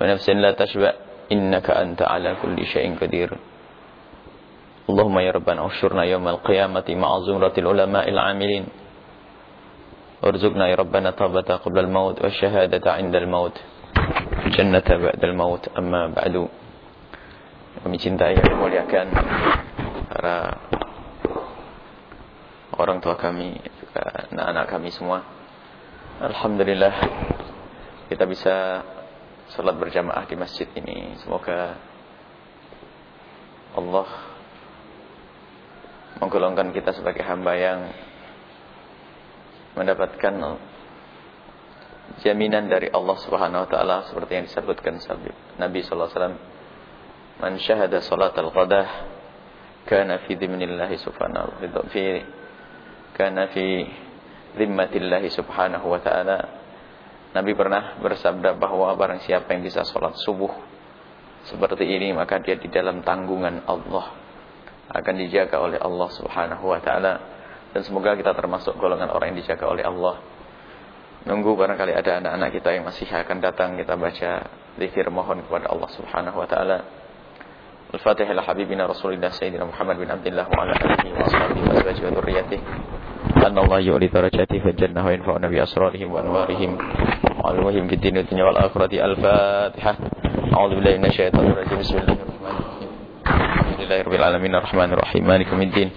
ونفس لا تشبع إنك أنت على كل شيء قدير. اللهم يا ربنا احشرنا يوم القيامة مع زمرة العلماء العاملين. وارزقنا يا ربنا توبة قبل الموت والشهادة عند الموت. جنة بعد الموت أما بعد. Kami cintai dan muliakan para orang tua kami anak-anak kami semua. Alhamdulillah kita bisa salat berjamaah di masjid ini. Semoga Allah menggolongkan kita sebagai hamba yang mendapatkan jaminan dari Allah Subhanahu wa taala seperti yang disebutkan Nabi wasallam man syahada salatal qadah kana fi dhimnillahi subhanahu fi kana fi dhimmatillahi subhanahu wa taala Nabi pernah bersabda bahwa barang siapa yang bisa salat subuh seperti ini maka dia di dalam tanggungan Allah akan dijaga oleh Allah Subhanahu wa taala dan semoga kita termasuk golongan orang yang dijaga oleh Allah. Nunggu barangkali ada anak-anak kita yang masih akan datang kita baca zikir mohon kepada Allah Subhanahu wa taala. Al-Fatihah ila habibina Rasulillah Sayyidina Muhammad bin Abdullah wa ala alihi wa ashabihi wa azwajihi wa dhurriyyatihi. Anna Allah yu'li darajatihi fil jannah wa المهم في الدين والدنيا والآخرة. الفاتحة. أعوذ بالله من الشيطان الرجيم. بسم الله الرحمن الرحيم. الحمد لله رب العالمين. الرحمن الرحيم. مالك من الدين.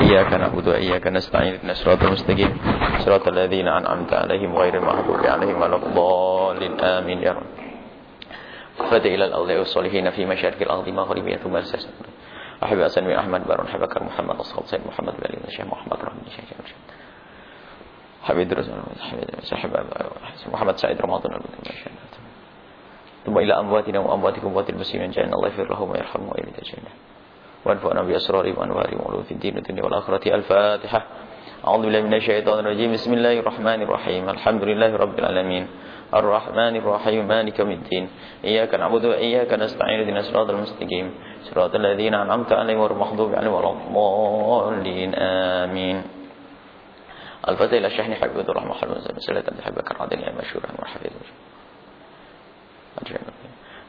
إياك نعبد وإياك نستعين. اهدنا الصراط المستقيم. صراط الذين أنعمت عليهم غير المغضوب عليهم ولا الضالين. آمين يا رب. فدع إلى الأولياء والصالحين في مشارق الأرض مغربها ثم أحب أسلم أحمد بارون. حبك محمد. أصحاب سيد محمد. بن الشيخ محمد رحمة الله. حبيب رسول الله محمد سعيد رمضان ثم إلى أمواتنا وأمواتكم وأموات المسلمين جعلنا الله يغفر لهم ويرحمهم ويرد الجنة وأنفعنا بأسرارهم وأنوارهم وعلوم في الدين والدنيا والآخرة. الفاتحة. أعوذ بالله من الشيطان الرجيم. بسم الله الرحمن الرحيم. الحمد لله رب العالمين. الرحمن الرحيم. مالك يوم الدين. إياك نعبد وإياك نستعين. اهدنا الصراط المستقيم. صراط الذين أنعمت عليهم غير المغضوب عليهم ولا الضالين. آمين. الفضيلة الشيخ نحب ذو رحمة الله مسألة نحبك الرادين يا مشهورا والحفيظ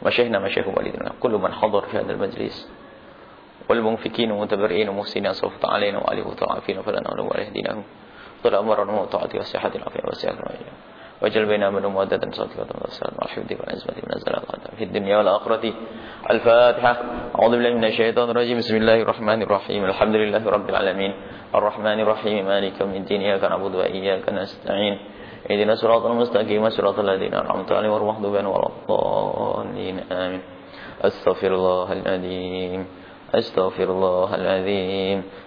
مشيخنا مشيخ والدنا. كل من حضر في هذا المجلس. والمنفكين والمتبرئين ومحسنين سوف علينا وآله وتعافينا فلنا ولهم ولا يهدينهم طول أمر الموت وعطي والصحة العافية والسيادة والعافية وجل بيننا من مودة صادقة والسلام والحمد والعزمة من في الدنيا والآخرة. الفاتحة. أعوذ بالله من الشيطان الرجيم. بسم الله الرحمن الرحيم. الحمد لله رب العالمين. الرحمن الرحيم. مالك يوم الدين. إياك نعبد وإياك نستعين. اهدنا صراط المستقيم. صراط الذين أنعمت عليهم غير المغضوب عليهم آمين. أستغفر الله العظيم. أستغفر الله العظيم.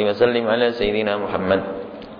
وسلم على سيدنا محمد.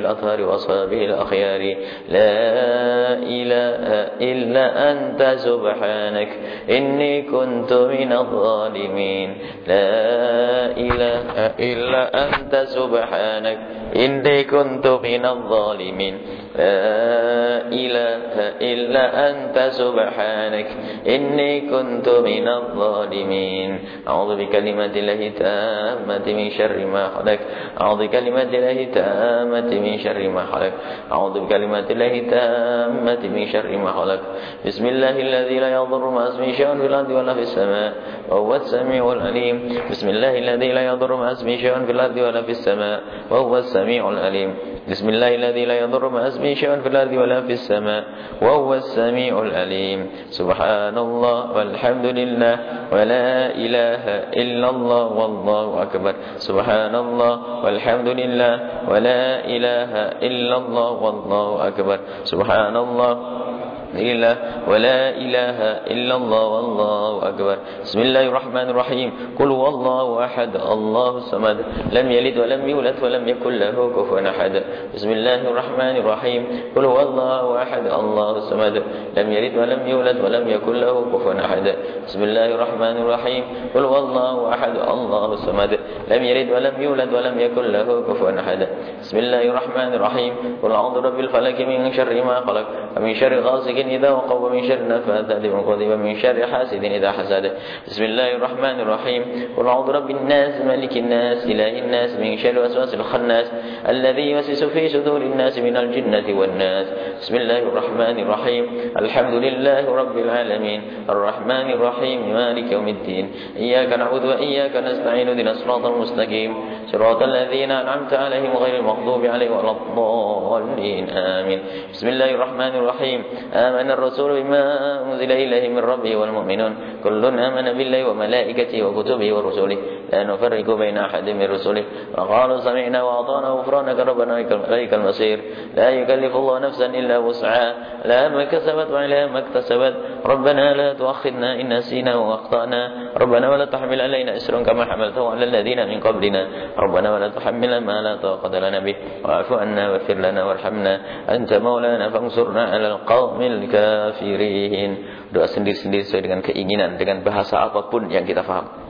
الأطهار وأصحابه الأخيار. لا إله إلا أنت سبحانك إني كنت من الظالمين. لا إله إلا أنت سبحانك إني كنت من الظالمين. لا إله إلا أنت سبحانك إني كنت من الظالمين. أعوذ بكلمات الله تامة من شر ما خلق. أعوذ بكلمات الله تامة من شر ما خلق. أعوذ بكلمات الله تامة من شر ما خلق. بسم الله الذي لا يضر مع اسمه شيء في الأرض ولا في السماء وهو السميع العليم. بسم الله الذي لا يضر مع اسمه شيء في الأرض ولا في السماء وهو السميع العليم. بسم الله الذي لا يضر مع اسمه شيء في الأرض ولا في السماء وهو السميع العليم. سبحان الله والحمد لله ولا إله إلا الله والله أكبر. سبحان الله والحمد لله ولا إله إلا الله والله أكبر. سبحان الله. لله ولا إله إلا الله والله أكبر بسم الله الرحمن الرحيم قل هو الله أحد الله الصمد لم يلد ولم يولد ولم يكن له كفوا أحد بسم الله الرحمن الرحيم قل هو الله أحد الله الصمد لم يلد ولم يولد ولم يكن له كفوا أحد بسم الله الرحمن الرحيم قل هو الله أحد الله الصمد لم يلد ولم يولد ولم يكن له كفوا أحد بسم الله الرحمن الرحيم قل أعوذ برب الفلك من شر ما خلق ومن شر غاسق إذا وقب ومن شر النفاثات من قذب ومن شر حاسد إذا حسد. بسم الله الرحمن الرحيم. قل أعوذ برب الناس ملك الناس إله الناس من شر وسواس الخناس الذي يوسوس في صدور الناس من الجنة والناس. بسم الله الرحمن الرحيم. الحمد لله رب العالمين. الرحمن الرحيم مالك يوم الدين. إياك نعبد وإياك نستعين اهدنا الصراط المستقيم. صراط الذين أنعمت عليهم غير المغضوب عليهم ولا الضالين. آمين. بسم الله الرحمن الرحيم. آمن الرسول بما أنزل إليه من ربه والمؤمنون. كل آمن بالله وملائكته وكتبه ورسله. لا نفرق بين أحد من رسله. وقالوا سمعنا وأطعنا غفرانك. ربنا إليك المصير. لا يكلف الله نفسا إلا وسعها. لا ما كسبت وعليها ما اكتسبت. ربنا لا تؤاخذنا إن نسينا وأخطأنا ربنا ولا تحمل علينا إسرا كما حملته على الذين من قبلنا. ربنا ولا تحمل ما لا طاقة لنا به. واعف عنا واغفر لنا وارحمنا. أنت مولانا فانصرنا على القوم kafirin. Doa sendiri-sendiri sesuai dengan keinginan, dengan bahasa apa pun yang kita faham.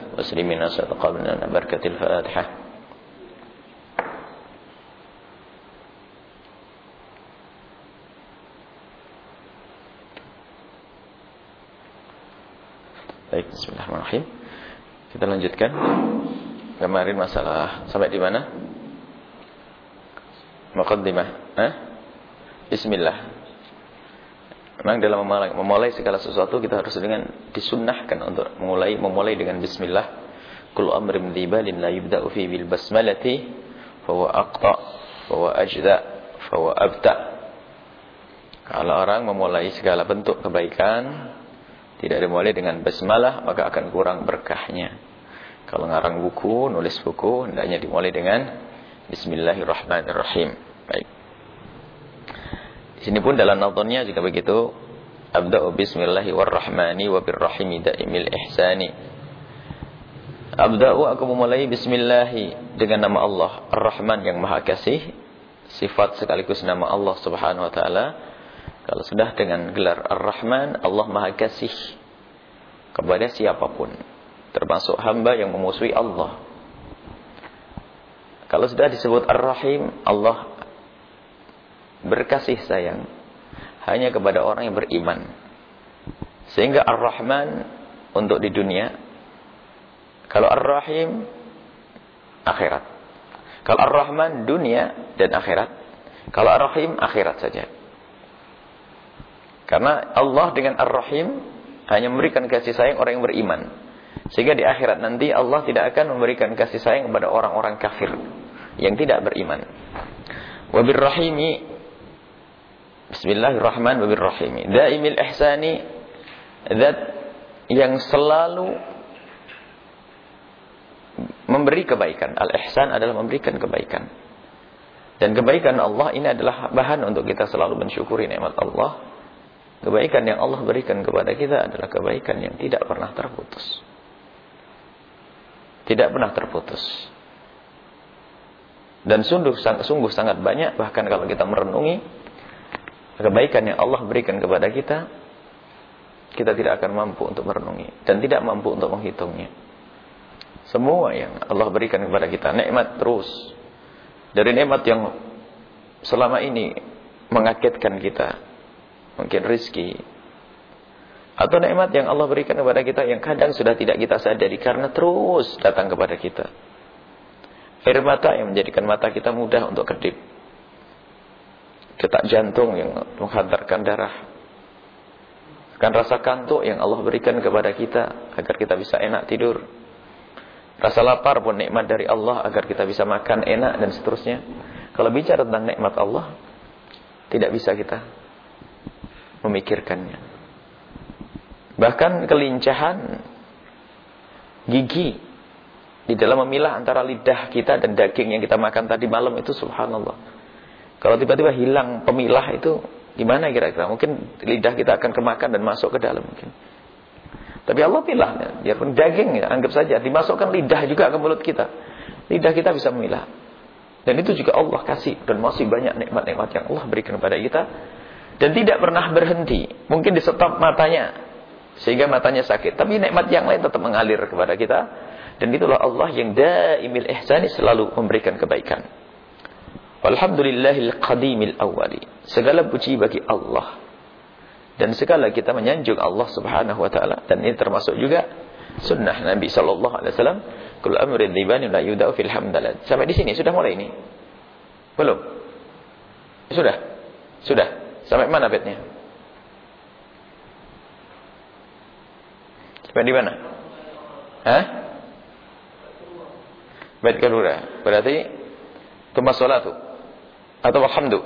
المسلمين قبلنا بركة الفاتحة Baik, bismillahirrahmanirrahim. Kita lanjutkan. Kemarin masalah sampai di mana? Muqaddimah. Eh? Bismillah. Memang dalam memulai, memulai segala sesuatu kita harus dengan disunnahkan untuk memulai memulai dengan bismillah. Kul amrim dhibalin la yubda'u fi bil basmalati fa huwa aqta fa huwa ajda fa huwa abta. Kalau orang memulai segala bentuk kebaikan tidak dimulai dengan basmalah maka akan kurang berkahnya. Kalau ngarang buku, nulis buku, hendaknya dimulai dengan Bismillahirrahmanirrahim. Baik. Sini pun dalam nontonnya juga begitu. Abda'u bismillahi warrahmani wabirrahimi da'imil ihsani. Abda'u aku memulai bismillahi dengan nama Allah Ar-Rahman yang maha kasih. Sifat sekaligus nama Allah subhanahu wa ta'ala. Kalau sudah dengan gelar Ar-Rahman, Allah maha kasih kepada siapa pun termasuk hamba yang memusuhi Allah. Kalau sudah disebut Ar-Rahim, Allah berkasih sayang hanya kepada orang yang beriman. Sehingga Ar-Rahman untuk di dunia, kalau Ar-Rahim akhirat. Kalau Ar-Rahman dunia dan akhirat. Kalau Ar-Rahim akhirat saja. Karena Allah dengan Ar-Rahim hanya memberikan kasih sayang orang yang beriman. Sehingga di akhirat nanti Allah tidak akan memberikan kasih sayang kepada orang-orang kafir yang tidak beriman. Wabirrahimi Bismillahirrahmanirrahim. Daimil ihsani zat yang selalu memberi kebaikan. Al-ihsan adalah memberikan kebaikan. Dan kebaikan Allah ini adalah bahan untuk kita selalu mensyukuri nikmat Allah. Kebaikan yang Allah berikan kepada kita adalah kebaikan yang tidak pernah terputus. Tidak pernah terputus. Dan sungguh, sungguh sangat banyak bahkan kalau kita merenungi kebaikan yang Allah berikan kepada kita, kita tidak akan mampu untuk merenungi dan tidak mampu untuk menghitungnya. Semua yang Allah berikan kepada kita, nikmat terus. Dari nikmat yang selama ini mengagetkan kita, mungkin rizki, atau nikmat yang Allah berikan kepada kita yang kadang sudah tidak kita sadari karena terus datang kepada kita. Air mata yang menjadikan mata kita mudah untuk kedip. Detak jantung yang menghantarkan darah. Kan rasa kantuk yang Allah berikan kepada kita agar kita bisa enak tidur. Rasa lapar pun nikmat dari Allah agar kita bisa makan enak dan seterusnya. Kalau bicara tentang nikmat Allah, tidak bisa kita memikirkannya. Bahkan kelincahan gigi di dalam memilah antara lidah kita dan daging yang kita makan tadi malam itu subhanallah. Kalau tiba-tiba hilang pemilah itu gimana kira-kira? Mungkin lidah kita akan kemakan dan masuk ke dalam mungkin. Tapi Allah pilah, biarpun daging ya, anggap saja dimasukkan lidah juga ke mulut kita. Lidah kita bisa memilah. Dan itu juga Allah kasih dan masih banyak nikmat-nikmat yang Allah berikan kepada kita dan tidak pernah berhenti. Mungkin di stop matanya sehingga matanya sakit. Tapi nikmat yang lain tetap mengalir kepada kita. Dan itulah Allah yang daimil ihsani selalu memberikan kebaikan. Alhamdulillahil qadimil awwali. Segala puji bagi Allah. Dan segala kita menyanjung Allah subhanahu wa ta'ala. Dan ini termasuk juga sunnah Nabi sallallahu alaihi wasallam. Kul amrin dhibani la yudau fil hamdalah. Sampai di sini sudah mulai ini? Belum? Sudah? Sudah? Sampai mana bednya? Sampai di mana? Hah? Bait kedua. Berarti tumas salatu atau alhamdu.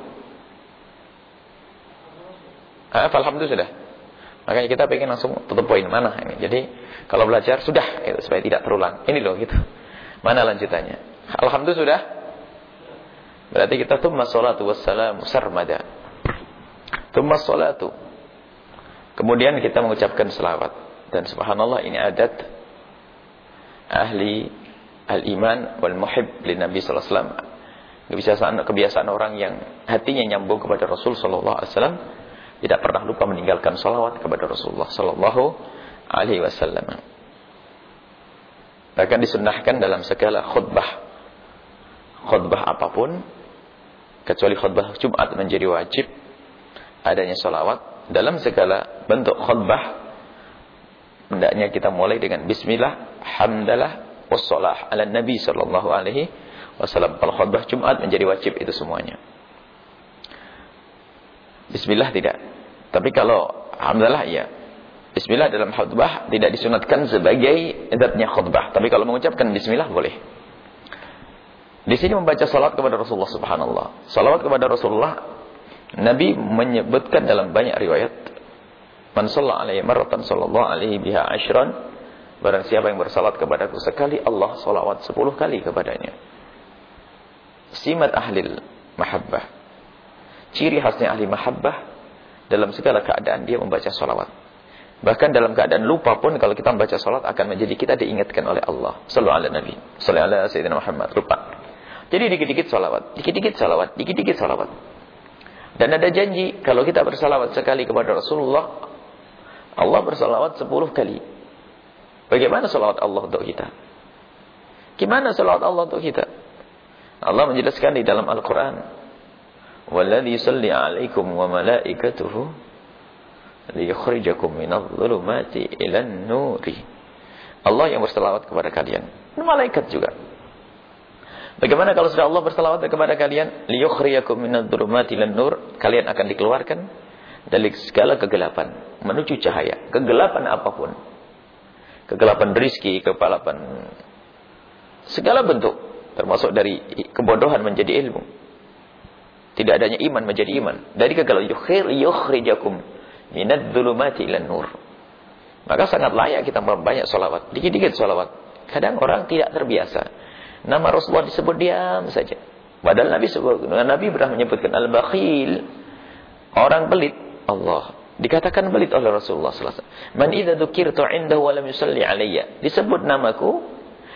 Ah, alhamdu sudah. Makanya kita pengen langsung tutup poin mana ini. Jadi kalau belajar sudah gitu, supaya tidak terulang. Ini loh gitu. Mana lanjutannya? Alhamdu sudah. Berarti kita tumas salatu wassalamu sarmada. Tumas salatu. Kemudian kita mengucapkan selawat. Dan subhanallah ini adat ahli al-iman wal muhib li Nabi sallallahu alaihi wasallam. Kebiasaan kebiasaan orang yang hatinya nyambung kepada Rasul sallallahu alaihi wasallam tidak pernah lupa meninggalkan salawat kepada Rasulullah sallallahu alaihi wasallam. Bahkan disunnahkan dalam segala khutbah khutbah apa pun kecuali khutbah Jumat menjadi wajib adanya salawat dalam segala bentuk khutbah hendaknya kita mulai dengan bismillah, hamdalah, wassalah ala nabi sallallahu alaihi wasallam. Kalau khutbah Jumat menjadi wajib itu semuanya. Bismillah tidak. Tapi kalau hamdalah ya. Bismillah dalam khutbah tidak disunatkan sebagai edatnya khutbah. Tapi kalau mengucapkan bismillah boleh. Di sini membaca salat kepada Rasulullah subhanallah. Salawat kepada Rasulullah Nabi menyebutkan dalam banyak riwayat Man shalla alaihi marratan sallallahu alaihi biha ashran. Barang siapa yang bersalat kepadaku sekali, Allah salawat sepuluh kali kepadanya. Simat ahlil mahabbah. Ciri khasnya ahli mahabbah dalam segala keadaan dia membaca salawat. Bahkan dalam keadaan lupa pun kalau kita membaca salat akan menjadi kita diingatkan oleh Allah. Sallallahu alaihi Nabi. Sallallahu alaihi Sayyidina Muhammad. Lupa. Jadi dikit-dikit salawat. Dikit-dikit salawat. Dikit-dikit salawat. Dan ada janji kalau kita bersalawat sekali kepada Rasulullah Allah bersalawat sepuluh kali. Bagaimana salawat Allah untuk kita? Gimana salawat Allah untuk kita? Allah menjelaskan di dalam Al-Quran. Walladhi salli alaikum wa malaikatuhu liyukhrijakum minal zulumati ilan nuri. Allah yang berselawat kepada kalian. Malaikat juga. Bagaimana kalau sudah Allah berselawat kepada kalian? Liyukhrijakum minal zulumati ilan nur. Kalian akan dikeluarkan dari segala kegelapan. Menuju cahaya. Kegelapan apa pun. Kegelapan rizki, kegelapan segala bentuk termasuk dari kebodohan menjadi ilmu. Tidak adanya iman menjadi iman. Dari kegelapan yukhir yukhrijakum minad dhulumati ilan nur. Maka sangat layak kita memperbanyak solawat. Dikit-dikit solawat. Kadang orang tidak terbiasa. Nama Rasulullah disebut diam saja. Padahal Nabi sebut, Nabi pernah menyebutkan al-bakhil. Orang pelit Allah. Dikatakan belit oleh Rasulullah sallallahu alaihi wasallam. Man idza dzukirtu 'indahu wa yusalli. Disebut namaku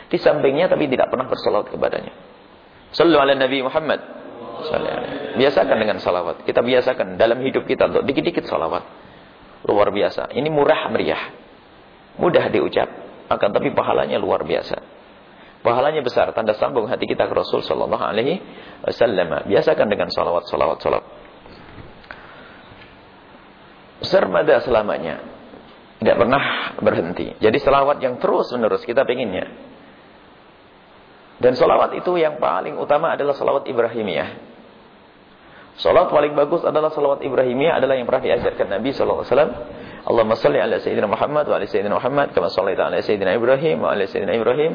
di sampingnya tapi tidak pernah bersalawat kepadanya. Sallu ala Nabi Muhammad. Biasakan dengan salawat. Kita biasakan dalam hidup kita untuk dikit-dikit salawat. Luar biasa. Ini murah meriah. Mudah diucap. Akan tapi pahalanya luar biasa. Pahalanya besar. Tanda sambung hati kita ke Rasul Sallallahu Alaihi Wasallam. Biasakan dengan salawat, salawat, salawat. Sermada selamanya. Tidak pernah berhenti. Jadi salawat yang terus menerus kita pengennya. Dan salawat itu yang paling utama adalah salawat Ibrahimiyah. Salat paling bagus adalah salawat Ibrahimiyah adalah yang pernah diajarkan Nabi wasallam. Allahumma salli ala sayyidina Muhammad wa ala sayyidina Muhammad kama shallaita ala sayyidina Ibrahim wa ala sayyidina Ibrahim.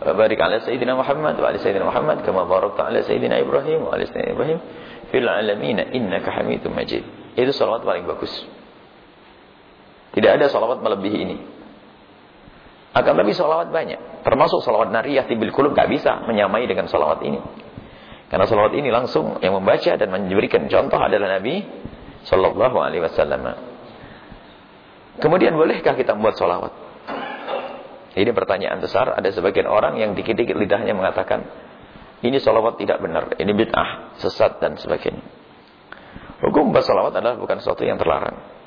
Barik ala sayyidina Muhammad wa ala sayyidina Muhammad kama barakta ala sayyidina Ibrahim wa ala sayyidina Ibrahim fil alamin innaka Hamidum Majid. Itu salawat paling bagus. Tidak ada salawat melebihi ini. Akan tapi salawat banyak. Termasuk salawat nariyah tibil kulub gak bisa menyamai dengan salawat ini. Karena salawat ini langsung yang membaca dan memberikan contoh adalah Nabi Sallallahu Alaihi Wasallam. Kemudian bolehkah kita membuat salawat? Ini pertanyaan besar. Ada sebagian orang yang dikit-dikit lidahnya mengatakan, ini salawat tidak benar, ini bid'ah, sesat dan sebagainya. Hukum membuat adalah bukan sesuatu yang terlarang.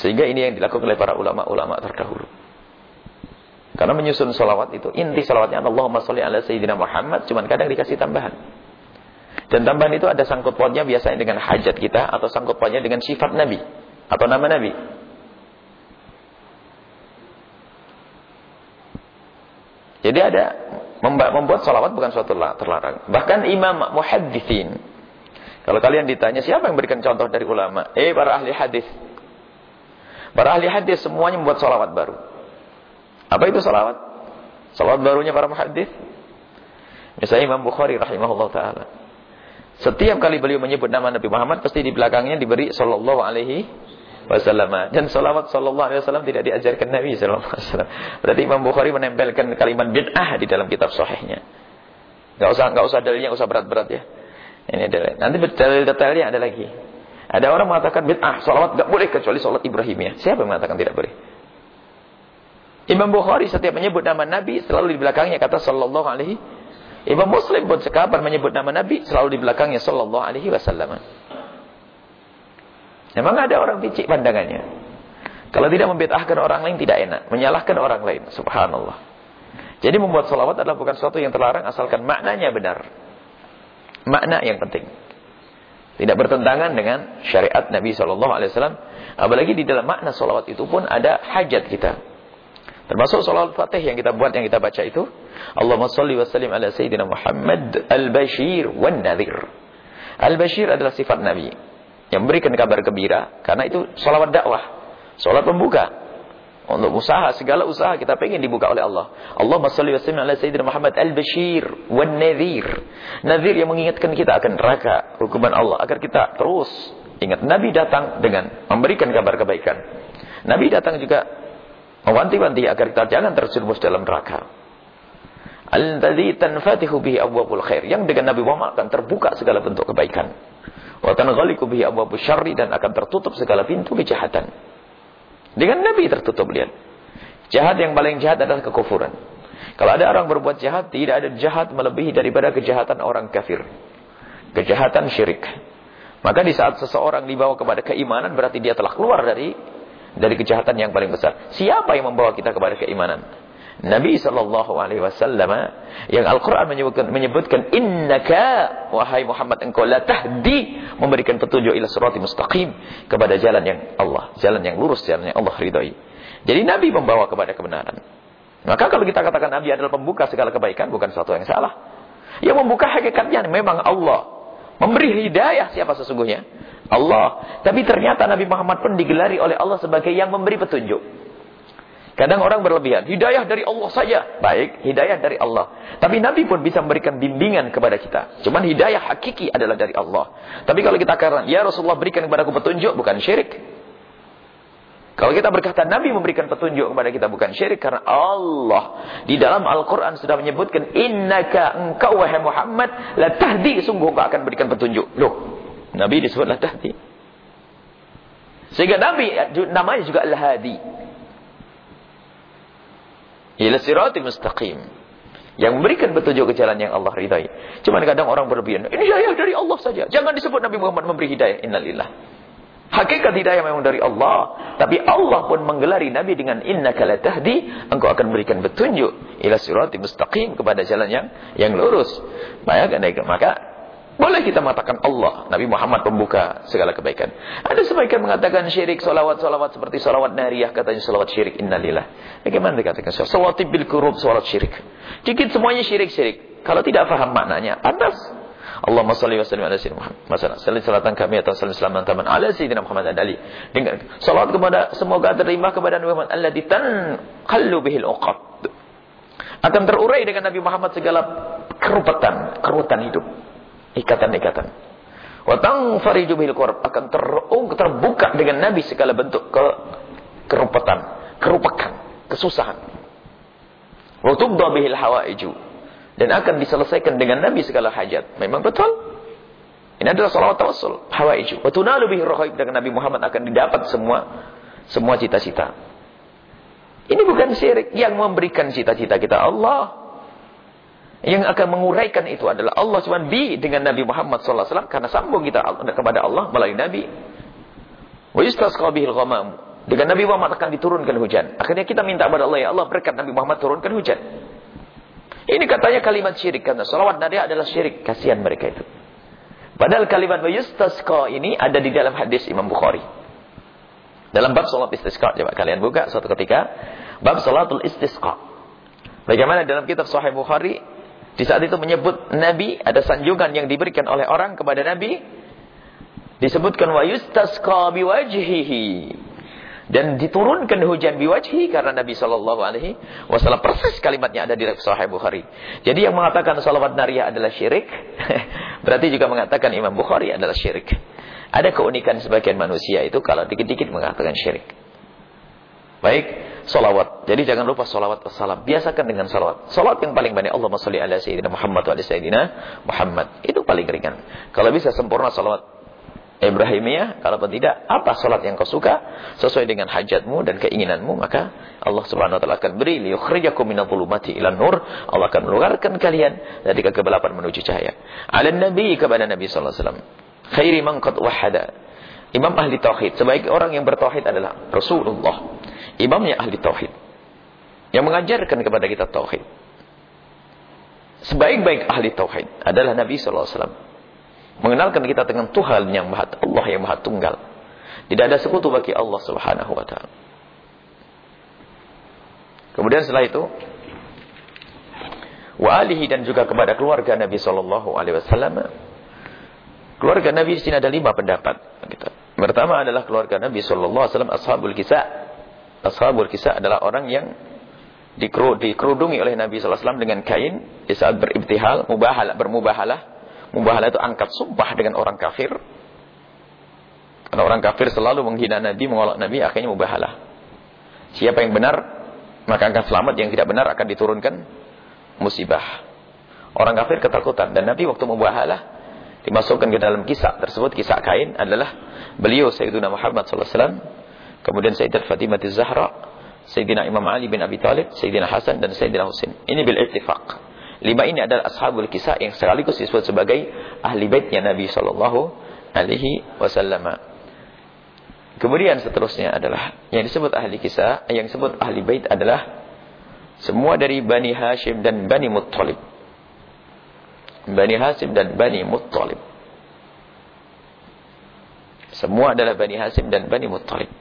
Sehingga ini yang dilakukan oleh para ulama-ulama terdahulu. Karena menyusun salawat itu, inti salawatnya Allahumma salli ala Sayyidina Muhammad, cuman kadang dikasih tambahan. Dan tambahan itu ada sangkut pautnya biasanya dengan hajat kita, atau sangkut pautnya dengan sifat Nabi, atau nama Nabi. Jadi ada, membuat salawat bukan suatu terlarang. Bahkan imam muhaddithin, kalau kalian ditanya, siapa yang berikan contoh dari ulama? Eh, para ahli hadis. Para ahli hadis semuanya membuat salawat baru. Apa itu salawat? Salawat barunya para muhaddis. Misalnya Imam Bukhari rahimahullah taala. Setiap kali beliau menyebut nama Nabi Muhammad pasti di belakangnya diberi sallallahu alaihi wasallam. Dan salawat sallallahu alaihi wasallam tidak diajarkan Nabi sallallahu alaihi wasallam. Berarti Imam Bukhari menempelkan kalimat bid'ah di dalam kitab sahihnya. Enggak usah enggak usah dalilnya usah berat-berat ya. Ini dalil. Nanti dalil detailnya ada lagi. Ada orang mengatakan bid'ah, salawat enggak boleh kecuali salat Ibrahimiyah. Siapa yang mengatakan tidak boleh? Imam Bukhari setiap menyebut nama Nabi selalu di belakangnya kata sallallahu alaihi Imam Muslim pun sekabar menyebut nama Nabi selalu di belakangnya sallallahu alaihi wasallam. Memang ada orang picik pandangannya. Kalau tidak membid'ahkan orang lain tidak enak, menyalahkan orang lain, subhanallah. Jadi membuat salawat adalah bukan sesuatu yang terlarang asalkan maknanya benar. Makna yang penting. Tidak bertentangan dengan syariat Nabi sallallahu alaihi wasallam. Apalagi di dalam makna salawat itu pun ada hajat kita. Termasuk salawat fatih yang kita buat, yang kita baca itu. Allahumma salli wa sallim ala Sayyidina Muhammad al-Bashir wa nadhir. Al-Bashir adalah sifat Nabi. Yang memberikan kabar gembira. Karena itu salawat dakwah. Salat pembuka. Untuk usaha, segala usaha kita pengen dibuka oleh Allah. Allahumma salli wa sallim ala Sayyidina Muhammad al-Bashir wa nadhir. Nadhir yang mengingatkan kita akan neraka, hukuman Allah. Agar kita terus ingat. Nabi datang dengan memberikan kabar kebaikan. Nabi datang juga Mewanti-wanti agar kita jangan terjerumus dalam neraka. Alladzi tanfatihu bihi abwabul khair. Yang dengan Nabi Muhammad akan terbuka segala bentuk kebaikan. Wa tanghaliqu bihi abwabul syarri dan akan tertutup segala pintu kejahatan. Dengan Nabi tertutup lihat. Jahat yang paling jahat adalah kekufuran. Kalau ada orang berbuat jahat, tidak ada jahat melebihi daripada kejahatan orang kafir. Kejahatan syirik. Maka di saat seseorang dibawa kepada keimanan berarti dia telah keluar dari dari kejahatan yang paling besar. Siapa yang membawa kita kepada keimanan? Nabi sallallahu alaihi wasallam yang Al-Qur'an menyebutkan menyebutkan innaka wahai Muhammad engkau la tahdi memberikan petunjuk ila siratal mustaqim kepada jalan yang Allah, jalan yang lurus, jalan yang Allah ridhai. Jadi Nabi membawa kepada kebenaran. Maka kalau kita katakan Nabi adalah pembuka segala kebaikan bukan sesuatu yang salah. Yang membuka hakikatnya memang Allah. Memberi hidayah siapa sesungguhnya? Allah. Tapi ternyata Nabi Muhammad pun digelari oleh Allah sebagai yang memberi petunjuk. Kadang orang berlebihan. Hidayah dari Allah saja. Baik, hidayah dari Allah. Tapi Nabi pun bisa memberikan bimbingan kepada kita. Cuman hidayah hakiki adalah dari Allah. Tapi kalau kita katakan, ya Rasulullah berikan kepada aku petunjuk, bukan syirik. Kalau kita berkata Nabi memberikan petunjuk kepada kita bukan syirik karena Allah di dalam Al-Qur'an sudah menyebutkan innaka engkau wahai Muhammad la tahdi sungguh engkau akan berikan petunjuk. Loh, Nabi disebutlah tahdi. Sehingga Nabi namanya juga Al-Hadi. Ila siratul mustaqim. Yang memberikan petunjuk ke jalan yang Allah ridai. Cuma kadang orang berlebihan. Ini hidayah dari Allah saja. Jangan disebut Nabi Muhammad memberi hidayah. Innalillah. Hakikat hidayah memang dari Allah. Tapi Allah pun menggelari Nabi dengan innaka latahdi. Engkau akan memberikan petunjuk. Ila surati mustaqim kepada jalan yang yang lurus. Maka, maka boleh kita mengatakan Allah. Nabi Muhammad pembuka segala kebaikan. Ada sebagian mengatakan syirik, salawat-salawat seperti salawat nariyah. Katanya salawat syirik. Innalillah. Bagaimana dikatakan? Salawat bil kurub, salawat syirik. Dikit semuanya syirik-syirik. Kalau tidak faham maknanya, atas Allahumma salli wa sallim ala sayyidina Muhammad. Masalah salli salatan kami atau salli selamat taman ala sayyidina Muhammad Ali. Dengan salat kepada semoga terima kepada Nabi Muhammad alladzi tanqallu bihil uqad. Akan terurai dengan Nabi Muhammad segala kerupatan, kerutan hidup. Ikatan-ikatan. Wa tanfariju bihil qurb akan terung terbuka dengan Nabi segala bentuk ke kerupatan, kerupakan, kesusahan. Wa tubda bihil hawaiju dan akan diselesaikan dengan Nabi segala hajat. Memang betul. Ini adalah salawat tawassul, hawaiju. Wa tunalu bihi rahaib dengan Nabi Muhammad akan didapat semua semua cita-cita. Ini bukan syirik yang memberikan cita-cita kita Allah. Yang akan menguraikan itu adalah Allah cuma bi dengan Nabi Muhammad wasallam karena sambung kita kepada Allah melalui Nabi. Wa. Dengan Nabi Muhammad akan diturunkan hujan. Akhirnya kita minta kepada Allah, ya Allah berkat Nabi Muhammad turunkan hujan. Ini katanya kalimat syirik karena salawat Nabi adalah syirik. Kasihan mereka itu. Padahal kalimat yustasqa ini ada di dalam hadis Imam Bukhari. Dalam bab salat istisqa coba kalian buka suatu ketika bab salatul istisqa. Bagaimana dalam kitab Sahih Bukhari di saat itu menyebut Nabi ada sanjungan yang diberikan oleh orang kepada Nabi disebutkan wa yustasqa biwajhihi dan diturunkan hujan biwajhi karena Nabi Shallallahu Alaihi Wasallam persis kalimatnya ada di Sahih Bukhari. Jadi yang mengatakan salawat nariyah adalah syirik, berarti juga mengatakan Imam Bukhari adalah syirik. Ada keunikan sebagian manusia itu kalau dikit-dikit mengatakan syirik. Baik, salawat. Jadi jangan lupa salawat wassalam. Biasakan dengan salawat. Salawat yang paling banyak. Allahumma salli ala Sayyidina Muhammad wa ala Sayyidina Muhammad. Itu paling ringan. Kalau bisa sempurna salawat Ibrahimiyah, kalau tidak, apa salat yang kau suka sesuai dengan hajatmu dan keinginanmu, maka Allah Subhanahu wa taala akan beri liyukhrijakum minadh-dhulumati ilan nur. Allah akan mengeluarkan kalian dari kegelapan menuju cahaya. Ala Nabi kepada Nabi sallallahu alaihi wasallam. Khairi man wahada. Imam ahli tauhid, sebaik orang yang bertauhid adalah Rasulullah. Imamnya ahli tauhid. Yang mengajarkan kepada kita tauhid. Sebaik-baik ahli tauhid adalah Nabi wasallam mengenalkan kita dengan Tuhan yang maha Allah yang maha tunggal. Tidak ada sekutu bagi Allah Subhanahu wa taala. Kemudian setelah itu wa alihi dan juga kepada keluarga Nabi sallallahu alaihi wasallam. Keluarga Nabi di sini ada lima pendapat Pertama adalah keluarga Nabi sallallahu alaihi wasallam ashabul kisah. Ashabul kisah adalah orang yang dikerudungi oleh Nabi wasallam dengan kain di saat beribtihal, mubahalah, bermubahalah Mubahalah itu angkat sumpah dengan orang kafir. Karena orang kafir selalu menghina Nabi, mengolok Nabi, akhirnya mubahalah. Siapa yang benar, maka akan selamat. Yang tidak benar akan diturunkan musibah. Orang kafir ketakutan. Dan Nabi waktu mubahalah, dimasukkan ke dalam kisah tersebut, kisah kain adalah beliau Sayyidina Muhammad SAW, kemudian Sayyidat Fatimah Zahra, Sayyidina Imam Ali bin Abi Talib, Sayyidina Hasan dan Sayyidina Husin. Ini bil ittifaq. Lima ini adalah ashabul kisah yang sekaligus disebut sebagai ahli baitnya Nabi sallallahu alaihi wasallam. Kemudian seterusnya adalah yang disebut ahli kisah, yang disebut ahli bait adalah semua dari Bani Hashim dan Bani Muttalib. Bani Hashim dan Bani Muttalib. Semua adalah Bani Hashim dan Bani Muttalib.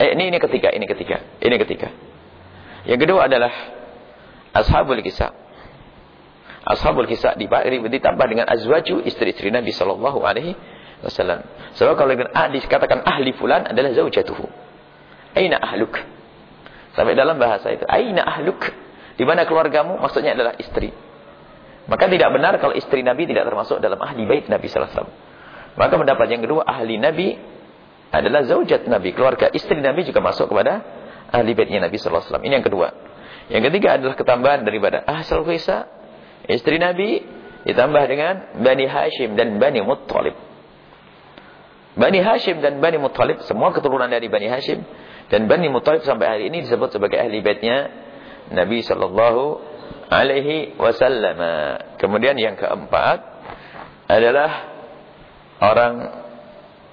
Eh, ini ini ketiga, ini ketiga, ini ketiga. Yang kedua adalah Ashabul kisah. Ashabul kisah ditambah dengan azwaju istri-istri Nabi sallallahu alaihi wasallam. Sebab kalau dengan ahli katakan ahli fulan adalah zaujatuhu. Aina ahluk? Sampai dalam bahasa itu, aina ahluk? Di mana keluargamu? Maksudnya adalah istri. Maka tidak benar kalau istri Nabi tidak termasuk dalam ahli bait Nabi sallallahu alaihi wasallam. Maka pendapat yang kedua, ahli Nabi adalah zaujat Nabi, keluarga istri Nabi juga masuk kepada ahli baitnya Nabi sallallahu alaihi wasallam. Ini yang kedua. Yang ketiga adalah ketambahan daripada Ahsal Qisa, istri Nabi, ditambah dengan Bani Hashim dan Bani Muttalib. Bani Hashim dan Bani Muttalib, semua keturunan dari Bani Hashim dan Bani Muttalib sampai hari ini disebut sebagai ahli baitnya Nabi sallallahu alaihi wasallam. Kemudian yang keempat adalah orang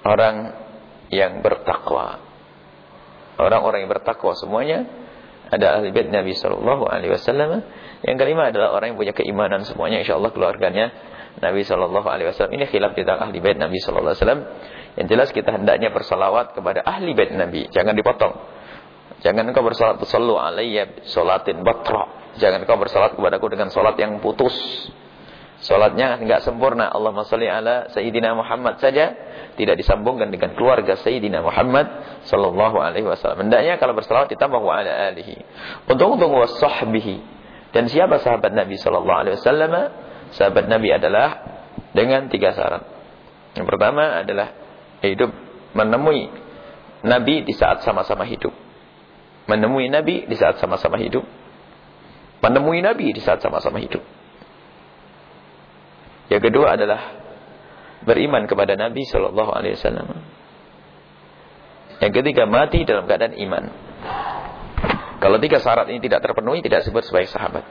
orang yang bertakwa. Orang-orang yang bertakwa semuanya ada ahli bait Nabi sallallahu alaihi wasallam. Yang kelima adalah orang yang punya keimanan semuanya insyaallah keluarganya Nabi sallallahu alaihi wasallam. Ini khilaf tentang ahli bait Nabi sallallahu alaihi wasallam. Yang jelas kita hendaknya bersalawat kepada ahli bait Nabi, jangan dipotong. Jangan engkau bersalat sallu alayya salatin batra. Jangan engkau bersalat kepadaku dengan salat yang putus. Salatnya enggak sempurna. Allahumma shalli ala sayyidina Muhammad saja tidak disambungkan dengan keluarga Sayyidina Muhammad sallallahu alaihi wasallam. Hendaknya kalau bersalawat ditambah wa ala alihi. Untung-untung wa sahbihi. Dan siapa sahabat Nabi sallallahu alaihi wasallam? Sahabat Nabi adalah dengan tiga syarat. Yang pertama adalah hidup menemui Nabi di saat sama-sama hidup. Menemui Nabi di saat sama-sama hidup. Menemui Nabi di saat sama-sama hidup. Yang kedua adalah beriman kepada Nabi Shallallahu Alaihi Wasallam. Yang ketiga mati dalam keadaan iman. Kalau tiga syarat ini tidak terpenuhi, tidak disebut sebagai sahabat.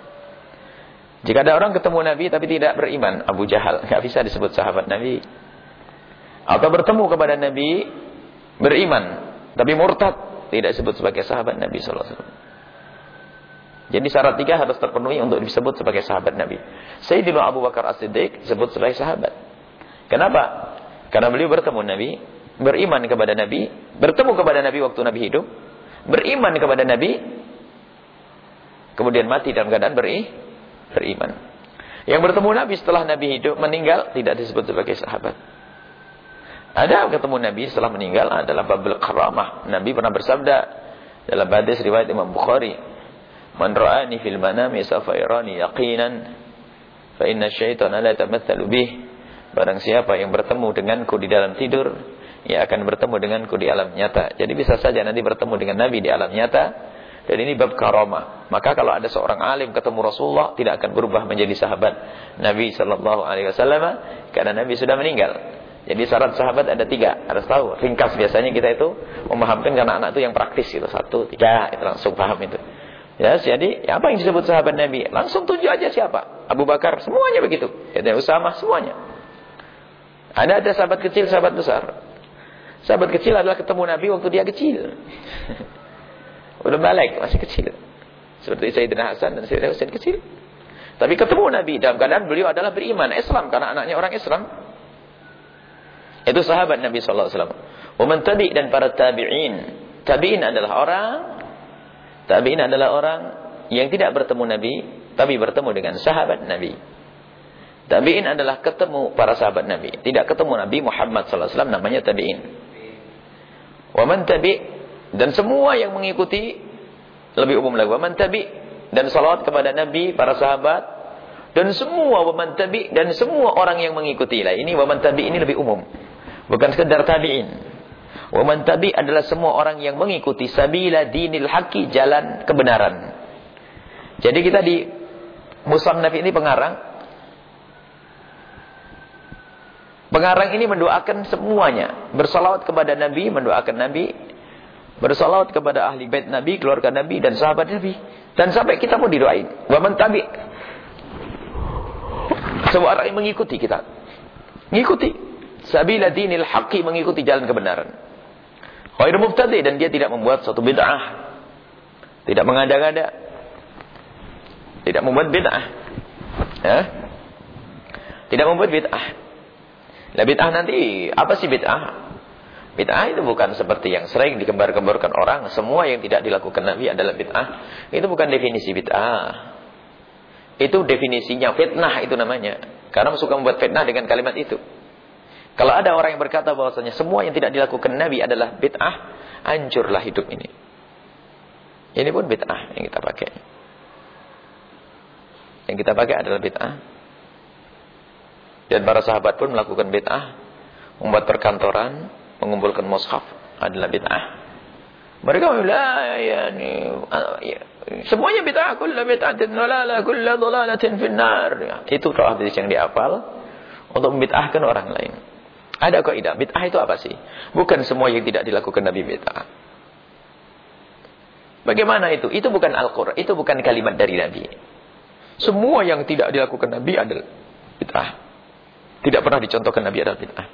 Jika ada orang ketemu Nabi tapi tidak beriman, Abu Jahal, nggak bisa disebut sahabat Nabi. Atau bertemu kepada Nabi, beriman, tapi murtad, tidak disebut sebagai sahabat Nabi Sallallahu Alaihi Wasallam. Jadi syarat tiga harus terpenuhi untuk disebut sebagai sahabat Nabi. Sayyidina Abu Bakar As-Siddiq disebut sebagai sahabat. Kenapa? Karena beliau bertemu Nabi, beriman kepada Nabi, bertemu kepada Nabi waktu Nabi hidup, beriman kepada Nabi, kemudian mati dalam keadaan beri, beriman. Yang bertemu Nabi setelah Nabi hidup meninggal tidak disebut sebagai sahabat. Ada ketemu Nabi setelah meninggal adalah babul karamah. Nabi pernah bersabda dalam hadis riwayat Imam Bukhari, "Man ra'ani fil manami safairani yaqinan fa inna syaitana la tamathalu bih." Barang siapa yang bertemu denganku di dalam tidur, ia akan bertemu denganku di alam nyata. Jadi bisa saja nanti bertemu dengan Nabi di alam nyata. Dan ini bab karomah. Maka kalau ada seorang alim ketemu Rasulullah, tidak akan berubah menjadi sahabat Nabi Sallallahu Alaihi Wasallam karena Nabi sudah meninggal. Jadi syarat sahabat ada tiga, harus tahu. Ringkas biasanya kita itu memahamkan karena anak itu yang praktis itu satu, tiga, itu langsung paham itu. Ya, jadi apa yang disebut sahabat Nabi? Langsung tunjuk aja siapa? Abu Bakar, semuanya begitu. Ya, Usama, semuanya. Ada ada sahabat kecil, sahabat besar. Sahabat kecil adalah ketemu Nabi waktu dia kecil. Udah balik, masih kecil. Seperti Sayyidina Hasan dan Sayyidina Husain kecil. Tapi ketemu Nabi dalam keadaan beliau adalah beriman, Islam karena anaknya orang Islam. Itu sahabat Nabi sallallahu alaihi wasallam. Tabi' dan para tabi'in. Tabi'in adalah orang tabi'in adalah orang yang tidak bertemu Nabi tapi bertemu dengan sahabat Nabi. Tabi'in adalah ketemu para sahabat Nabi. Tidak ketemu Nabi Muhammad SAW namanya tabi'in. Waman tabi' dan semua yang mengikuti lebih umum lagi. Waman tabi' dan salawat kepada Nabi, para sahabat dan semua waman tabi' dan semua orang yang mengikuti. Lah ini waman tabi' ini lebih umum. Bukan sekedar tabi'in. Waman tabi' adalah semua orang yang mengikuti sabila dinil jalan kebenaran. Jadi kita di Musannaf ini pengarang Pengarang ini mendoakan semuanya. Bersalawat kepada Nabi, mendoakan Nabi. Bersalawat kepada ahli bait Nabi, keluarga Nabi, dan sahabat Nabi. Dan sampai kita pun didoain. Waman tabi. Semua orang yang mengikuti kita. Mengikuti. Sabila dinil haqi mengikuti jalan kebenaran. Khair muftadi dan dia tidak membuat suatu bid'ah. Tidak mengada-ngada. Tidak membuat bid'ah. Ya? Tidak membuat bid'ah. Nah bid'ah nanti, apa sih bid'ah? Bid'ah itu bukan seperti yang sering dikembar-kembarkan orang. Semua yang tidak dilakukan Nabi adalah bid'ah. Itu bukan definisi bid'ah. Itu definisinya fitnah itu namanya. Karena suka membuat fitnah dengan kalimat itu. Kalau ada orang yang berkata bahwasanya semua yang tidak dilakukan Nabi adalah bid'ah, hancurlah hidup ini. Ini pun bid'ah yang kita pakai. Yang kita pakai adalah bid'ah. Dan para sahabat pun melakukan bid'ah. Membuat perkantoran, mengumpulkan mushaf adalah bid'ah. Mereka bilang, ya, ini, ya, semuanya bid'ah, kulla bid'atin dalalah, kulla dalalatin finnar. Ya, itu doa hadis yang dihafal untuk membid'ahkan orang lain. Ada kaidah, bid'ah itu apa sih? Bukan semua yang tidak dilakukan Nabi bid'ah. Bagaimana itu? Itu bukan Al-Quran, itu bukan kalimat dari Nabi. Semua yang tidak dilakukan Nabi adalah bid'ah. Tidak pernah dicontohkan Nabi adalah bid'ah.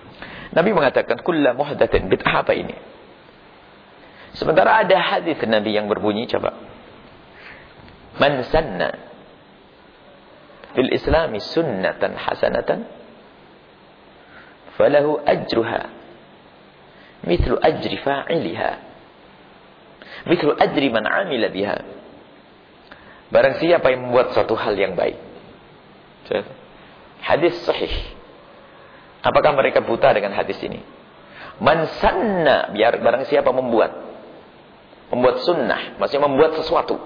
Nabi mengatakan kulla muhdatsin bid'ah apa ini? Sementara ada hadis Nabi yang berbunyi coba. Man sanna fil islami sunnatan hasanatan falahu ajruha mithlu ajri fa'iliha mithlu ajri man amila biha barang siapa yang membuat satu hal yang baik hadis sahih apakah mereka buta dengan hadis ini? Man sanna biar barang siapa membuat membuat sunnah maksudnya membuat sesuatu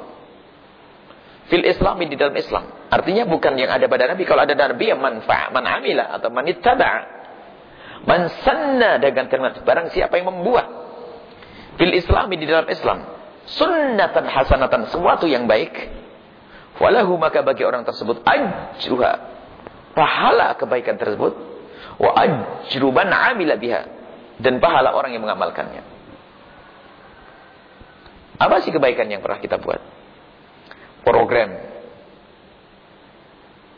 fil islami di dalam Islam. Artinya bukan yang ada pada Nabi. Kalau ada Nabi yang manfa' man amila atau man ittaba' Man sanna dengan kalimat barang siapa yang membuat fil islami di dalam Islam sunnatan hasanatan sesuatu yang baik walahu maka bagi orang tersebut ajruha pahala kebaikan tersebut wa ajru man amila biha dan pahala orang yang mengamalkannya apa sih kebaikan yang pernah kita buat program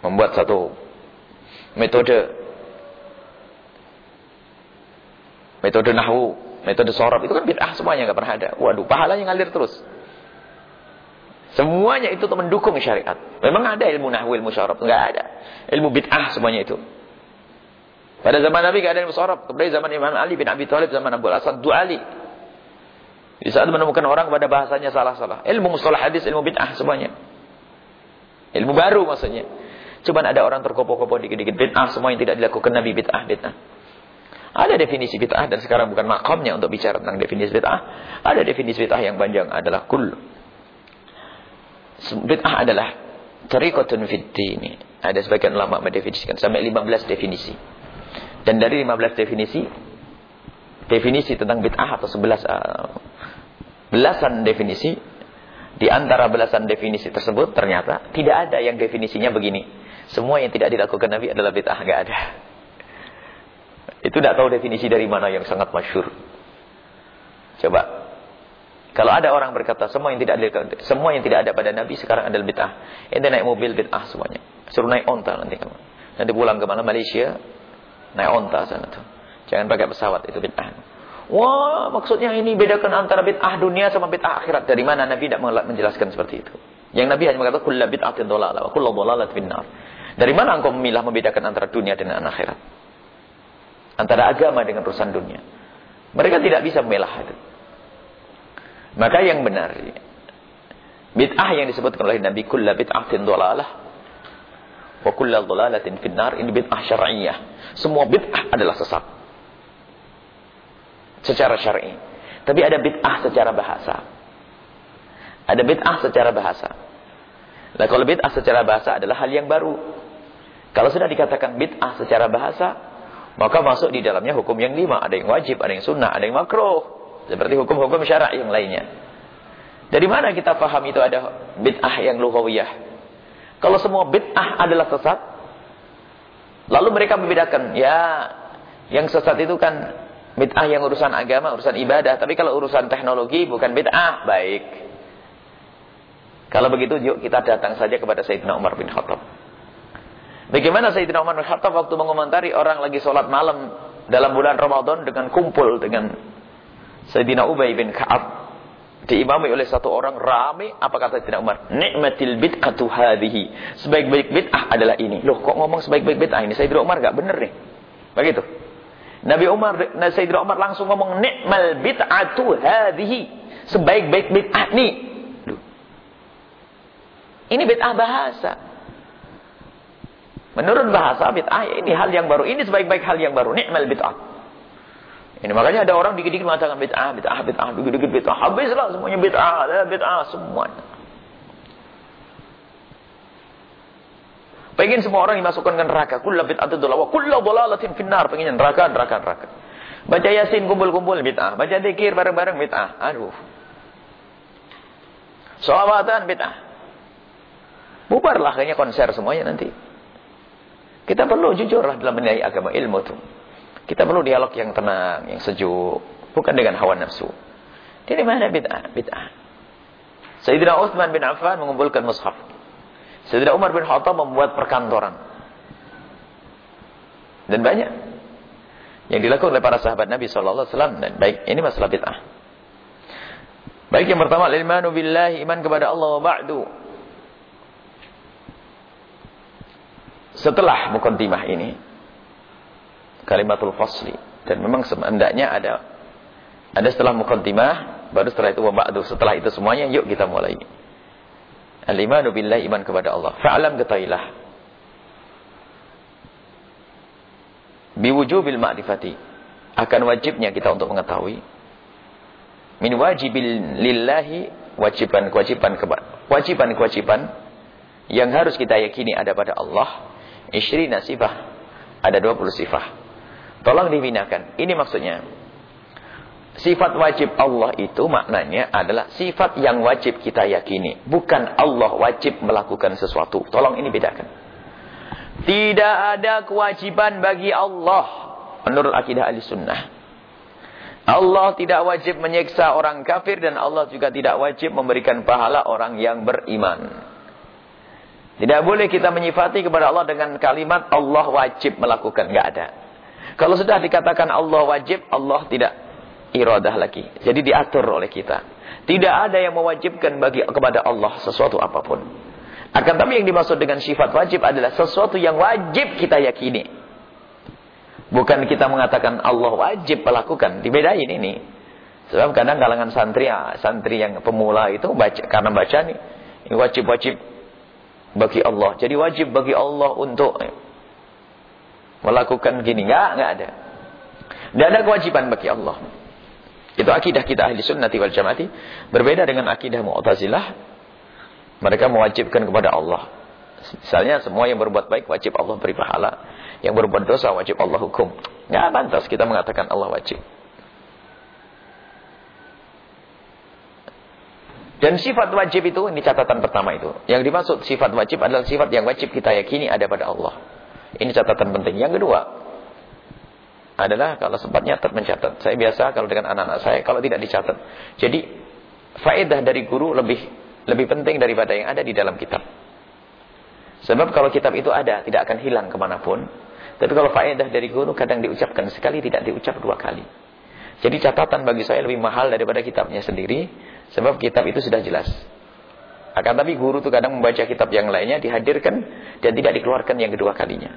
membuat satu metode Metode nahwu, metode sorab itu kan bid'ah semuanya nggak pernah ada. Waduh, pahalanya ngalir terus. Semuanya itu mendukung syariat. Memang ada ilmu nahwu, ilmu sorab, nggak ada. Ilmu bid'ah semuanya itu. Pada zaman Nabi nggak ada ilmu sorab. Kemudian zaman Imam Ali bin Abi Thalib, zaman Abu Asad Ali. Di saat menemukan orang pada bahasanya salah-salah. Ilmu mustalah hadis, ilmu bid'ah semuanya. Ilmu baru maksudnya. Cuman ada orang terkopo-kopo dikit-dikit bid'ah semua yang tidak dilakukan Nabi bid'ah bid'ah. Ada definisi bid'ah dan sekarang bukan makamnya untuk bicara tentang definisi bid'ah. Ada definisi bid'ah yang panjang adalah kul. Bid'ah adalah tariqatun fid ini. Ada sebagian ulama mendefinisikan sampai 15 definisi. Dan dari 15 definisi definisi tentang bid'ah atau 11 uh, belasan definisi di antara belasan definisi tersebut ternyata tidak ada yang definisinya begini. Semua yang tidak dilakukan Nabi adalah bid'ah, enggak ada. Itu tidak tahu definisi dari mana yang sangat masyur. Coba. Kalau ada orang berkata semua yang tidak ada semua yang tidak ada pada Nabi sekarang adalah bid'ah. Ente naik mobil bid'ah semuanya. Suruh naik onta nanti kamu. Nanti pulang ke mana Malaysia naik onta sana tuh. Jangan pakai pesawat itu bid'ah. Wah, maksudnya ini bedakan antara bid'ah dunia sama bid'ah akhirat. Dari mana Nabi tidak menjelaskan seperti itu? Yang Nabi hanya mengatakan kullu bid'atin dhalalah wa kullu dhalalatin finnar. Dari mana engkau memilah membedakan antara dunia dan akhirat? antara agama dengan urusan dunia. Mereka tidak bisa memilah itu. Maka yang benar bid'ah yang disebutkan oleh Nabi kullu bid'atin dhalalah wa kullu dhalalatin finnar ini bid'ah syar'iyyah. Semua bid'ah adalah sesat. Secara syar'i. Tapi ada bid'ah secara bahasa. Ada bid'ah secara bahasa. Nah, kalau bid'ah secara bahasa adalah hal yang baru. Kalau sudah dikatakan bid'ah secara bahasa, maka masuk di dalamnya hukum yang lima. Ada yang wajib, ada yang sunnah, ada yang makruh. Seperti hukum-hukum syarak yang lainnya. Dari mana kita paham itu ada bid'ah yang lughawiyah? Kalau semua bid'ah adalah sesat, lalu mereka membedakan, ya yang sesat itu kan bid'ah yang urusan agama, urusan ibadah. Tapi kalau urusan teknologi bukan bid'ah, baik. Kalau begitu yuk kita datang saja kepada Sayyidina Umar bin Khattab. Bagaimana Sayyidina Umar bin Khattab waktu mengomentari orang lagi sholat malam dalam bulan Ramadan dengan kumpul dengan Sayyidina Ubay bin Ka'ab diimami oleh satu orang ramai apa kata Sayyidina Umar? Nikmatil bid'atu hadhihi. Sebaik-baik bid'ah adalah ini. Loh kok ngomong sebaik-baik bid'ah ini? Sayyidina Umar enggak benar nih. Begitu. Nabi Umar Sayyidina Umar langsung ngomong nikmal bid'atu hadhihi. Sebaik-baik bid'ah nih. Ini bid'ah bahasa. Menurut bahasa bid'ah ini hal yang baru. Ini sebaik-baik hal yang baru. Ni'mal bid'ah. Ini makanya ada orang dikit-dikit mengatakan bid'ah, bid'ah, bid'ah, dikit-dikit bid'ah. Habislah semuanya bid'ah, ada bid'ah semuanya. Pengen semua orang dimasukkan ke neraka. Kullu bid'atin dhalalah kullu dhalalatin finnar. Pengen neraka, neraka, neraka. Baca Yasin kumpul-kumpul bid'ah. Baca zikir bareng-bareng bid'ah. Aduh. Salawatan bid'ah. Bubarlah kayaknya konser semuanya nanti. Kita perlu jujurlah dalam menilai agama ilmu itu. Kita perlu dialog yang tenang, yang sejuk, bukan dengan hawa nafsu. Dari mana bid'ah? Bid'ah. Sayyidina Uthman bin Affan mengumpulkan mushaf. Sayyidina Umar bin Khattab membuat perkantoran. Dan banyak yang dilakukan oleh para sahabat Nabi sallallahu alaihi wasallam dan baik ini masalah bid'ah. Baik yang pertama ilmanu billahi iman kepada Allah wa ba'du. Setelah mukaddimah ini kalimatul fasli dan memang seandainya ada ada setelah mukaddimah baru setelah itu wa ba'du setelah itu semuanya yuk kita mulai. Al-imanu billahi iman kepada Allah. Fa'lam ketailah. Biwujubil ma'rifati. Akan wajibnya kita untuk mengetahui. Min wajibil lillahi wajiban-kewajiban kewajiban-kewajiban yang harus kita yakini ada pada Allah. Isyrina sifah. Ada 20 sifah. Tolong dibinakan. Ini maksudnya. Sifat wajib Allah itu maknanya adalah sifat yang wajib kita yakini. Bukan Allah wajib melakukan sesuatu. Tolong ini bedakan. Tidak ada kewajiban bagi Allah. Menurut akidah ahli sunnah. Allah tidak wajib menyiksa orang kafir dan Allah juga tidak wajib memberikan pahala orang yang beriman. Tidak boleh kita menyifati kepada Allah dengan kalimat Allah wajib melakukan. Tidak ada. Kalau sudah dikatakan Allah wajib, Allah tidak iradah lagi. Jadi diatur oleh kita. Tidak ada yang mewajibkan bagi kepada Allah sesuatu apa pun. Akan tapi yang dimaksud dengan sifat wajib adalah sesuatu yang wajib kita yakini. Bukan kita mengatakan Allah wajib melakukan. Dibedain ini. Sebab kadang kalangan santri, ya, santri yang pemula itu baca karena baca nih, wajib-wajib bagi Allah. Jadi wajib bagi Allah untuk melakukan gini. Enggak, enggak ada. Tidak ada kewajiban bagi Allah. Itu akidah kita ahli sunnati wal jamaati. Berbeda dengan akidah mu'tazilah. Mereka mewajibkan kepada Allah. Misalnya semua yang berbuat baik wajib Allah beri pahala. Yang berbuat dosa wajib Allah hukum. Nggak pantas kita mengatakan Allah wajib. Dan sifat wajib itu, ini catatan pertama itu. Yang dimaksud sifat wajib adalah sifat yang wajib kita yakini ada pada Allah. Ini catatan penting. Yang kedua, adalah kalau sempat nyatat mencatat. Saya biasa kalau dengan anak-anak saya kalau tidak dicatat. Jadi faedah dari guru lebih lebih penting daripada yang ada di dalam kitab. Sebab kalau kitab itu ada tidak akan hilang ke mana pun. Tapi kalau faedah dari guru kadang diucapkan sekali tidak diucap dua kali. Jadi catatan bagi saya lebih mahal daripada kitabnya sendiri. Sebab kitab itu sudah jelas. Akan tapi guru itu kadang membaca kitab yang lainnya dihadirkan dan tidak dikeluarkan yang kedua kalinya.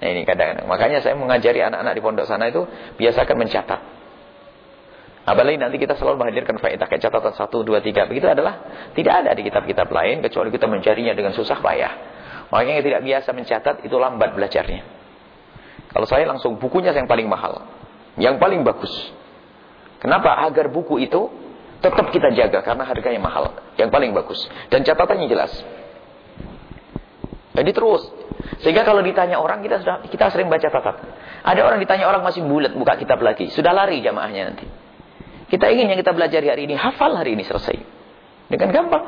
Nah ini kadang-kadang. Makanya saya mengajari anak-anak di pondok sana itu biasakan mencatat. Apalagi nanti kita selalu menghadirkan faedah kayak catatan 1, 2, 3. Begitu adalah tidak ada di kitab-kitab lain kecuali kita mencarinya dengan susah payah. Makanya yang tidak biasa mencatat itu lambat belajarnya. Kalau saya langsung bukunya yang paling mahal. Yang paling bagus. Kenapa? Agar buku itu tetap kita jaga karena harganya mahal. Yang paling bagus. Dan catatannya jelas. Jadi terus sehingga kalau ditanya orang kita sudah kita sering baca tatap. Ada orang ditanya orang masih bulat buka kitab lagi, sudah lari jamaahnya nanti. Kita ingin yang kita belajar hari ini hafal hari ini selesai. Dengan gampang.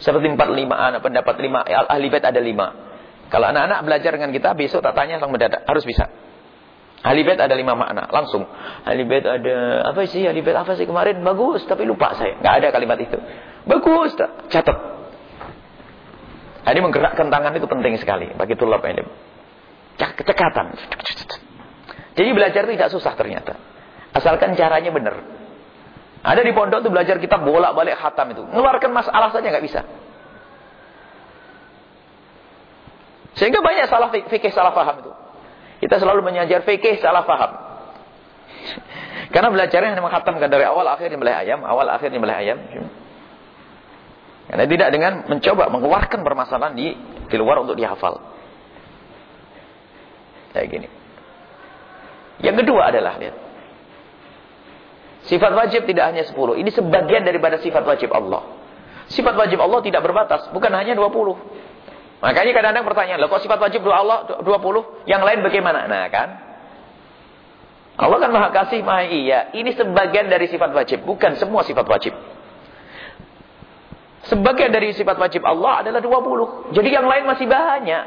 Seperti 45 anak pendapat 5 ahli bait ada 5. Kalau anak-anak belajar dengan kita besok tak tanya langsung mendadak harus bisa. Ahli ada 5 makna langsung. Ahli ada apa sih ahli apa sih kemarin bagus tapi lupa saya. Enggak ada kalimat itu. Bagus? Catat. Jadi menggerakkan tangan itu penting sekali bagi tulab ini. Cekatan. Jadi belajar tidak susah ternyata. Asalkan caranya benar. Ada di pondok itu belajar kita bolak-balik khatam itu. Ngeluarkan masalah saja nggak bisa. Sehingga banyak salah fikih salah paham itu. Kita selalu menyajar fikih salah paham. Karena belajarnya memang khatamkan dari awal akhir mulai ayam, awal akhir mulai ayam. Karena tidak dengan mencoba mengeluarkan permasalahan di di luar untuk dihafal. Kayak gini. Yang kedua adalah lihat. Sifat wajib tidak hanya 10. Ini sebagian daripada sifat wajib Allah. Sifat wajib Allah tidak berbatas, bukan hanya 20. Makanya kadang-kadang pertanyaan, loh kok sifat wajib doa Allah 20? Yang lain bagaimana? Nah kan? Allah kan maha kasih, maha iya. Ini sebagian dari sifat wajib, bukan semua sifat wajib. Sebagian dari sifat wajib Allah adalah 20. Jadi yang lain masih banyak.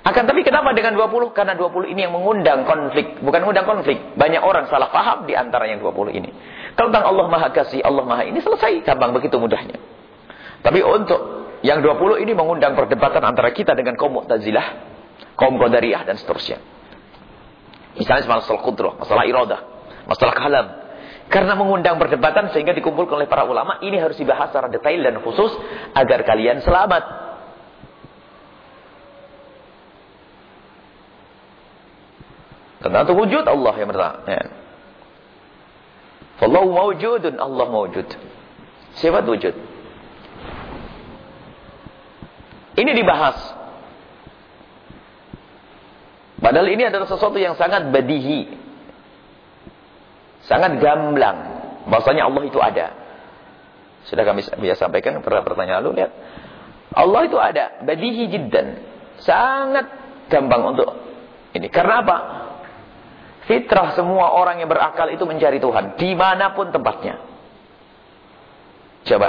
Akan tapi kenapa dengan 20? Karena 20 ini yang mengundang konflik. Bukan mengundang konflik. Banyak orang salah paham di antara yang 20 ini. Kalau tentang Allah Maha Kasih, Allah Maha ini selesai. Gampang begitu mudahnya. Tapi untuk Yang 20 ini mengundang perdebatan antara kita dengan kaum Mu'tazilah, kaum Qadariyah dan seterusnya. Misalnya masalah kudrah, masalah iradah, masalah kalam. Karena mengundang perdebatan sehingga dikumpulkan oleh para ulama, ini harus dibahas secara detail dan khusus agar kalian selamat. Tentang wujud Allah yang pertama. Ya. Allah mawujudun, Allah mawujud. Sifat wujud. Ini dibahas. Padahal ini adalah sesuatu yang sangat badihi. Sangat gamblang. Bahasanya Allah itu ada. Sudah kami biasa sampaikan pada pertanyaan lalu lihat. Allah itu ada. Badihi jiddan. Sangat gampang untuk ini. Karena apa? Fitrah semua orang yang berakal itu mencari Tuhan. Di mana pun tempatnya. Coba.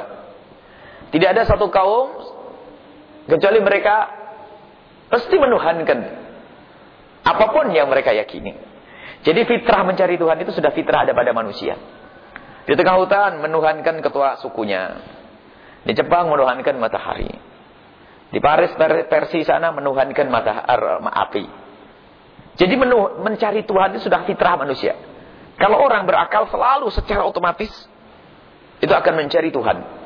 Tidak ada satu kaum Kecuali mereka pasti menuhankan apa pun yang mereka yakini. Jadi fitrah mencari Tuhan itu sudah fitrah ada pada manusia. Di tengah hutan menuhankan ketua sukunya. Di Jepang menuhankan matahari. Di Paris, Persi sana menuhankan matahari, api. Jadi menuh, mencari Tuhan itu sudah fitrah manusia. Kalau orang berakal selalu secara otomatis itu akan mencari Tuhan.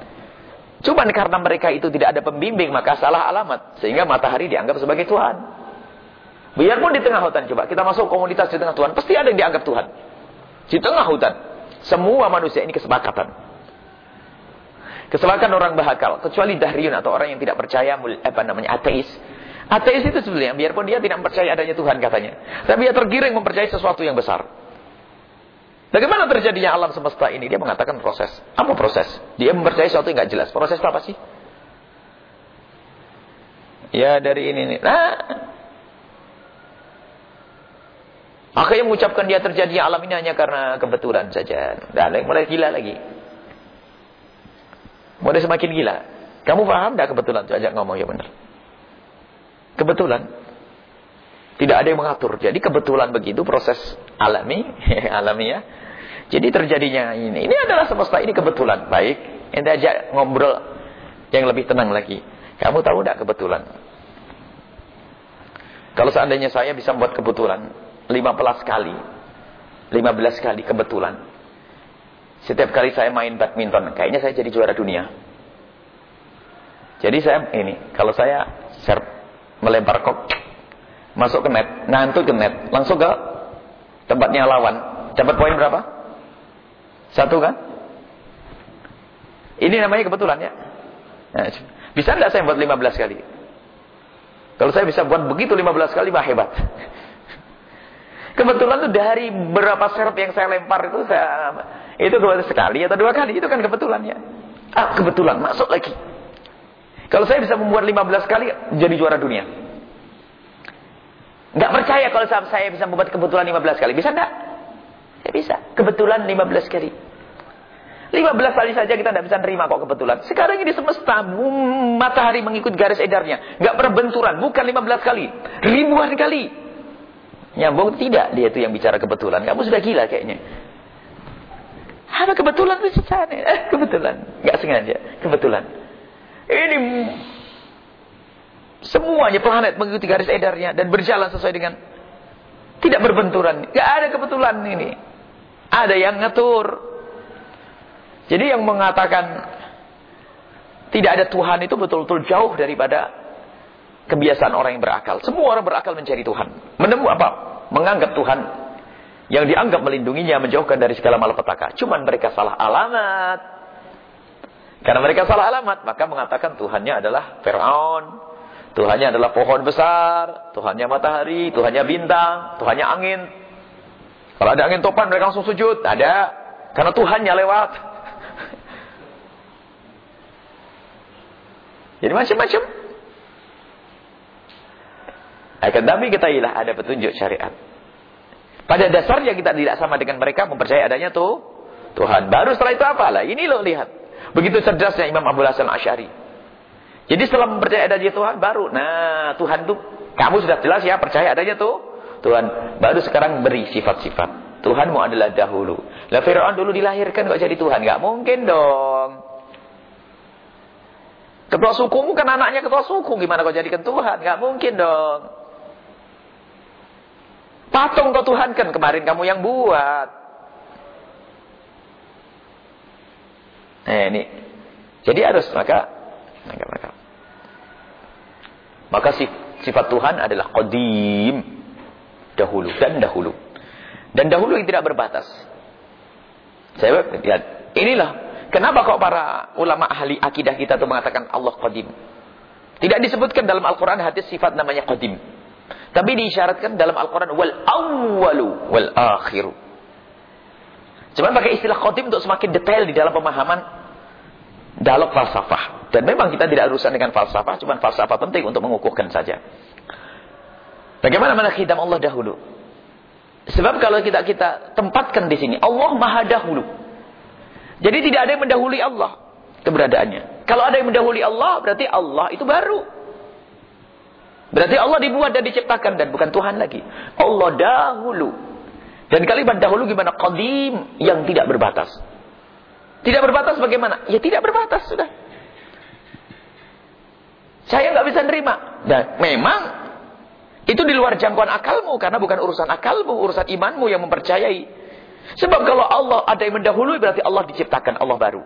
Cuma karena mereka itu tidak ada pembimbing, maka salah alamat. Sehingga matahari dianggap sebagai Tuhan. Biarpun di tengah hutan, coba kita masuk komunitas di tengah Tuhan, pasti ada yang dianggap Tuhan. Di tengah hutan. Semua manusia ini kesepakatan. Kesepakatan orang bahakal. Kecuali dahriyun atau orang yang tidak percaya, apa namanya, ateis. Ateis itu sebenarnya, biarpun dia tidak percaya adanya Tuhan katanya. Tapi dia tergiring mempercayai sesuatu yang besar. Bagaimana terjadinya alam semesta ini? Dia mengatakan proses. Apa proses? Dia mempercayai sesuatu yang nggak jelas. Proses apa sih? Ya dari ini. Nah, maka yang mengucapkan dia terjadinya alam ini hanya karena kebetulan saja. Dan mulai gila lagi. Mulai semakin gila. Kamu paham tidak kebetulan? Ajak ngomong ya benar. Kebetulan. Tidak ada yang mengatur. Jadi kebetulan begitu proses alami, alami ya. Jadi terjadinya ini. Ini adalah semesta ini kebetulan. Baik. Ente ajak ngobrol yang lebih tenang lagi. Kamu tahu tidak kebetulan? Kalau seandainya saya bisa membuat kebetulan 15 kali. 15 kali kebetulan. Setiap kali saya main badminton, kayaknya saya jadi juara dunia. Jadi saya ini, kalau saya serve melempar kok masuk ke net, ngantuk ke net, langsung ke tempatnya lawan. Dapat poin berapa? Satu kan? Ini namanya kebetulan ya. Nah, bisa enggak saya buat 15 kali? Kalau saya bisa buat begitu 15 kali, mah hebat. Kebetulan tuh dari berapa serp yang saya lempar itu saya itu dua sekali atau dua kali itu kan kebetulan ya. Ah, kebetulan masuk lagi. Kalau saya bisa membuat 15 kali jadi juara dunia. Enggak percaya kalau saya bisa membuat kebetulan 15 kali. Bisa enggak? Ya bisa. Kebetulan 15 kali. 15 kali saja kita tidak bisa nerima kok kebetulan. Sekarang ini semesta, matahari mengikut garis edarnya. Nggak pernah benturan, bukan 15 kali. Ribuan kali. Nyambung tidak, dia itu yang bicara kebetulan. Kamu sudah gila kayaknya. Ada kebetulan itu Eh, kebetulan. Nggak sengaja, kebetulan. Ini semuanya planet mengikuti garis edarnya dan berjalan sesuai dengan tidak berbenturan. Nggak ada kebetulan ini. Ada yang ngatur. Jadi yang mengatakan tidak ada Tuhan itu betul-betul jauh daripada kebiasaan orang yang berakal. Semua orang berakal mencari Tuhan. Menemu apa? Menganggap Tuhan yang dianggap melindunginya, menjauhkan dari segala malapetaka. Cuman mereka salah alamat. Karena mereka salah alamat, maka mengatakan Tuhannya adalah Fir'aun. Tuhannya adalah pohon besar. Tuhannya matahari. Tuhannya bintang. Tuhannya angin. Kalau ada angin topan, mereka langsung sujud. Ada. Karena Tuhannya lewat. Jadi macam-macam. Akan tapi kita ilah ada petunjuk syariat. Pada dasarnya kita tidak sama dengan mereka mempercayai adanya tuh Tuhan. Baru setelah itu apalah? Ini loh lihat. Begitu cerdasnya Imam Abu Hasan Asy'ari. Jadi setelah mempercayai adanya Tuhan baru, nah Tuhan tuh kamu sudah jelas ya percaya adanya tuh Tuhan. Baru sekarang beri sifat-sifat. Tuhanmu adalah dahulu. Lah Firaun dulu dilahirkan kok jadi Tuhan? Gak mungkin dong. Ketua sukumu kan anaknya ketua suku. Gimana kau jadikan Tuhan? Gak mungkin dong. Patung kau Tuhan kan kemarin kamu yang buat. Nah ini. Jadi harus maka maka maka. Maka sifat Tuhan adalah qadim. Dahulu dan dahulu. Dan dahulu yang tidak berbatas. Saya lihat. Inilah Kenapa kok para ulama ahli akidah kita itu mengatakan Allah qadim? Tidak disebutkan dalam Al-Quran hadis sifat namanya qadim. Tapi diisyaratkan dalam Al-Quran wal awwalu wal akhiru. Cuma pakai istilah qadim untuk semakin detail di dalam pemahaman dialog falsafah. Dan memang kita tidak urusan dengan falsafah, cuma falsafah penting untuk mengukuhkan saja. Bagaimana mana khidam Allah dahulu? Sebab kalau kita kita tempatkan di sini, Allah Maha dahulu. Jadi tidak ada yang mendahului Allah keberadaannya. Kalau ada yang mendahului Allah, berarti Allah itu baru. Berarti Allah dibuat dan diciptakan dan bukan Tuhan lagi. Allah dahulu. Dan kalimat dahulu gimana? Qadim yang tidak berbatas. Tidak berbatas bagaimana? Ya tidak berbatas sudah. Saya nggak bisa nerima. Dan memang itu di luar jangkauan akalmu karena bukan urusan akalmu, urusan imanmu yang mempercayai Sebab kalau Allah ada yang mendahului berarti Allah diciptakan, Allah baru.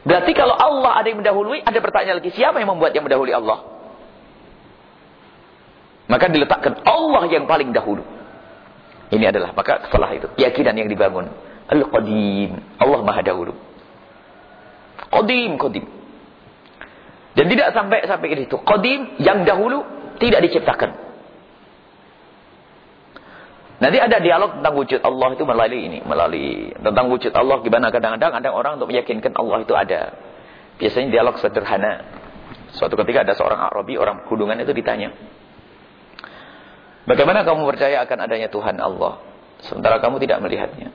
Berarti kalau Allah ada yang mendahului, ada pertanyaan lagi, siapa yang membuat yang mendahului Allah? Maka diletakkan Allah yang paling dahulu. Ini adalah maka setelah itu keyakinan yang dibangun. Al-Qadim, Allah Maha dahulu. Qadim, Qadim. Dan tidak sampai sampai itu. Qadim yang dahulu tidak diciptakan. Nanti ada dialog tentang wujud Allah itu melalui ini, melalui tentang wujud Allah gimana kadang-kadang ada orang untuk meyakinkan Allah itu ada. Biasanya dialog sederhana. Suatu ketika ada seorang Arabi, orang kudungan itu ditanya. Bagaimana kamu percaya akan adanya Tuhan Allah sementara kamu tidak melihatnya?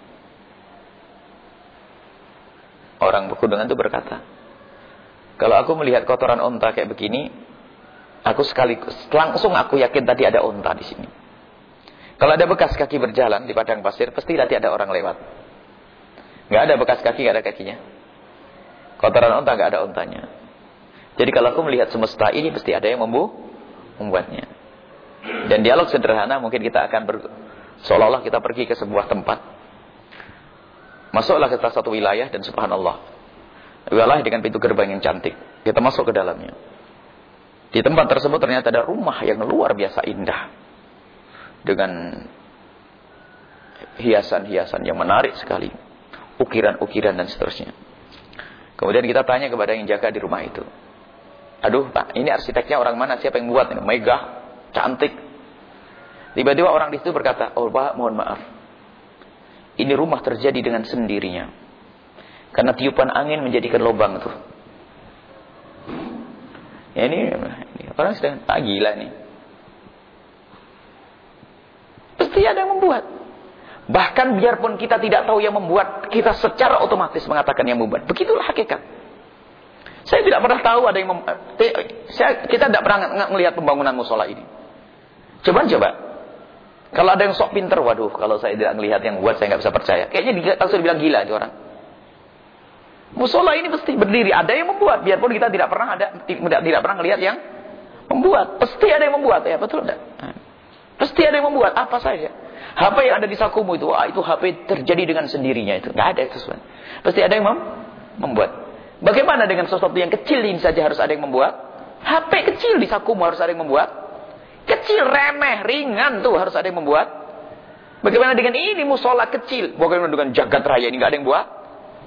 Orang kudungan itu berkata, kalau aku melihat kotoran onta kayak begini, aku sekali langsung aku yakin tadi ada onta di sini. Kalau ada bekas kaki berjalan di padang pasir, pasti nanti ada orang lewat. Nggak ada bekas kaki, nggak ada kakinya. Kotoran unta nggak ada untanya. Jadi kalau aku melihat semesta ini, pasti ada yang membu membuatnya. Dan dialog sederhana, mungkin kita akan ber, seolah-olah kita pergi ke sebuah tempat. Masuklah ke salah satu wilayah dan subhanallah. Wilayah dengan pintu gerbang yang cantik. Kita masuk ke dalamnya. Di tempat tersebut ternyata ada rumah yang luar biasa indah dengan hiasan-hiasan yang menarik sekali. Ukiran-ukiran dan seterusnya. Kemudian kita tanya kepada yang jaga di rumah itu. Aduh pak, ini arsiteknya orang mana? Siapa yang buat? Megah, cantik. Tiba-tiba orang di situ berkata, oh pak mohon maaf. Ini rumah terjadi dengan sendirinya. Karena tiupan angin menjadikan lubang tuh. Ya ini, ini orang sedang ah, gila nih. Pasti ada yang membuat. Bahkan biarpun kita tidak tahu yang membuat, kita secara otomatis mengatakan yang membuat. Begitulah hakikat. Saya tidak pernah tahu ada yang mem eh, saya, kita tidak pernah melihat pembangunan musola ini. Coba coba. Kalau ada yang sok pinter, waduh, kalau saya tidak melihat yang buat saya nggak bisa percaya. Kayaknya langsung dibilang gila itu orang. Musola ini pasti berdiri, ada yang membuat, biarpun kita tidak pernah ada tidak, tidak pernah melihat yang membuat. Pasti ada yang membuat ya, betul tidak? Pasti ada yang membuat apa saja. HP yang ada di sakumu itu, wah itu HP terjadi dengan sendirinya itu. Tidak ada itu sebenarnya. Pasti ada yang mem membuat. Bagaimana dengan sesuatu yang kecil ini saja harus ada yang membuat? HP kecil di sakumu harus ada yang membuat? Kecil, remeh, ringan tuh harus ada yang membuat. Bagaimana dengan ini musola kecil? Bagaimana dengan jagat raya ini nggak ada yang buat?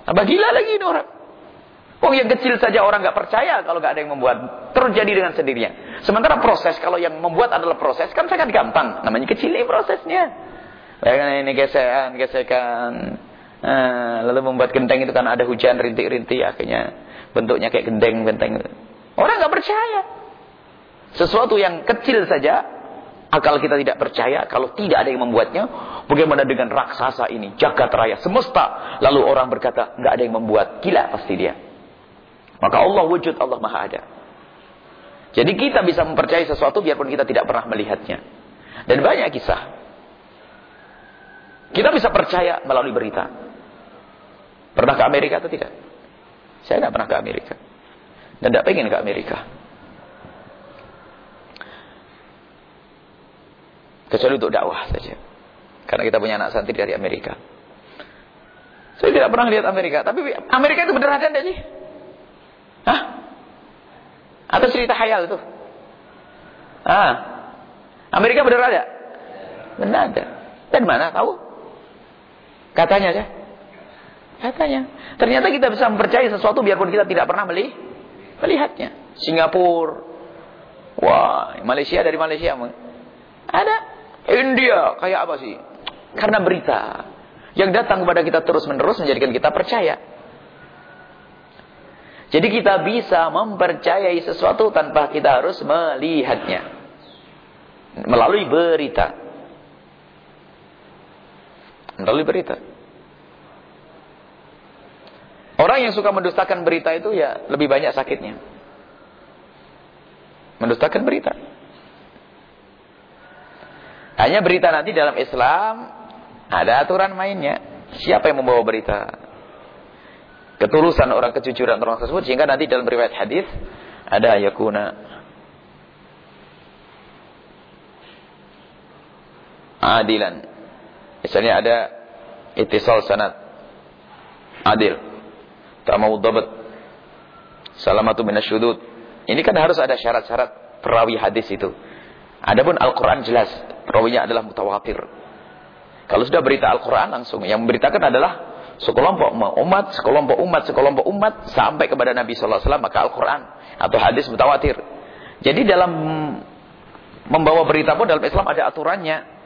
Tambah gila lagi ini orang. Oh yang kecil saja orang nggak percaya kalau nggak ada yang membuat. Terjadi dengan sendirinya. Sementara proses kalau yang membuat adalah proses kan sangat gampang. Namanya kecil ini prosesnya. Bayangkan ini gesekan, gesekan. Nah, lalu membuat genteng itu kan ada hujan rintik-rintik akhirnya bentuknya kayak gendeng genteng. Orang nggak percaya. Sesuatu yang kecil saja akal kita tidak percaya kalau tidak ada yang membuatnya. Bagaimana dengan raksasa ini, jagat raya, semesta. Lalu orang berkata nggak ada yang membuat, gila pasti dia. Maka Allah wujud, Allah maha ada. Jadi kita bisa mempercayai sesuatu biarpun kita tidak pernah melihatnya. Dan banyak kisah. Kita bisa percaya melalui berita. Pernah ke Amerika atau tidak? Saya tidak pernah ke Amerika. Dan tidak pengen ke Amerika. Kecuali untuk dakwah saja. Karena kita punya anak santri dari Amerika. Saya tidak pernah lihat Amerika. Tapi Amerika itu benar ada sih? Hah? Atau cerita hayal itu? Ah. Amerika benar ada? Benar ada. Dan mana tahu? Katanya saja. Katanya. Ternyata kita bisa mempercayai sesuatu biarpun kita tidak pernah meli melihatnya. Singapura. Wah, Malaysia dari Malaysia. Ada. India. Kayak apa sih? Karena berita. Yang datang kepada kita terus-menerus menjadikan kita percaya. Jadi kita bisa mempercayai sesuatu tanpa kita harus melihatnya. Melalui berita. Melalui berita. Orang yang suka mendustakan berita itu ya lebih banyak sakitnya. Mendustakan berita. Hanya berita nanti dalam Islam ada aturan mainnya. Siapa yang membawa berita? Ketulusan orang kejujuran orang tersebut sehingga nanti dalam riwayat hadis ada yakuna adilan. Misalnya ada itisal sanad adil tamau dabat salamatu minasyudud ini kan harus ada syarat-syarat perawi hadis itu. Adapun Al-Qur'an jelas perawinya adalah mutawatir. Kalau sudah berita Al-Qur'an langsung yang memberitakan adalah sekelompok umat sekelompok umat sekelompok umat sampai kepada Nabi wasallam maka Al-Qur'an atau hadis mutawatir jadi dalam membawa berita pun dalam Islam ada aturannya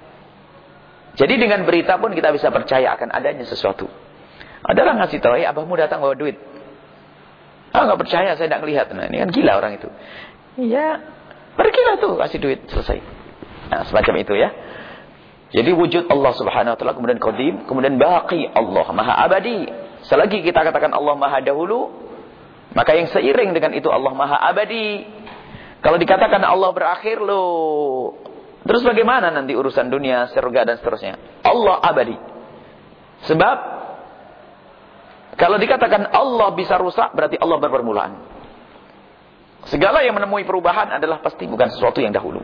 jadi dengan berita pun kita bisa percaya akan adanya sesuatu ada ngasih tahu, ya abahmu datang bawa duit. Ah nggak percaya, saya tidak melihat. Nah, ini kan gila orang itu. Iya, pergilah tuh kasih duit selesai. Nah, semacam itu ya. Jadi wujud Allah Subhanahu wa taala kemudian qadim, kemudian baqi Allah Maha abadi. Selagi kita katakan Allah Maha dahulu, maka yang seiring dengan itu Allah Maha abadi. Kalau dikatakan Allah berakhir loh. Terus bagaimana nanti urusan dunia, surga dan seterusnya? Allah abadi. Sebab kalau dikatakan Allah bisa rusak, berarti Allah berpermulaan. Segala yang menemui perubahan adalah pasti bukan sesuatu yang dahulu.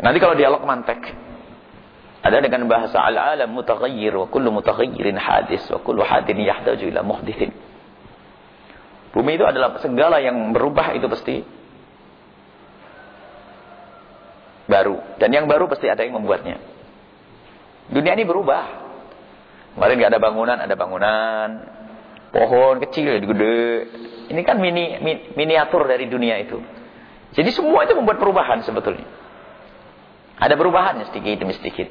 Nanti kalau dialog mantek, ada dengan bahasa al-alam mutaghayyir wa kullu mutaghayyirin hadis wa kullu hadin yahtaju ila muhdithin. Bumi itu adalah segala yang berubah itu pasti baru. Dan yang baru pasti ada yang membuatnya. Dunia ini berubah. Kemarin nggak ada bangunan, ada bangunan. Pohon kecil, gede. Ini kan mini, miniatur dari dunia itu. Jadi semua itu membuat perubahan sebetulnya. Ada perubahan sedikit demi sedikit.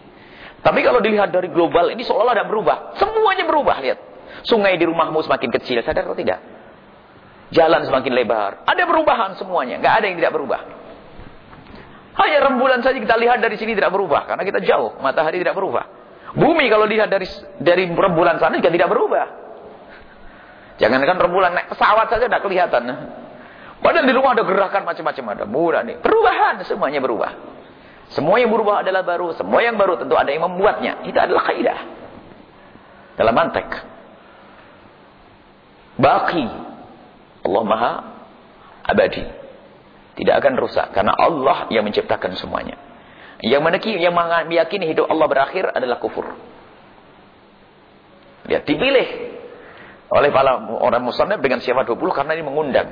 Tapi kalau dilihat dari global ini seolah-olah ada berubah. Semuanya berubah, lihat. Sungai di rumahmu semakin kecil, sadar atau tidak? Jalan semakin lebar. Ada perubahan semuanya, nggak ada yang tidak berubah. Hanya rembulan saja kita lihat dari sini tidak berubah karena kita jauh, matahari tidak berubah. Bumi kalau dilihat dari dari rembulan sana juga tidak berubah. Jangankan rembulan naik pesawat saja tidak kelihatan. Padahal di rumah ada gerakan macam-macam ada. Murah nih. Perubahan semuanya berubah. Semua yang berubah adalah baru. Semua yang baru tentu ada yang membuatnya. Itu adalah kaidah. Dalam mantek. Baki. Allah Maha abadi. Tidak akan rusak. Karena Allah yang menciptakan semuanya. Yang meneki, yang meyakini hidup Allah berakhir adalah kufur. Dia dipilih oleh para orang muslim dengan siapa 20 karena ini mengundang.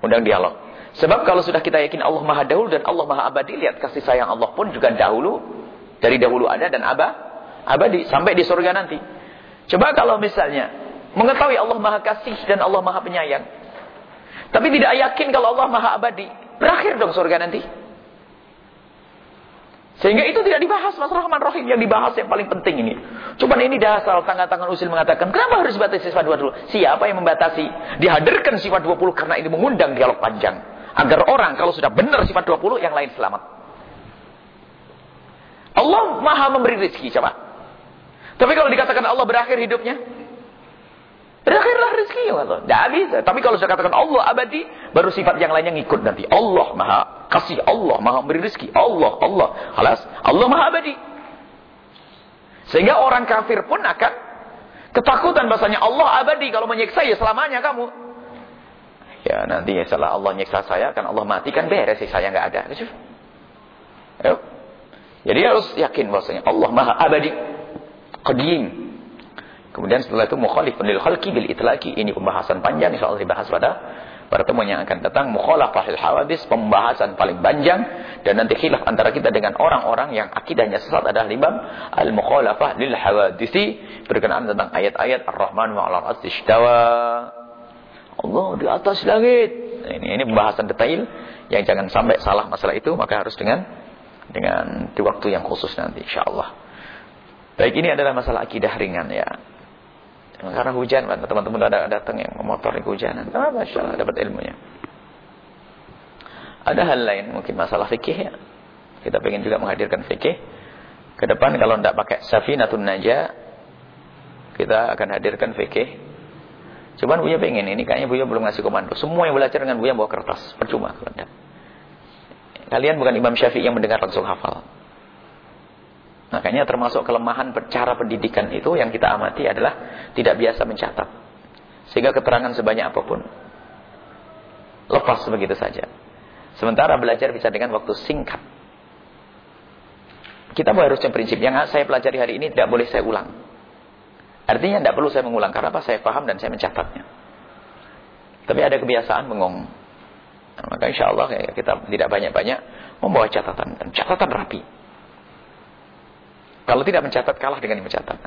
Undang dialog. Sebab kalau sudah kita yakin Allah Maha dahulu dan Allah Maha abadi, lihat kasih sayang Allah pun juga dahulu. Dari dahulu ada dan abah, abadi. Sampai di surga nanti. Coba kalau misalnya mengetahui Allah Maha kasih dan Allah Maha penyayang. Tapi tidak yakin kalau Allah Maha abadi. Berakhir dong surga nanti. Sehingga itu tidak dibahas Mas Rahman Rahim. Yang dibahas yang paling penting ini. Cuma ini dasar tangan-tangan usil mengatakan. Kenapa harus dibatasi sifat 20? Siapa yang membatasi? Dihadirkan sifat 20 karena ini mengundang dialog panjang. Agar orang kalau sudah benar sifat 20 yang lain selamat. Allah maha memberi rezeki coba. Tapi kalau dikatakan Allah berakhir hidupnya. Berakhirlah rezeki ya. Tidak bisa. Tapi kalau saya katakan Allah abadi. Baru sifat yang lainnya ngikut nanti. Allah maha kasih. Allah maha memberi rezeki. Allah, Allah. Alas, Allah maha abadi. Sehingga orang kafir pun akan ketakutan bahasanya Allah abadi. Kalau menyiksa ya selamanya kamu. Ya nanti setelah Allah nyiksa saya, kan Allah matikan beres sih saya nggak ada. Yuk. Jadi harus yakin bahwasanya Allah Maha Abadi, Qadim. Kemudian setelah itu mukhalifun lil khalqi bil itlaqi. Ini pembahasan panjang insyaallah dibahas pada pertemuan yang akan datang mukhalafahil hawadis pembahasan paling panjang dan nanti khilaf antara kita dengan orang-orang yang akidahnya sesat adalah limam al mukhalafah lil hawadisi berkenaan tentang ayat-ayat ar-rahman wa istawa Allah di atas langit. Ini ini pembahasan detail yang jangan sampai salah masalah itu maka harus dengan dengan di waktu yang khusus nanti insyaallah. Baik ini adalah masalah akidah ringan ya. Karena hujan teman-teman ada datang yang memotor hujanan. Kenapa insyaallah dapat ilmunya. Ada hal lain mungkin masalah fikih ya. Kita ingin juga menghadirkan fikih. Ke depan kalau tidak pakai safinatun najah kita akan hadirkan fikih Cuman Buya pengen ini kayaknya Buya belum ngasih komando. Semua yang belajar dengan Buya bawa kertas, percuma Kalian bukan Imam Syafi'i yang mendengar langsung hafal. Makanya termasuk kelemahan cara pendidikan itu yang kita amati adalah tidak biasa mencatat. Sehingga keterangan sebanyak apa pun lepas begitu saja. Sementara belajar bisa dengan waktu singkat. Kita harusnya prinsip yang saya pelajari hari ini tidak boleh saya ulang. Artinya tidak perlu saya mengulang karena apa? Saya paham dan saya mencatatnya. Tapi ada kebiasaan bengong. Nah, maka insya Allah kita tidak banyak-banyak membawa catatan dan catatan rapi. Kalau tidak mencatat kalah dengan yang mencatat.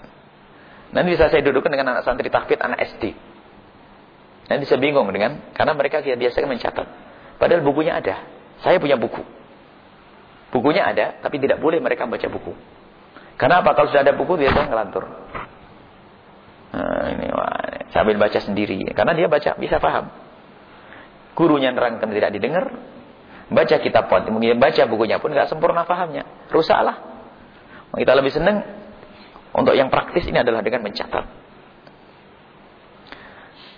Nanti bisa saya dudukkan dengan anak santri tahfidz anak SD. Nanti bisa bingung dengan karena mereka biasanya mencatat. Padahal bukunya ada. Saya punya buku. Bukunya ada, tapi tidak boleh mereka baca buku. Karena apa? Kalau sudah ada buku biasanya ngelantur. Nah, ini wah, sambil baca sendiri karena dia baca bisa paham. Gurunya nerangkan tidak didengar. Baca kitab pun, mungkin baca bukunya pun nggak sempurna pahamnya. Rusaklah. Kita lebih senang untuk yang praktis ini adalah dengan mencatat.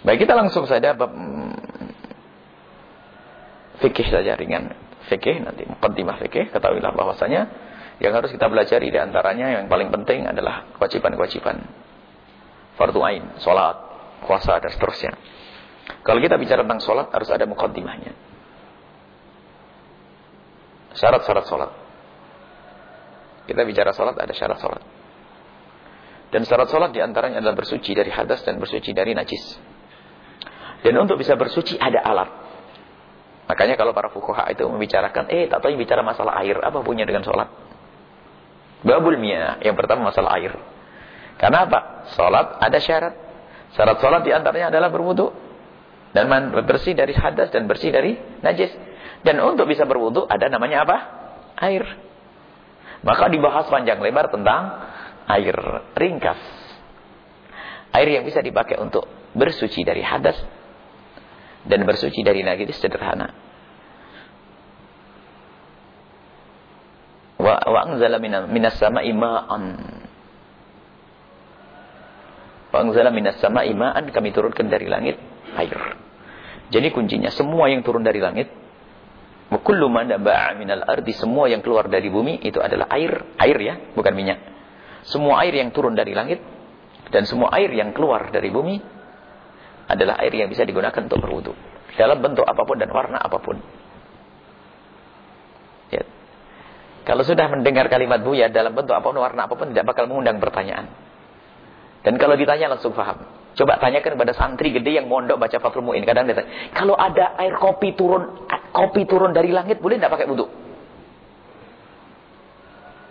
Baik kita langsung saja bab hmm, fikih saja ringan. Fikih nanti pentimah fikih ketahuilah bahwasanya yang harus kita belajar di antaranya yang paling penting adalah kewajiban-kewajiban fardu ain, salat, puasa dan seterusnya. Kalau kita bicara tentang salat harus ada mukaddimahnya. Syarat-syarat salat. Kita bicara salat ada syarat salat. Dan syarat salat di antaranya adalah bersuci dari hadas dan bersuci dari najis. Dan untuk bisa bersuci ada alat. Makanya kalau para fukuha itu membicarakan, eh tak tahu yang bicara masalah air, apa punya dengan sholat? Babul miyah, yang pertama masalah air. Karena apa? Salat ada syarat. Syarat salat di antaranya adalah berwudu dan bersih dari hadas dan bersih dari najis. Dan untuk bisa berwudu ada namanya apa? Air. Maka dibahas panjang lebar tentang air ringkas. Air yang bisa dipakai untuk bersuci dari hadas dan bersuci dari najis sederhana. Wa anzala minas sama'i ma'an Fa'anzala minas sama imaan kami turunkan dari langit air. Jadi kuncinya semua yang turun dari langit kullu ma naba'a minal ardi semua yang keluar dari bumi itu adalah air, air ya, bukan minyak. Semua air yang turun dari langit dan semua air yang keluar dari bumi adalah air yang bisa digunakan untuk berwudu dalam bentuk apa pun dan warna apa pun. Ya. Kalau sudah mendengar kalimat buya dalam bentuk apa pun warna apa pun tidak bakal mengundang pertanyaan. Dan kalau ditanya langsung paham. Coba tanyakan kepada santri gede yang mondok baca Fathul Mu'in. Kadang dia tanya, kalau ada air kopi turun kopi turun dari langit, boleh tidak pakai wudhu?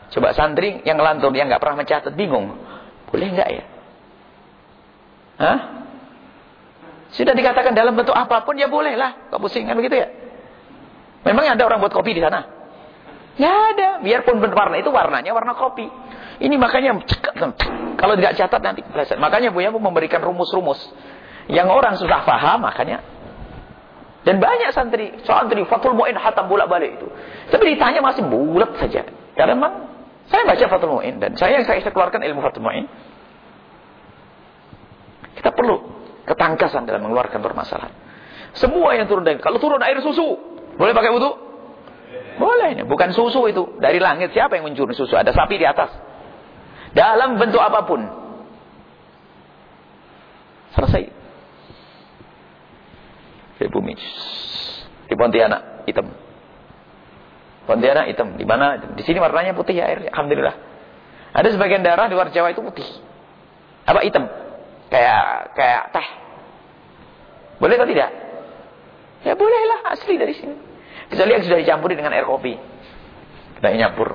Coba santri yang ngelantur, yang nggak pernah mencatat, bingung. Boleh nggak ya? Hah? Sudah dikatakan dalam bentuk apa pun, ya boleh lah. Kok pusing kan begitu ya? Memang ada orang buat kopi di sana? Ya ada. Biarpun warna itu warnanya warna kopi. Ini makanya kalau tidak catat nanti belajar. Makanya Buya memberikan rumus-rumus yang orang sudah paham makanya. Dan banyak santri, santri Fathul Mu'in hatam bolak-balik itu. Tapi ditanya masih bulat saja. Karena memang saya baca Fathul Mu'in dan saya yang saya keluarkan ilmu Fathul Mu'in. Kita perlu ketangkasan dalam mengeluarkan permasalahan. Semua yang turun dari kalau turun air susu, boleh pakai wudhu? Boleh, bukan susu itu dari langit. Siapa yang mencuri susu? Ada sapi di atas. Dalam bentuk apa pun. Selesai. Di bumi. Di Pontianak hitam. Pontianak hitam. Di mana? Di sini warnanya putih ya air. Alhamdulillah. Ada sebagian daerah di luar Jawa itu putih. Apa hitam? Kayak kayak teh. Boleh atau tidak? Ya bolehlah asli dari sini. Kecuali yang sudah dicampuri dengan air kopi. Kita nyampur.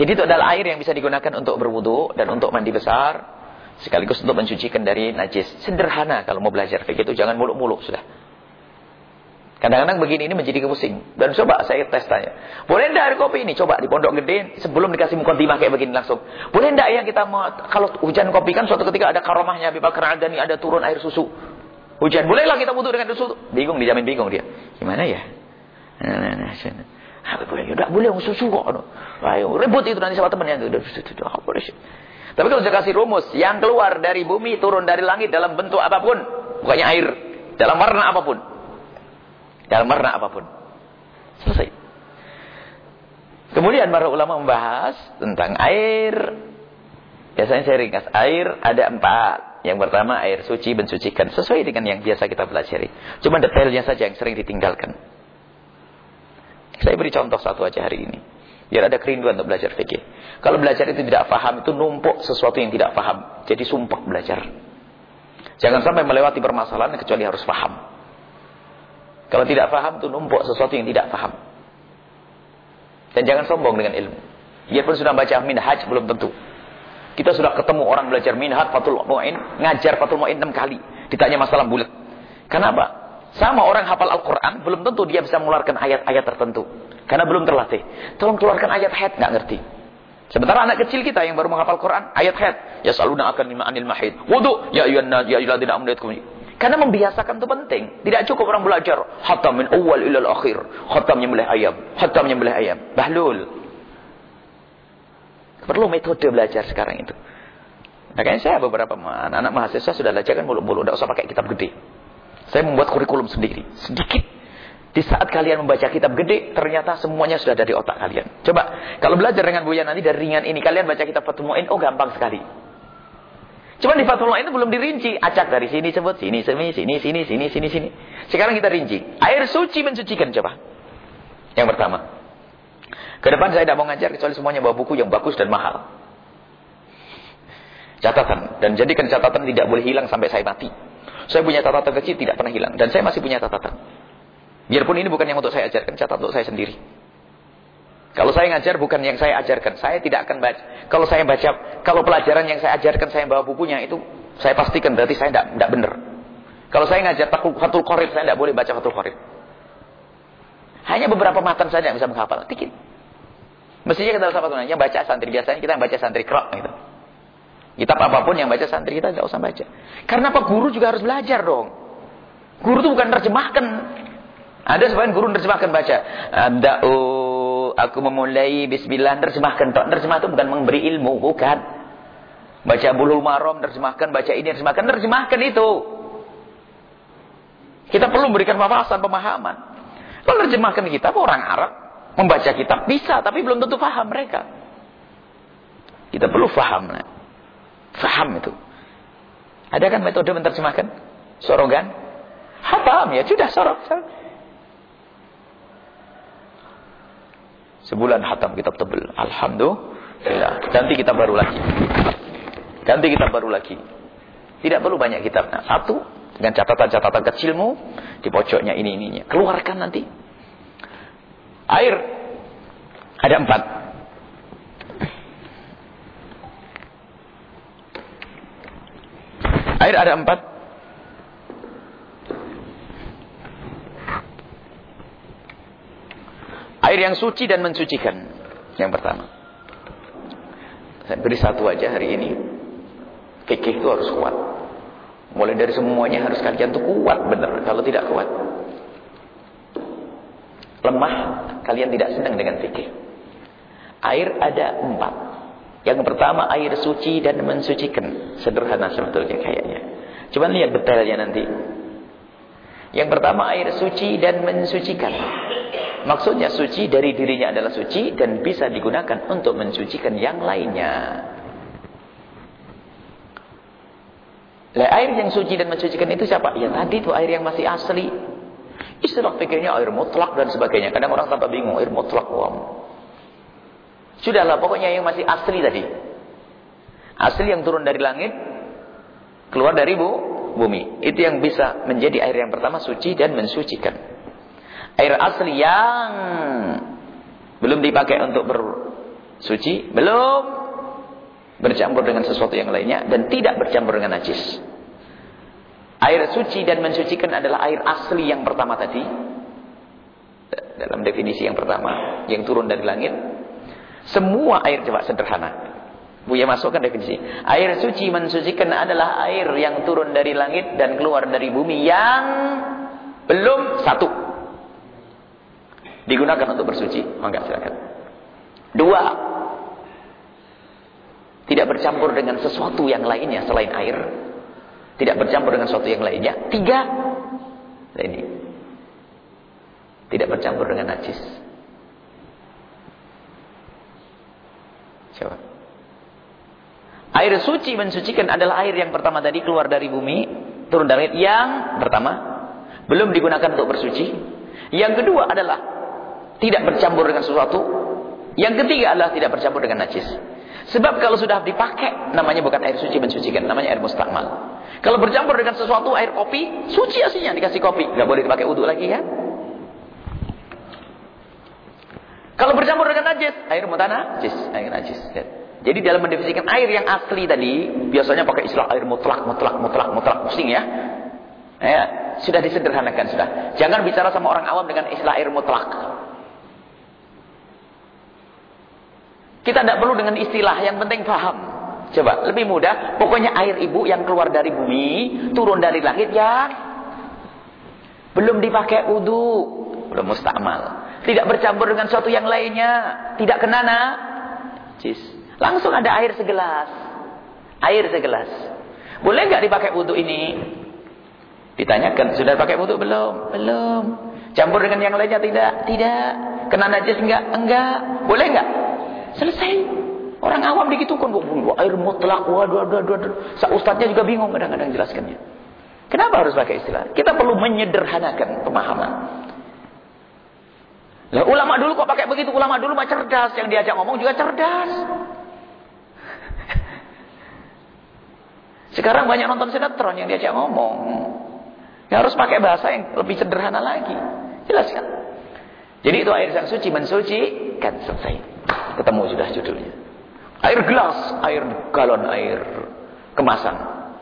Jadi itu adalah air yang bisa digunakan untuk berwudu dan untuk mandi besar. Sekaligus untuk mencucikan dari najis. Sederhana kalau mau belajar kayak gitu. Jangan muluk-muluk sudah. Kadang-kadang begini ini menjadi kepusing. Dan coba saya tes tanya. Boleh tidak air kopi ini? Coba di pondok gede sebelum dikasih mukadimah kayak begini langsung. Boleh tidak yang kita mau kalau hujan kopi kan suatu ketika ada karomahnya Habib Bakar Adani ada turun air susu. Hujan. Bolehlah kita butuh dengan susu. Bingung dijamin bingung dia. Gimana ya? Nah, nah, nah, nah. boleh, tidak boleh susu kok. Ayo, ribut itu nanti sama temannya. Tapi kalau saya kasih rumus, yang keluar dari bumi, turun dari langit dalam bentuk apa pun, bukannya air, dalam warna apa pun, dalam warna apa pun. Selesai. Kemudian para ulama membahas tentang air. Biasanya saya ringkas. Air ada empat. Yang pertama air suci mensucikan. Sesuai dengan yang biasa kita pelajari. Cuma detailnya saja yang sering ditinggalkan. Saya beri contoh satu aja hari ini. Biar ada kerinduan untuk belajar fikih. Kalau belajar itu tidak paham, itu numpuk sesuatu yang tidak paham. Jadi sumpah belajar. Jangan sampai melewati permasalahan kecuali harus paham. Kalau tidak faham itu numpuk sesuatu yang tidak faham. Dan jangan sombong dengan ilmu. Biarpun sudah baca minhaj belum tentu. Kita sudah ketemu orang belajar minhaj Fatul Mu'in, ngajar Fatul Mu'in 6 kali. Ditanya masalah bulat. Kenapa? Sama orang hafal Al-Quran, belum tentu dia bisa mengeluarkan ayat-ayat tertentu. Karena belum terlatih. Tolong keluarkan ayat haid, nggak ngerti. Sementara anak kecil kita yang baru menghafal Quran, ayat haid. Ya saluna akan anil mahid. Wudu, ya ayyuhan ya amanu karena membiasakan itu penting. Tidak cukup orang belajar. Hatam min awal ilal akhir. Hatam menyembelih ayam. Hatam menyembelih ayam. Bahlul. Perlu metode belajar sekarang itu. Makanya saya beberapa anak-anak mahasiswa sudah belajar kan mulu-mulu. Tidak usah pakai kitab gede. Saya membuat kurikulum sendiri. Sedikit. Di saat kalian membaca kitab gede, ternyata semuanya sudah ada di otak kalian. Coba, kalau belajar dengan Buya nanti dari ringan ini, kalian baca kitab Mu'in, oh gampang sekali. Cuma di Fathul itu belum dirinci. Acak dari sini sebut, sini, sini, sini, sini, sini, sini, sini. Sekarang kita rinci. Air suci mensucikan coba. Yang pertama. Ke depan saya tidak mau ngajar kecuali semuanya bawa buku yang bagus dan mahal. Catatan. Dan jadikan catatan tidak boleh hilang sampai saya mati. Saya punya catatan kecil tidak pernah hilang. Dan saya masih punya catatan. Biarpun ini bukan yang untuk saya ajarkan. Catat untuk saya sendiri. Kalau saya ngajar bukan yang saya ajarkan, saya tidak akan baca. Kalau saya baca, kalau pelajaran yang saya ajarkan saya bawa bukunya itu saya pastikan berarti saya tidak tidak benar. Kalau saya ngajar Fathul Qorib saya tidak boleh baca Fathul Qorib. Hanya beberapa matan saja yang bisa menghafal, dikit. Mestinya kita sahabat yang baca santri biasanya kita yang baca santri krok gitu. Kitab apa pun yang baca santri kita tidak usah baca. Karena apa guru juga harus belajar dong. Guru itu bukan terjemahkan. Ada sebagian guru terjemahkan baca. Abda'u aku memulai bismillah terjemahkan terjemah itu bukan memberi ilmu bukan baca bulul marom terjemahkan baca ini terjemahkan terjemahkan itu kita perlu memberikan wawasan pemahaman kalau terjemahkan kitab orang Arab membaca kitab bisa tapi belum tentu paham mereka kita perlu paham nah. paham itu ada kan metode menerjemahkan sorogan paham ya sudah sorok, sorok. Sebulan hatam kitab tebel. Alhamdulillah. Ganti kita baru lagi. Ganti kita baru lagi. Tidak perlu banyak kitab. Nah, satu dengan catatan-catatan kecilmu di pojoknya ini ininya. Keluarkan nanti. Air ada empat. Air ada empat. Air yang suci dan mensucikan. Yang pertama. Saya beri satu aja hari ini. Fikih itu harus kuat. Mulai dari semuanya harus kalian tuh kuat benar. Kalau tidak kuat. Lemah. Kalian tidak senang dengan fikih. Air ada empat. Yang pertama air suci dan mensucikan. Sederhana sebetulnya kayaknya. Coba lihat detailnya nanti. Yang pertama air suci dan mensucikan. Maksudnya suci dari dirinya adalah suci dan bisa digunakan untuk mensucikan yang lainnya. Lah air yang suci dan mensucikan itu siapa? Ya tadi itu air yang masih asli. Istilah pikirnya air mutlak dan sebagainya. Kadang orang tambah bingung, air mutlak. Wow. Sudahlah, pokoknya yang masih asli tadi. Asli yang turun dari langit, keluar dari bu, bumi. Itu yang bisa menjadi air yang pertama suci dan mensucikan. Air asli yang belum dipakai untuk bersuci, belum bercampur dengan sesuatu yang lainnya dan tidak bercampur dengan najis. Air suci dan mensucikan adalah air asli yang pertama tadi. Dalam definisi yang pertama, yang turun dari langit. Semua air coba sederhana. Buya masukkan definisi. Air suci mensucikan adalah air yang turun dari langit dan keluar dari bumi yang belum satu. Digunakan untuk bersuci. Mangga silakan. Dua. Tidak bercampur dengan sesuatu yang lainnya selain air. Tidak bercampur dengan sesuatu yang lainnya. Tiga. Ini. Tidak bercampur dengan najis. Coba. Air suci mensucikan adalah air yang pertama tadi keluar dari bumi, turun dari yang pertama belum digunakan untuk bersuci. Yang kedua adalah tidak bercampur dengan sesuatu. Yang ketiga adalah tidak bercampur dengan najis. Sebab kalau sudah dipakai namanya bukan air suci mensucikan, namanya air mustakmal. Kalau bercampur dengan sesuatu air kopi, suci aslinya dikasih kopi, nggak boleh dipakai wudhu lagi kan? Kalau bercampur dengan najis, air mutana, najis, air najis. Ya. Jadi dalam mendefinisikan air yang asli tadi, biasanya pakai istilah air mutlak, mutlak, mutlak, mutlak, pusing ya. Ya, sudah disederhanakan sudah. Jangan bicara sama orang awam dengan istilah air mutlak. Kita tidak perlu dengan istilah, yang penting paham. Coba, lebih mudah. Pokoknya air ibu yang keluar dari bumi, turun dari langit yang belum dipakai wudhu, belum mustakmal. Tidak bercampur dengan sesuatu yang lainnya, tidak kena najis. Langsung ada air segelas. Air segelas. Boleh nggak dipakai wudhu ini? Ditanyakan, sudah pakai wudhu belum? Belum. Campur dengan yang lainnya tidak? Tidak. Kena najis enggak? Enggak. Boleh enggak? Selesai. Orang awam begitu kan air mutlak, waduh, waduh, waduh. Ustadznya juga bingung kadang-kadang jelaskannya. Kenapa harus pakai istilah? Kita perlu menyederhanakan pemahaman. Lah ulama dulu kok pakai begitu? Ulama dulu mah cerdas, yang diajak ngomong juga cerdas. Sekarang banyak nonton sinetron yang diajak ngomong. Ya harus pakai bahasa yang lebih sederhana lagi. Jelaskan. Jadi itu air yang suci mensuci kan selesai. Ketemu sudah judulnya. Air gelas, air galon, air kemasan.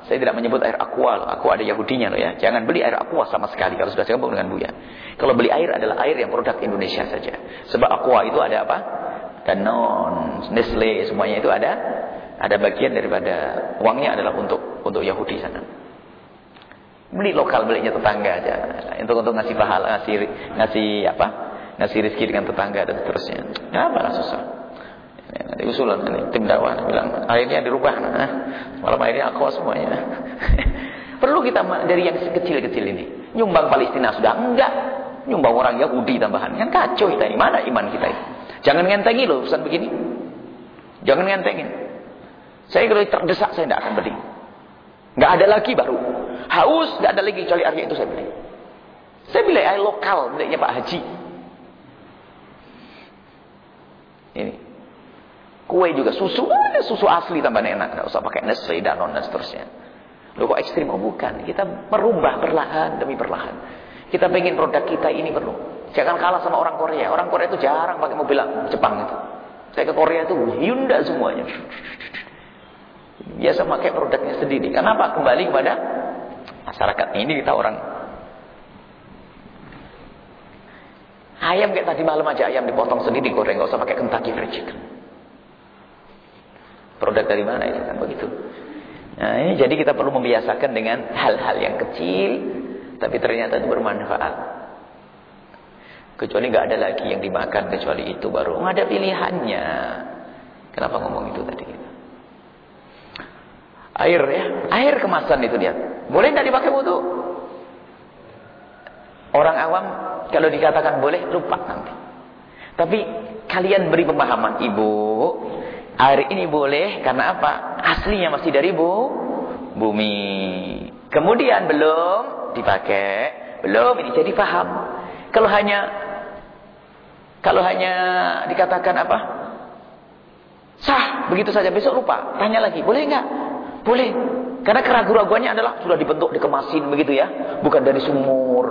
Saya tidak menyebut air aqua. Aqua ada Yahudinya loh ya. Jangan beli air aqua sama sekali kalau sudah gabung dengan Buya. Kalau beli air adalah air yang produk Indonesia saja. Sebab aqua itu ada apa? Danone, Nestle, semuanya itu ada ada bagian daripada uangnya adalah untuk untuk Yahudi sana. Beli lokal, belinya tetangga aja. Untuk untuk ngasih pahala, ngasih ngasih apa? Ngasih rezeki dengan tetangga dan seterusnya. Enggak apa susah. Ya, nanti usulan nanti tim dakwah bilang akhirnya dirubah. Nah, malam akhirnya aku semuanya. Perlu kita dari yang kecil-kecil ini. Nyumbang Palestina sudah enggak. Nyumbang orang Yahudi tambahan. Kan kacau kita ini. Mana iman kita ini? Jangan ngentengi loh urusan begini. Jangan ngentengin. Saya kalau terdesak saya tidak akan beli. Enggak ada lagi baru. Haus enggak ada lagi kecuali air itu saya beli. Saya beli air lokal miliknya Pak Haji. Ini Kue juga susu, ada susu asli tambah enak. Tidak usah pakai Nestle, dan seterusnya. Loh kok ekstrim? Oh bukan. Kita merubah perlahan demi perlahan. Kita pengen produk kita ini perlu. Jangan kalah sama orang Korea. Orang Korea itu jarang pakai mobil Jepang itu. Saya ke Korea itu Hyundai semuanya. Biasa pakai produknya sendiri. Kenapa? Kembali kepada masyarakat. Ini kita orang Ayam kayak tadi malam aja ayam dipotong sendiri goreng, nggak usah pakai Kentucky Fried Chicken. Produk dari mana itu kan begitu. Nah, ini jadi kita perlu membiasakan dengan hal-hal yang kecil tapi ternyata itu bermanfaat. Kecuali nggak ada lagi yang dimakan kecuali itu baru nggak ada pilihannya. Kenapa ngomong itu tadi? Air ya, air kemasan itu dia. Boleh nggak dipakai wudhu? Orang awam kalau dikatakan boleh lupa nanti. Tapi kalian beri pemahaman, ibu, Air ini boleh karena apa? Aslinya masih dari bu, bumi. Kemudian belum dipakai, belum ini jadi paham. Kalau hanya kalau hanya dikatakan apa? Sah, begitu saja besok lupa. Tanya lagi, boleh enggak? Boleh. Karena keraguan-raguannya adalah sudah dibentuk, dikemasin begitu ya. Bukan dari sumur,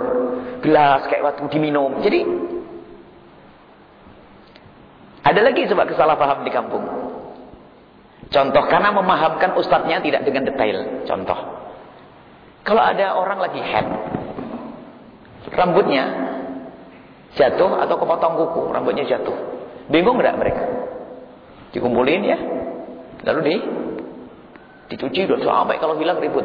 gelas kayak waktu diminum. Jadi ada lagi sebab kesalahpaham di kampung. Contoh, karena memahamkan ustadznya tidak dengan detail. Contoh. Kalau ada orang lagi head. Rambutnya jatuh atau kepotong kuku. Rambutnya jatuh. Bingung enggak mereka? Dikumpulin ya. Lalu di dicuci udah sampai kalau bilang ribut.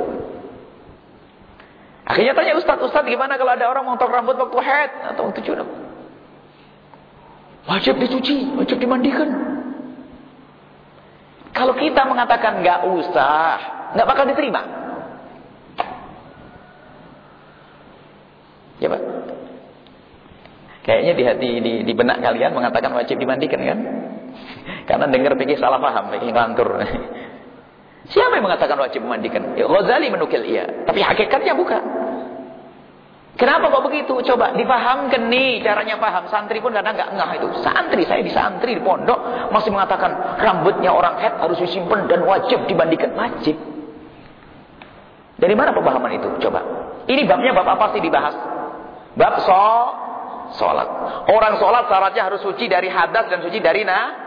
Akhirnya tanya Ustaz, Ustaz gimana kalau ada orang motong rambut waktu head atau waktu junub? Wajib dicuci, wajib dimandikan. Kalau kita mengatakan nggak usah, nggak bakal diterima. Ya Pak? Kayaknya di hati di, di benak kalian mengatakan wajib dimandikan kan? Karena dengar pikir salah paham, pikir ngantur. Siapa yang mengatakan wajib memandikan? Ya, Ghazali menukil iya, tapi hakikatnya bukan. Kenapa kok begitu? Coba dipahamkan nih caranya paham. Santri pun kadang nggak ngah itu. Santri saya di santri di pondok masih mengatakan rambutnya orang head harus disimpan dan wajib dimandikan. Wajib. Dari mana pemahaman itu? Coba. Ini babnya bab apa sih dibahas? Bab so sholat. Orang sholat syaratnya harus suci dari hadas dan suci dari na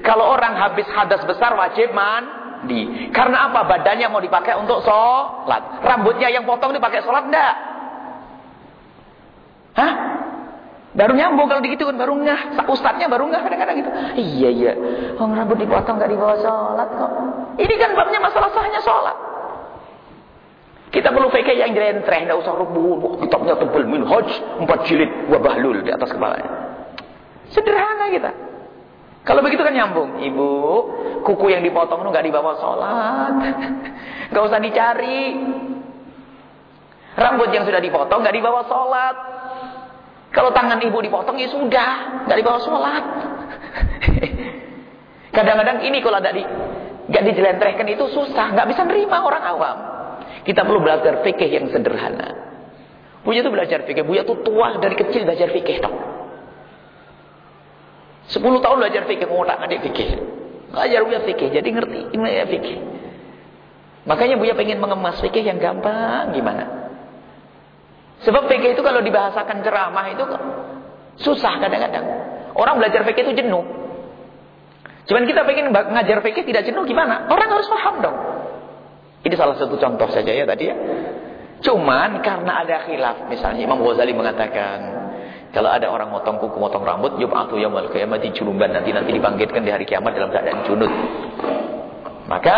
Kalau orang habis hadas besar wajib mandi. Karena apa? Badannya mau dipakai untuk sholat. Rambutnya yang potong dipakai sholat enggak? Hah? Baru nyambung kalau begitu kan baru ngah. Ustadznya baru ngah kadang-kadang gitu. Iya iya. Oh rambut dipotong nggak dibawa sholat kok. Ini kan babnya masalah sahnya sholat. Kita perlu fikih yang jelentreh, tidak usah rubuh. Kitabnya tebal minhaj, empat jilid, wabah lul di atas kepalanya. Sederhana kita. Kalau begitu kan nyambung. Ibu, kuku yang dipotong itu nggak dibawa sholat. Nggak usah dicari. Rambut yang sudah dipotong nggak dibawa sholat. Kalau tangan ibu dipotong ya sudah, nggak dibawa sholat. Kadang-kadang ini kalau ada di dijelentrehkan itu susah, nggak bisa nerima orang awam. Kita perlu belajar fikih yang sederhana. Buya itu belajar fikih, Buya itu tua dari kecil belajar fikih toh. Sepuluh tahun belajar fikih, mau tak adik fikih. Belajar Buya fikih, jadi ngerti ini ya fikih. Makanya Buya pengen mengemas fikih yang gampang gimana? Sebab fikih itu kalau dibahasakan ceramah itu susah kadang-kadang. Orang belajar fikih itu jenuh. Cuman kita pengen ngajar fikih tidak jenuh gimana? Orang harus paham dong. Ini salah satu contoh saja ya tadi ya. Cuman karena ada khilaf, misalnya Imam Ghazali mengatakan, kalau ada orang motong kuku, motong rambut, yub'atu yaumul qiyamati junuban nanti nanti dibangkitkan di hari kiamat dalam keadaan junub. Maka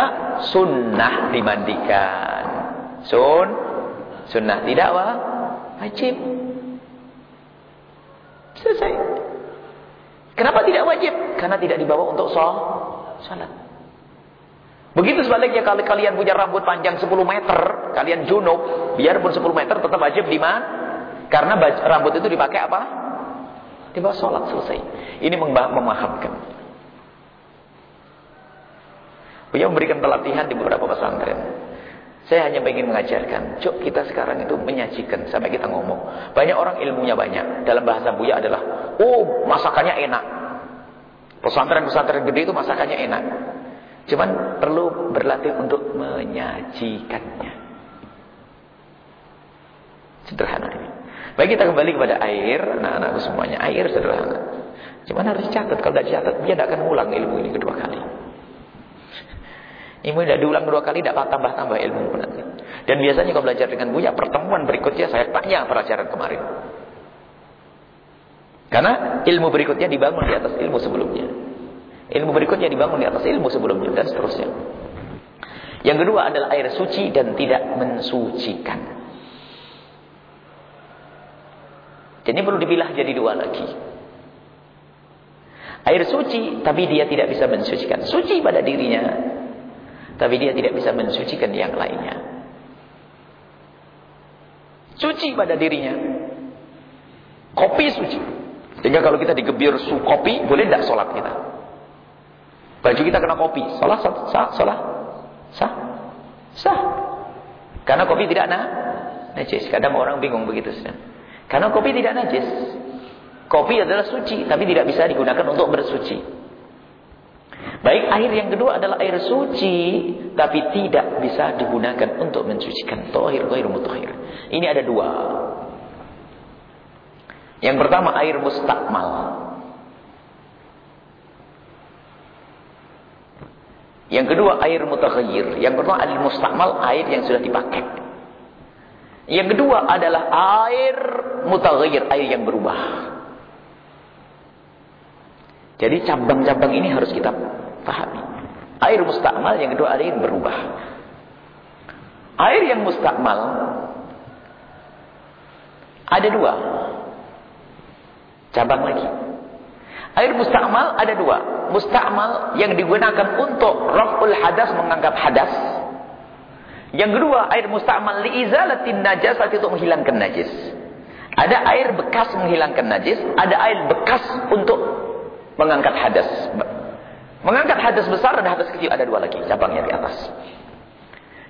sunnah dimandikan. Sun sunnah tidak wah Wajib. Selesai. Kenapa tidak wajib? Karena tidak dibawa untuk sholat. Begitu sebaliknya kalau kalian punya rambut panjang 10 meter, kalian junub, biarpun 10 meter tetap wajib di mana? Karena rambut itu dipakai apa? Dibawa sholat selesai. Ini memahamkan. Beliau memberikan pelatihan di beberapa pesantren. Saya hanya ingin mengajarkan. Cuk, kita sekarang itu menyajikan sampai kita ngomong. Banyak orang ilmunya banyak. Dalam bahasa Buya adalah, oh masakannya enak. Pesantren-pesantren gede itu masakannya enak. Cuman perlu berlatih untuk menyajikannya. Sederhana ini. Baik kita kembali kepada air, anak-anakku semuanya. Air sederhana. Cuman harus dicatat. Kalau tidak dicatat, dia tidak akan ulang ilmu ini kedua kali. Ilmu tidak diulang dua kali, tidak tambah-tambah ilmu nanti. Dan biasanya kalau belajar dengan Buya, pertemuan berikutnya saya tanya pelajaran kemarin. Karena ilmu berikutnya dibangun di atas ilmu sebelumnya. Ilmu berikutnya dibangun di atas ilmu sebelumnya dan seterusnya. Yang kedua adalah air suci dan tidak mensucikan. Jadi perlu dipilah jadi dua lagi. Air suci tapi dia tidak bisa mensucikan. Suci pada dirinya tapi dia tidak bisa mensucikan yang lainnya. Suci pada dirinya. Kopi suci. Sehingga kalau kita digebir su kopi, boleh tidak sholat kita? Baju kita kena kopi. Sholat sah? Sholat? Sah? Sah. Karena kopi tidak na najis. Kadang orang bingung begitu. Karena kopi tidak najis. Kopi adalah suci, tapi tidak bisa digunakan untuk bersuci. Baik air yang kedua adalah air suci tapi tidak bisa digunakan untuk mensucikan tohir tohir mutahhir. Ini ada dua. Yang pertama air mustakmal. Yang kedua air mutaghayyir. Yang pertama air mustakmal air yang sudah dipakai. Yang kedua adalah air mutaghayyir, air yang berubah. Jadi cabang-cabang ini harus kita Pahami. Air mustakmal yang kedua air yang berubah. Air yang mustakmal ada dua. Cabang lagi. Air mustakmal ada dua. Mustakmal yang digunakan untuk raf'ul hadas mengangkat hadas. Yang kedua, air mustakmal liizalatin najasati untuk menghilangkan najis. Ada air bekas menghilangkan najis, ada air bekas untuk mengangkat hadas. Mengangkat hadas besar dan hadas kecil ada dua lagi cabangnya di atas.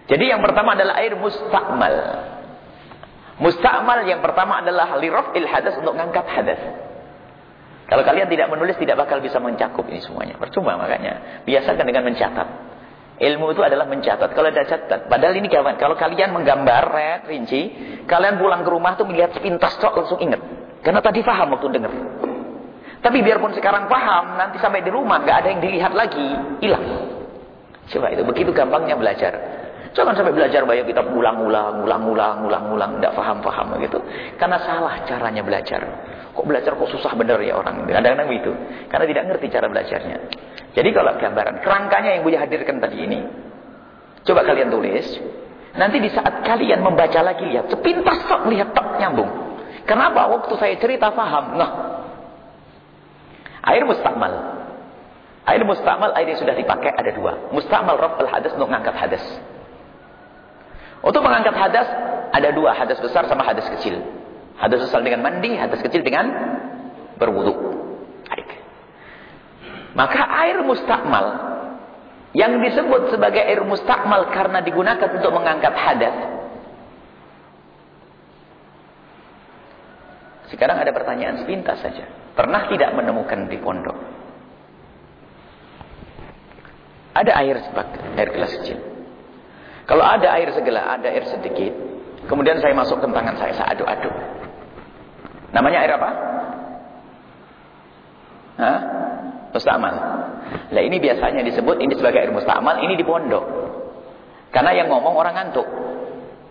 Jadi yang pertama adalah air mustakmal. Mustakmal yang pertama adalah il hadas untuk mengangkat hadas. Kalau kalian tidak menulis tidak bakal bisa mencakup ini semuanya. Percuma makanya. Biasakan dengan mencatat. Ilmu itu adalah mencatat. Kalau ada catat, padahal ini kawan, kalau kalian menggambar, red, rinci, kalian pulang ke rumah tuh melihat sepintas tok langsung ingat. Karena tadi paham waktu dengar. Tapi biarpun sekarang paham, nanti sampai di rumah nggak ada yang dilihat lagi, hilang. Coba itu, begitu gampangnya belajar. Jangan sampai belajar banyak kita ulang-ulang, ulang-ulang, ulang-ulang, tidak paham-paham gitu. Karena salah caranya belajar. Kok belajar kok susah bener ya orang. Kadang-kadang begitu. Karena tidak ngerti cara belajarnya. Jadi kalau gambaran, kerangkanya yang Buya hadirkan tadi ini. Coba kalian tulis. Nanti di saat kalian membaca lagi lihat. Sepintas kok lihat tak nyambung. Kenapa? Waktu saya cerita paham. Nah, Air mustakmal. Air mustakmal, air yang sudah dipakai ada dua. Mustakmal raf'al hadas untuk mengangkat hadas. Untuk mengangkat hadas ada dua, hadas besar sama hadas kecil. Hadas besar dengan mandi, hadas kecil dengan berwudu. Maka air mustakmal yang disebut sebagai air mustakmal karena digunakan untuk mengangkat hadas. Sekarang ada pertanyaan sepintas saja. Pernah tidak menemukan di pondok? Ada air sebagai air gelas kecil. Kalau ada air segala, ada air sedikit. Kemudian saya masukkan tangan saya, saya aduk-aduk. Namanya air apa? Hah? Mustamal. Lah ini biasanya disebut ini sebagai air mustamal, ini di pondok. Karena yang ngomong orang ngantuk.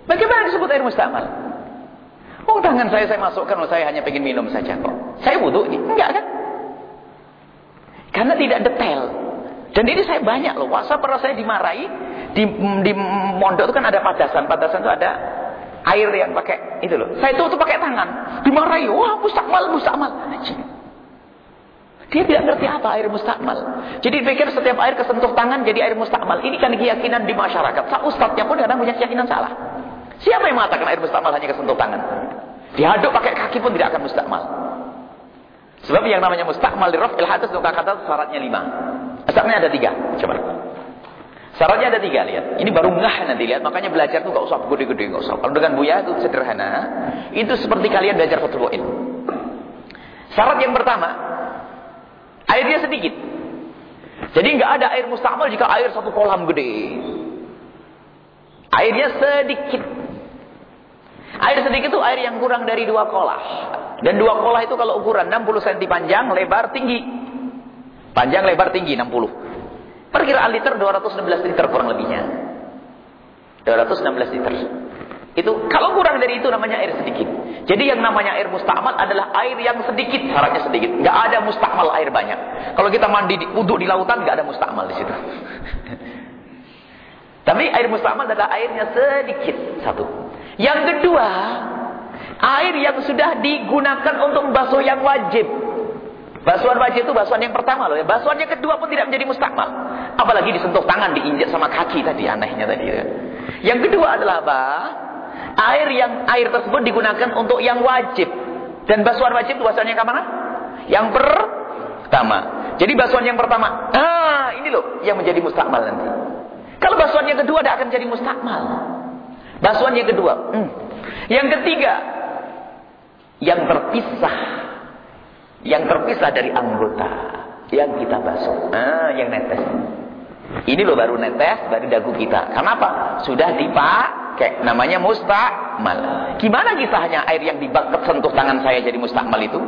Bagaimana disebut air mustamal? Oh tangan saya saya masukkan, oh, saya hanya ingin minum saja kok. Saya wudhu. Enggak kan? Karena tidak detail. Dan ini saya banyak loh. Wasa pernah saya dimarahi. Di, di mondok itu kan ada padasan. Padasan itu ada air yang pakai itu loh. Saya itu tuh pakai tangan. Dimarahi. Wah mustakmal, mustakmal. Dia tidak ngerti apa air mustakmal. Jadi pikir setiap air kesentuh tangan jadi air mustakmal. Ini kan keyakinan di masyarakat. Ustadznya pun kadang punya keyakinan salah. Siapa yang mengatakan air mustakmal hanya kesentuh tangan? Diaduk pakai kaki pun tidak akan mustakmal. Sebab yang namanya mustakmal di raf'il hadas untuk kata syaratnya lima. Syaratnya ada tiga. Coba. Syaratnya ada tiga, lihat. Ini baru ngah nanti, lihat. Makanya belajar itu gak usah gede-gede, gak usah. Kalau dengan Buya itu sederhana. Itu seperti kalian belajar Fathul Mu'in. Syarat yang pertama, airnya sedikit. Jadi nggak ada air mustakmal jika air satu kolam gede. Airnya sedikit. Air sedikit itu air yang kurang dari dua kolah. Dan dua kolah itu kalau ukuran 60 cm panjang, lebar, tinggi. Panjang, lebar, tinggi 60. Perkiraan liter 216 liter kurang lebihnya. 216 liter. Itu kalau kurang dari itu namanya air sedikit. Jadi yang namanya air mustakmal adalah air yang sedikit, syaratnya sedikit. Gak ada mustakmal air banyak. Kalau kita mandi di, di lautan gak ada mustakmal di situ. Tapi air mustakmal adalah airnya sedikit satu. Yang kedua, air yang sudah digunakan untuk basuh yang wajib. Basuhan wajib itu basuhan yang pertama loh ya. Basuhan yang kedua pun tidak menjadi mustakmal. Apalagi disentuh tangan, diinjak sama kaki tadi anehnya tadi ya. Yang kedua adalah apa? Air yang air tersebut digunakan untuk yang wajib. Dan basuhan wajib itu basuhan yang mana? Yang pertama. Jadi basuhan yang pertama. Ah, ini loh yang menjadi mustakmal nanti. Kalau basuhan yang kedua tidak akan jadi mustakmal. Basuhan yang kedua. Hmm. Yang ketiga. Yang terpisah. Yang terpisah dari anggota. Yang kita basuh. Ah, yang netes. Ini loh baru netes dari dagu kita. Kenapa? Sudah dipakai. Namanya mustakmal. Gimana kisahnya air yang dibakar sentuh tangan saya jadi mustakmal itu?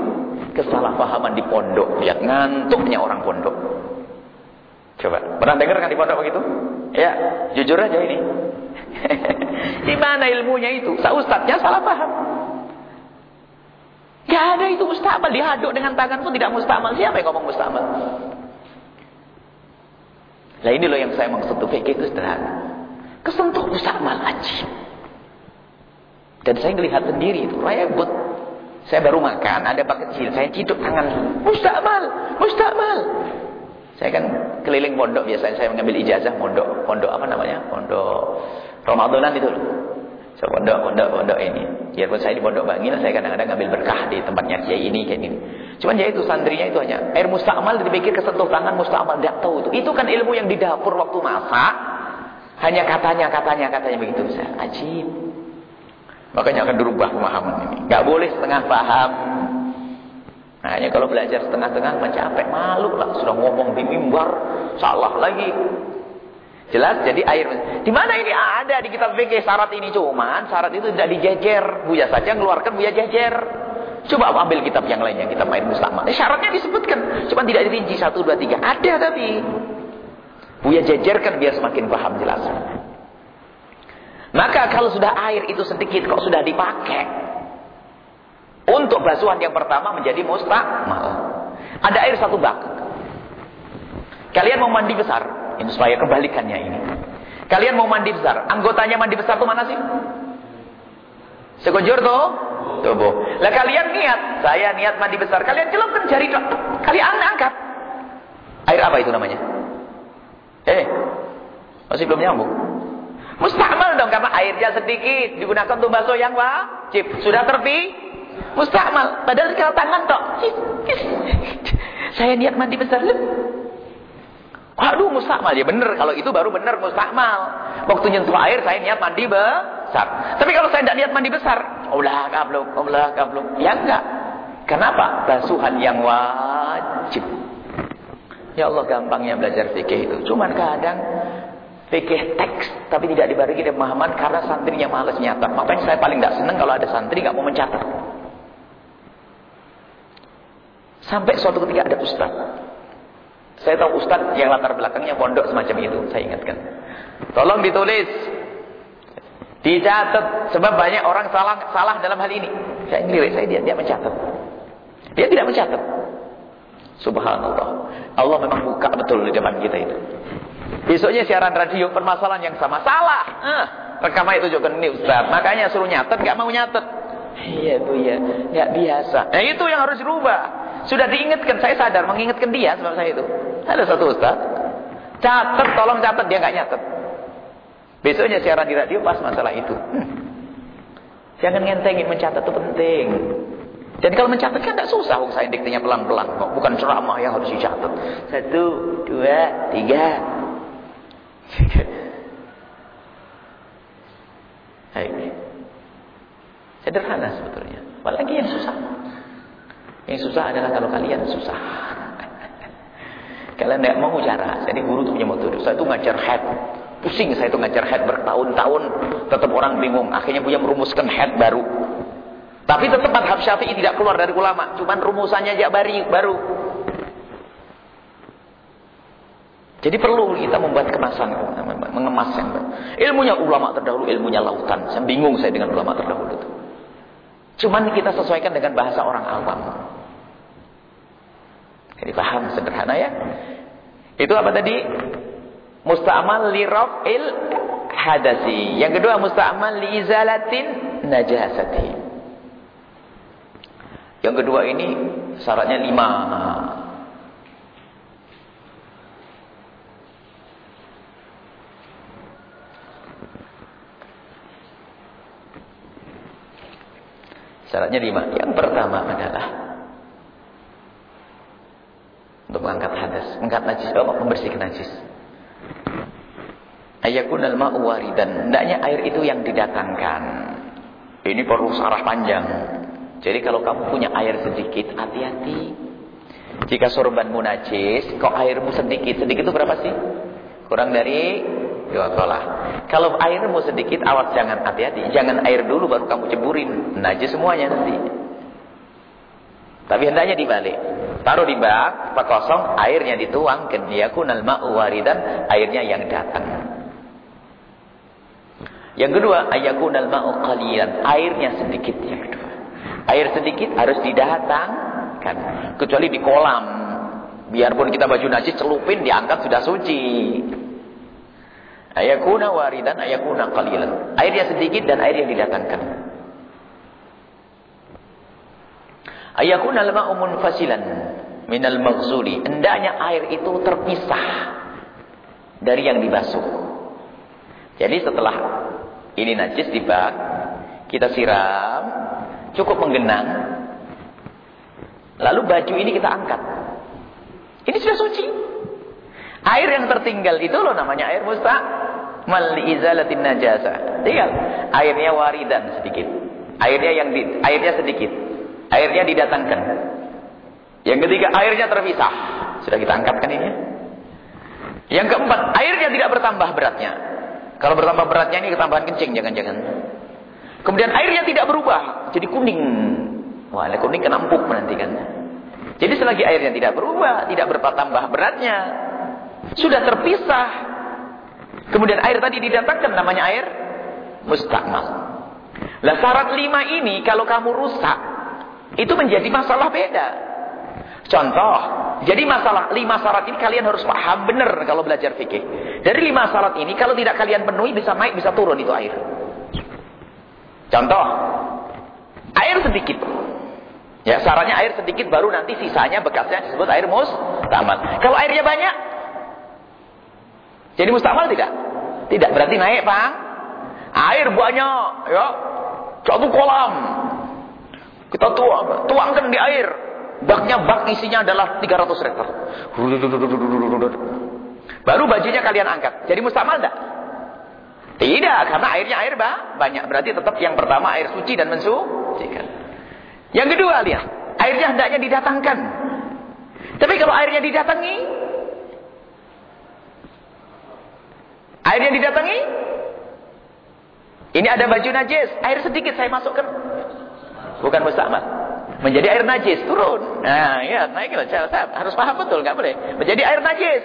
Kesalahpahaman di pondok. Lihat ngantuknya orang pondok. Coba. Pernah dengar kan di pondok begitu? Ya, jujur aja ini. di mana ilmunya itu? Sa ustadznya salah paham. Gak ada itu mustakmal. Dihaduk dengan tangan pun tidak mustakmal. Siapa yang ngomong mustakmal? Nah ini loh yang saya maksud tuh fikih itu sederhana. Kesentuh mustakmal aja. Dan saya melihat sendiri itu rebut. Saya baru makan, ada pak kecil, saya ciduk tangan. Mustakmal, mustakmal. Saya kan keliling pondok biasanya saya mengambil ijazah pondok, pondok apa namanya? Pondok Ramadanan itu. So, pondok, pondok, pondok ini. Biarpun saya di pondok Bangil, saya kadang-kadang ngambil berkah di tempatnya kiai ini kayak ini. Cuman ya itu santrinya itu hanya air mustakmal dipikir kesentuh tangan mustakmal tidak tahu itu. Itu kan ilmu yang di dapur waktu masak. Hanya katanya, katanya, katanya begitu. Saya ajib. Makanya akan dirubah pemahaman ini. Gak boleh setengah paham. Nah, hanya kalau belajar setengah-setengah capek, malu lah. Sudah ngomong di mimbar, salah lagi. Jelas, jadi air. Di mana ini ada di kitab fikih syarat ini cuman syarat itu tidak dijejer. Buya saja mengeluarkan buya jejer. Coba ambil kitab yang lainnya, kitab air mustakmal. Eh, syaratnya disebutkan, cuman tidak dirinci satu dua tiga. Ada tapi Buya jejerkan biar semakin paham jelas. Maka kalau sudah air itu sedikit kok sudah dipakai, untuk basuhan yang pertama menjadi mustakmal. Ada air satu bak. Kalian mau mandi besar. Ini supaya kebalikannya ini. Kalian mau mandi besar. Anggotanya mandi besar itu mana sih? Sekujur tuh? Tubuh. Lah kalian niat. Saya niat mandi besar. Kalian celupkan jari. Kalian angkat. Air apa itu namanya? Eh. Masih belum nyambung. Mustakmal dong. Karena airnya sedikit. Digunakan untuk basuh yang wajib. Sudah terpi Mustakmal. Padahal kalau tangan tok. Saya niat mandi besar. Waduh mustakmal. Ya benar. Kalau itu baru benar mustakmal. Waktu nyentuh air saya niat mandi besar. Tapi kalau saya tidak niat mandi besar. Ulah kabluk. Ulah kabluk. Ya enggak. Kenapa? Basuhan yang wajib. Ya Allah gampangnya belajar fikih itu. Cuman kadang fikih teks tapi tidak dibarengi dengan pemahaman karena santrinya malas nyatat. Makanya saya paling tidak senang kalau ada santri nggak mau mencatat. Sampai suatu ketika ada ustaz. Saya tahu ustaz yang latar belakangnya pondok semacam itu. Saya ingatkan. Tolong ditulis. Dicatat. Sebab banyak orang salah salah dalam hal ini. Saya ngelirik, saya dia, dia mencatat. Dia tidak mencatat. Subhanallah. Allah memang buka betul di depan kita itu. Besoknya siaran radio permasalahan yang sama. Salah. Ah, rekaman itu juga ini Ustaz. Makanya suruh nyatet, gak mau nyatet. Iya Bu ya, nggak biasa. Nah itu yang harus dirubah. Sudah diingatkan, saya sadar mengingatkan dia sebab saya itu. Ada satu ustaz, catat, tolong catat, dia nggak nyatet. Besoknya siaran di radio pas masalah itu. Hmm. Jangan ngentengin mencatat itu penting. Jadi kalau mencatat kan tidak susah, saya diktinya pelan-pelan kok. Bukan ceramah yang harus dicatat. Satu, dua, tiga. Hai. Sederhana sebetulnya. Apalagi yang susah. Yang susah adalah kalau kalian susah. kalian tidak mau cara. Jadi guru itu punya motor. Saya itu ngajar head. Pusing saya itu ngajar head bertahun-tahun. Tetap orang bingung. Akhirnya punya merumuskan head baru. Tapi tetap madhab syafi'i tidak keluar dari ulama. Cuman rumusannya aja baru. Jadi perlu kita membuat kemasan, mengemas Ilmunya ulama terdahulu, ilmunya lautan. Saya bingung saya dengan ulama terdahulu itu. Cuman kita sesuaikan dengan bahasa orang awam. Jadi paham sederhana ya. Itu apa tadi? Musta'mal li raf'il hadasi. Yang kedua musta'mal li izalatin najasati. Yang kedua ini syaratnya lima. Syaratnya lima. Yang pertama adalah untuk mengangkat hadas, mengangkat najis, oh, membersihkan najis. Nah, Ayakunal ma'u waridan. Hendaknya air itu yang didatangkan. Ini perlu sarah panjang. Jadi kalau kamu punya air sedikit, hati-hati. Jika sorbanmu najis, kok airmu sedikit? Sedikit itu berapa sih? Kurang dari dua. Kalau airmu sedikit, awas jangan hati-hati. Jangan air dulu baru kamu ceburin. Najis semuanya nanti. Tapi hendaknya dibalik. Taruh di bak, pak kosong, airnya dituangkan. Yakunal ma'u waridan, airnya yang datang. Yang kedua, ayakunal ma'u qalilan. Airnya sedikit yang kedua. Air sedikit harus didatangkan. Kecuali di kolam. Biarpun kita baju najis celupin diangkat sudah suci. Ayakuna waridan ayakuna qalilan. Airnya sedikit dan air yang didatangkan. Ayakuna ma'u munfasilan minal maghzuli. Hendaknya air itu terpisah dari yang dibasuh. Jadi setelah ini najis di bak. Kita siram. Cukup menggenang. Lalu baju ini kita angkat. Ini sudah suci. Air yang tertinggal itu loh namanya air musta. Mal izalatin najasa. Tinggal. Airnya waridan sedikit. Airnya yang di, airnya sedikit. Airnya didatangkan. Yang ketiga airnya terpisah. Sudah kita angkatkan ini. Yang keempat, airnya tidak bertambah beratnya. Kalau bertambah beratnya ini ketambahan kencing jangan-jangan. Kemudian airnya tidak berubah, jadi kuning. Wah, kuning kena empuk nanti kan. Jadi selagi airnya tidak berubah, tidak bertambah beratnya, sudah terpisah. Kemudian air tadi didatangkan namanya air mustakmal. Lah syarat lima ini kalau kamu rusak, itu menjadi masalah beda. Contoh, jadi masalah lima syarat ini kalian harus paham benar kalau belajar fikih. Dari lima syarat ini kalau tidak kalian penuhi bisa naik bisa turun itu air. Contoh, air sedikit. Ya, syaratnya air sedikit baru nanti sisanya bekasnya disebut air mustamal. Kalau airnya banyak, jadi mustamal tidak? Tidak berarti naik, Pak. Air banyak, ya. Satu kolam. Kita tuang, tuangkan di air. Baknya bak isinya adalah 300 liter. Baru bajunya kalian angkat. Jadi mustamal enggak? Tidak, karena airnya air bah, banyak. Berarti tetap yang pertama air suci dan mensucikan. Yang kedua lihat, airnya hendaknya didatangkan. Tapi kalau airnya didatangi, airnya didatangi, ini ada baju najis, air sedikit saya masukkan. Bukan mustamal menjadi air najis turun. Nah, ya naik harus paham betul, nggak boleh. Menjadi air najis.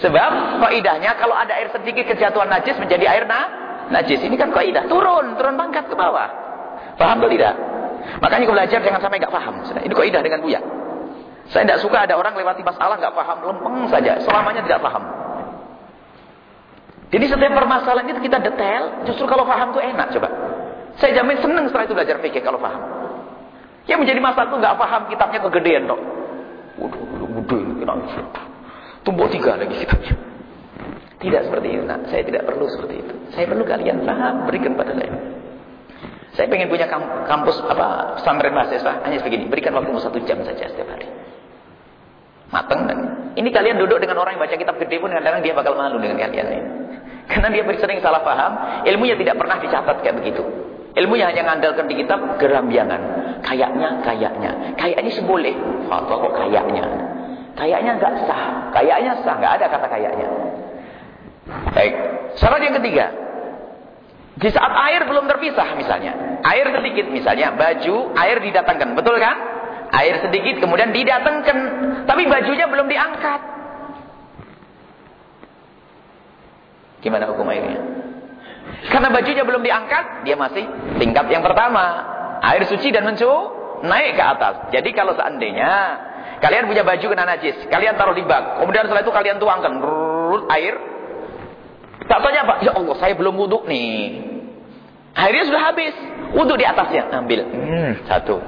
Sebab faidahnya kalau ada air sedikit kejatuhan najis menjadi air na najis. Ini kan kaidah, turun, turun pangkat ke bawah. Paham atau tidak? Makanya belajar jangan sampai nggak paham. Ini kaidah dengan buya. Saya tidak suka ada orang lewati masalah nggak paham, lempeng saja, selamanya tidak paham. Jadi setiap permasalahan itu kita detail, justru kalau paham tuh enak coba. Saya jamin senang setelah itu belajar fikih kalau paham. Yang menjadi masalah itu nggak paham kitabnya kegedean dong. Waduh, gede ini Tumbuh tiga lagi kitabnya. Tidak seperti itu. Nah, saya tidak perlu seperti itu. Saya perlu kalian paham, berikan pada saya. Saya pengen punya kampus apa pesantren mahasiswa hanya begini, berikan waktu satu jam saja setiap hari. Mateng dan ini kalian duduk dengan orang yang baca kitab gede pun kadang-kadang dia bakal malu dengan kalian ini. Karena dia sering salah paham, ilmunya tidak pernah dicatat kayak begitu. Ilmunya hanya mengandalkan di kitab gerambiangan. Kayaknya, kayaknya. Kayaknya seboleh. Fatwa kok kayaknya. Kayaknya enggak sah. Kayaknya sah. Enggak ada kata kayaknya. Baik. Syarat yang ketiga. Di saat air belum terpisah misalnya. Air sedikit misalnya. Baju, air didatangkan. Betul kan? Air sedikit kemudian didatangkan. Tapi bajunya belum diangkat. Gimana hukum airnya? Karena bajunya belum diangkat, dia masih tingkat yang pertama. Air suci dan mencu naik ke atas. Jadi kalau seandainya kalian punya baju kena najis, kalian taruh di bak, kemudian setelah itu kalian tuangkan rrr, air. Tak tanya apa? Ya Allah, saya belum wuduk nih. Airnya sudah habis. Wuduk di atasnya. Ambil. Hmm, satu.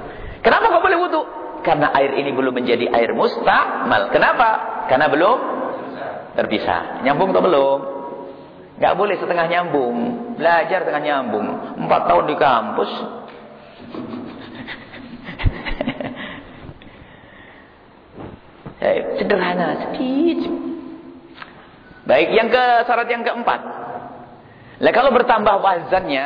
Kenapa kau boleh wuduk? Karena air ini belum menjadi air mustakmal. Kenapa? Karena belum terpisah. Nyambung atau belum? Gak boleh setengah nyambung. Belajar setengah nyambung. Empat tahun di kampus. Sederhana sedikit. Baik, yang ke syarat yang keempat. Lah kalau bertambah wazannya,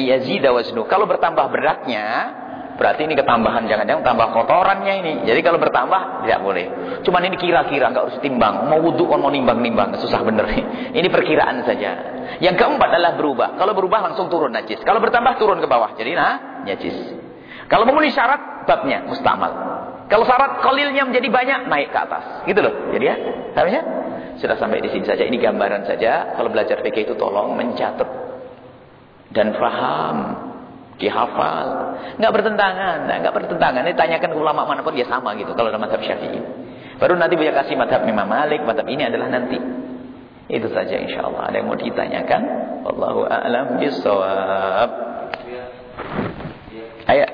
yazida waznu. Kalau bertambah beratnya, berarti ini ketambahan jangan-jangan tambah kotorannya ini. Jadi kalau bertambah tidak boleh. Cuman ini kira-kira nggak harus timbang. Mau wudhu mau nimbang-nimbang, susah bener. Ini perkiraan saja. Yang keempat adalah berubah. Kalau berubah langsung turun najis. Kalau bertambah turun ke bawah. Jadi nah, najis. Kalau memenuhi syarat, babnya mustamal. Kalau syarat kolilnya menjadi banyak, naik ke atas. Gitu loh. Jadi ya, harusnya sudah sampai di sini saja. Ini gambaran saja. Kalau belajar fikih itu tolong mencatat dan faham, dihafal. Nggak bertentangan, nggak bertentangan. Ini tanyakan ulama mana pun dia sama gitu. Kalau dalam madhab syafi'i. Baru nanti boleh kasih madhab Imam Malik, madhab ini adalah nanti. Itu saja insya Allah. Ada yang mau ditanyakan? Wallahu a'lam bisawab. Ayo.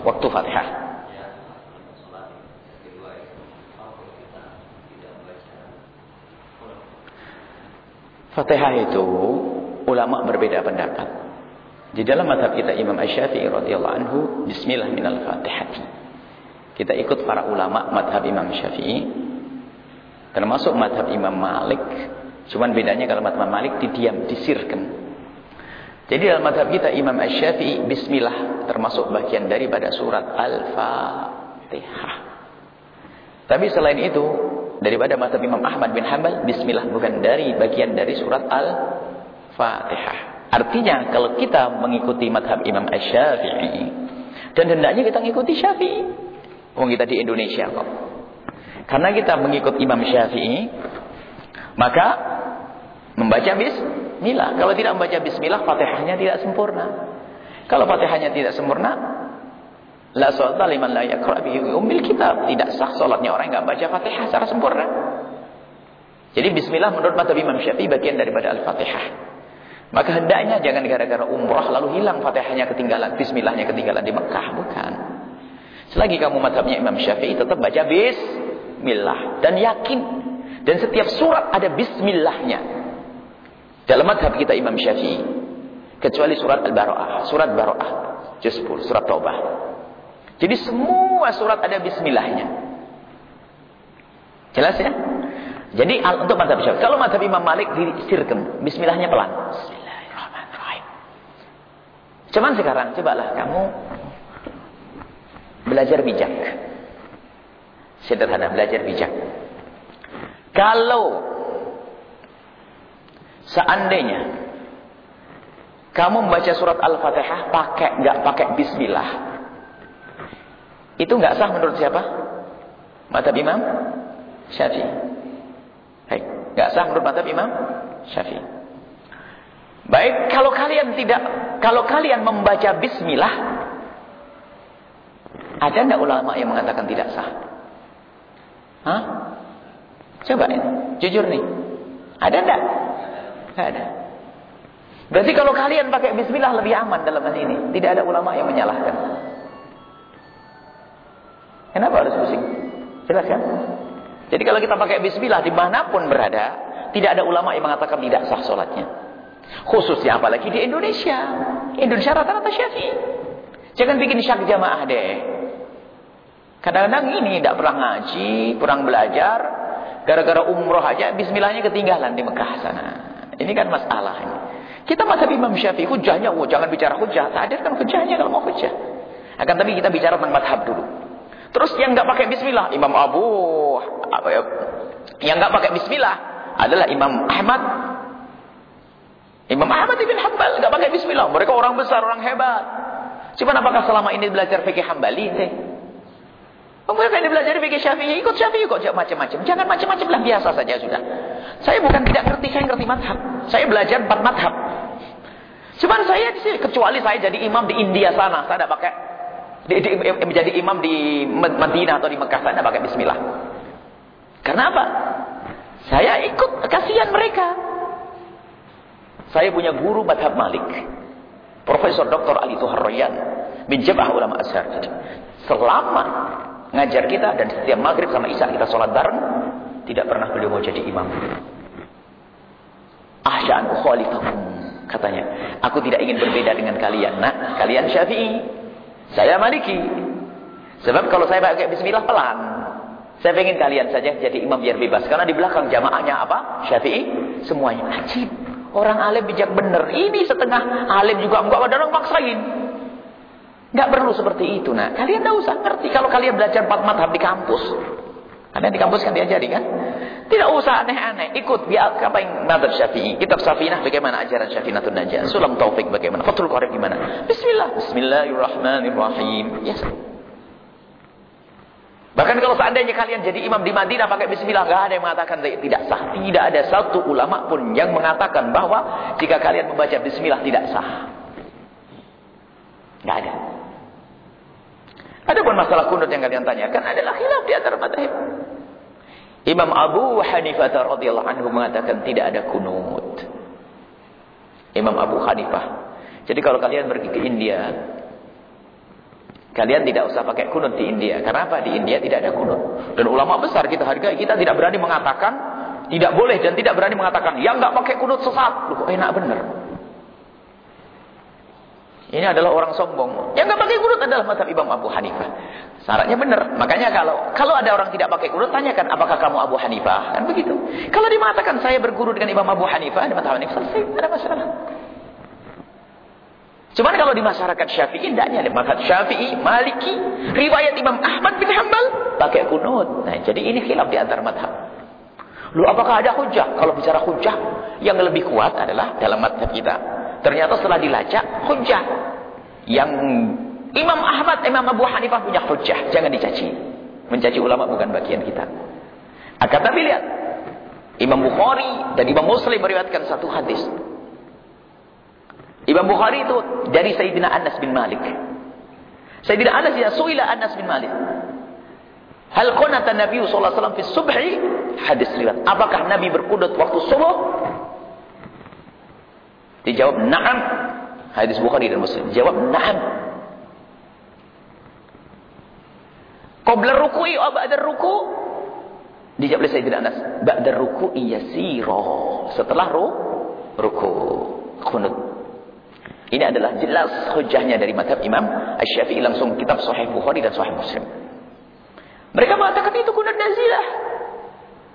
waktu Fatihah. Fatihah itu ulama berbeda pendapat. Di dalam madhab kita Imam Ash-Syafi'i radhiyallahu anhu, bismillah minal fatihati. Kita ikut para ulama madhab Imam Syafi'i. Termasuk madhab Imam Malik. Cuman bedanya kalau madhab Malik didiam, disirkan. Jadi dalam madhab kita Imam Ash-Syafi'i Bismillah termasuk bagian daripada surat Al-Fatihah. Tapi selain itu daripada madhab Imam Ahmad bin Hanbal Bismillah bukan dari bagian dari surat Al-Fatihah. Artinya kalau kita mengikuti madhab Imam Ash-Syafi'i dan hendaknya kita mengikuti Syafi'i. Wong kita di Indonesia kok. Karena kita mengikut Imam Syafi'i maka membaca bis bismillah. Kalau tidak membaca bismillah, fatihahnya tidak sempurna. Kalau fatihahnya tidak sempurna, la sholata liman la yaqra bihi ummil kitab. Tidak sah salatnya orang yang enggak baca fatihah secara sempurna. Jadi bismillah menurut mata Imam Syafi'i bagian daripada Al-Fatihah. Maka hendaknya jangan gara-gara umrah lalu hilang fatihahnya ketinggalan, bismillahnya ketinggalan di Mekah, bukan. Selagi kamu madhabnya Imam Syafi'i tetap baca bismillah dan yakin dan setiap surat ada bismillahnya. Dalam madhab kita Imam Syafi'i. Kecuali surat Al-Bara'ah. Surat Bara'ah. Juz 10. Surat Taubah. Jadi semua surat ada bismillahnya. Jelas ya? Jadi untuk madhab Syafi'i. Kalau madhab Imam Malik disirkan. Bismillahnya pelan. Bismillahirrahmanirrahim. Cuman sekarang cobalah kamu belajar bijak. Sederhana belajar bijak. Kalau Seandainya kamu membaca surat Al-Fatihah pakai nggak pakai bismillah. Itu nggak sah menurut siapa? Mata Imam Syafi'i. Baik, nggak sah menurut mata Imam Syafi'i. Baik, kalau kalian tidak kalau kalian membaca bismillah ada enggak ulama yang mengatakan tidak sah? Hah? Coba ini, jujur nih. Ada enggak? Tidak ada. Berarti kalau kalian pakai bismillah lebih aman dalam hal ini. Tidak ada ulama yang menyalahkan. Kenapa harus pusing? Jelas kan? Jadi kalau kita pakai bismillah di mana pun berada, tidak ada ulama yang mengatakan tidak sah sholatnya. Khususnya apalagi di Indonesia. Indonesia rata-rata syafi'i. Jangan bikin syak jamaah deh. Kadang-kadang ini tidak pernah ngaji, kurang belajar. Gara-gara umroh aja bismillahnya ketinggalan di Mekah sana. Ini kan masalah ini. Kita masa Imam Syafi'i hujahnya, oh, jangan bicara hujah. Hadirkan hujahnya kalau mau hujah. Akan tapi kita bicara tentang madhab dulu. Terus yang nggak pakai bismillah, Imam Abu ya? Yang nggak pakai bismillah adalah Imam Ahmad. Imam Ahmad ibn Hanbal nggak pakai bismillah. Mereka orang besar, orang hebat. Cuman apakah selama ini belajar fikih Hambali? Deh? Mereka ini belajar fikih Syafi'i, ikut Syafi'i kok macam-macam. Jangan macam-macam lah, biasa saja sudah. Saya bukan tidak ngerti, saya ngerti madhab. Saya belajar empat madhab. Cuman saya di sini, kecuali saya jadi imam di India sana, saya tidak pakai di, di, menjadi imam di Madinah atau di Mekah, tidak pakai Bismillah. Karena apa? Saya ikut, kasihan mereka. Saya punya guru madhab Malik. Profesor Dr. Ali Tuharroyan. Bin Jabah Ulama Azhar. Selama ngajar kita dan setiap maghrib sama isya kita sholat bareng tidak pernah beliau mau jadi imam ahsan ukhalifakum katanya. Aku tidak ingin berbeda dengan kalian. Nak, kalian Syafi'i. Saya Maliki. Sebab kalau saya pakai bismillah pelan. Saya ingin kalian saja jadi imam biar bebas. Karena di belakang jamaahnya apa? Syafi'i. Semuanya. Ajib. Orang alim bijak benar. Ini setengah alim juga enggak ada orang maksain. Enggak perlu seperti itu. Nah, kalian tidak usah ngerti kalau kalian belajar empat madhab di kampus. Ada di kampus kan diajari kan? Tidak usah aneh-aneh. Ikut biar apa yang madhab syafi'i. Kitab Safinah bagaimana ajaran Syafi'inatul Najah. Sulam Taufik bagaimana. Fathul Qarib gimana. Bismillah. Bismillahirrahmanirrahim. Yes. Bahkan kalau seandainya kalian jadi imam di Madinah pakai bismillah, nggak ada yang mengatakan tidak sah. Tidak ada satu ulama pun yang mengatakan bahwa jika kalian membaca bismillah tidak sah. Nggak ada. Ada pun masalah kunut yang kalian tanyakan adalah khilaf di antara madhab. Imam Abu Hanifah radhiyallahu anhu mengatakan tidak ada kunut. Imam Abu Hanifah. Jadi kalau kalian pergi ke India, Kalian tidak usah pakai kunut di India. Kenapa? Di India tidak ada kunut. Dan ulama besar kita hargai. Kita tidak berani mengatakan tidak boleh dan tidak berani mengatakan yang nggak pakai kunut sesat. Loh, enak bener. Ini adalah orang sombong. Yang nggak pakai kunut adalah mazhab Imam Abu Hanifah. Syaratnya benar. Makanya kalau kalau ada orang tidak pakai kunut, tanyakan apakah kamu Abu Hanifah? Kan begitu. Kalau dimatakan saya berguru dengan Imam Abu Hanifah, di mazhab Hanifah selesai, ada masalah. Cuman kalau di masyarakat Syafi'i tidaknya ada mazhab Syafi'i, Maliki, riwayat Imam Ahmad bin Hambal pakai kunut. Nah, jadi ini khilaf di antara mazhab. Lu apakah ada hujah? Kalau bicara hujah, yang lebih kuat adalah dalam mazhab kita. Ternyata setelah dilacak, hujah. Yang Imam Ahmad, Imam Abu Hanifah punya hujah. Jangan dicaci. Mencaci ulama bukan bagian kita. Akan tapi lihat. Imam Bukhari dan Imam Muslim meriwayatkan satu hadis. Imam Bukhari itu dari Sayyidina Anas bin Malik. Sayyidina Anas ya suila Anas bin Malik. Hal qanata Nabi sallallahu alaihi wasallam fi subhi? Hadis riwayat. Apakah Nabi berkudut waktu subuh? Dijawab na'am. Hadis Bukhari dan Muslim. Jawab na'am. Qabla ruku'i wa ba'da ruku' Dijawab oleh Sayyidina Anas. Ba'da ruku'i yasira. Setelah ru ruku' kunut. Ini adalah jelas hujahnya dari madhab Imam Asy-Syafi'i langsung kitab Sahih Bukhari dan Sahih Muslim. Mereka mengatakan itu kunut nazilah.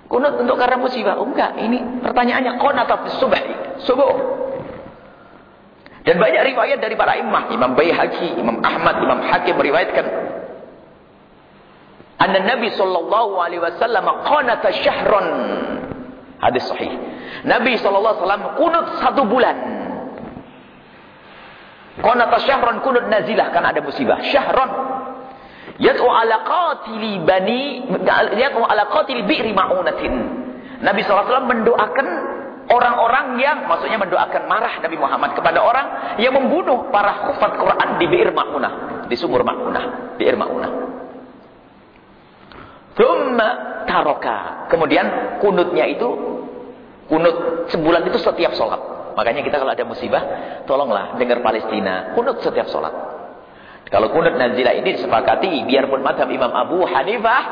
Kunut untuk karena musibah. Oh enggak, ini pertanyaannya qanata fi subh, subuh. Dan banyak riwayat dari para imam, Imam Baihaqi, Imam Ahmad, Imam Hakim meriwayatkan anna Nabi sallallahu alaihi wasallam qanata syahran. Hadis sahih. Nabi sallallahu alaihi wasallam kunut satu bulan. Qanata syahron kunut nazilah karena ada musibah. Syahron yad'u ala qatili bani yad'u ala qatili bi'ri ma'unatin. Nabi SAW mendoakan orang-orang yang maksudnya mendoakan marah Nabi Muhammad kepada orang yang membunuh para khufat Quran di Bi'ir Ma'unah, di sumur Ma'unah, Bi'ir Ma'unah. Thumma taroka. Kemudian kunutnya itu kunut sebulan itu setiap sholat. Makanya kita kalau ada musibah, tolonglah dengar Palestina, kunut setiap sholat. Kalau kunut nazilah ini disepakati, biarpun madhab Imam Abu Hanifah,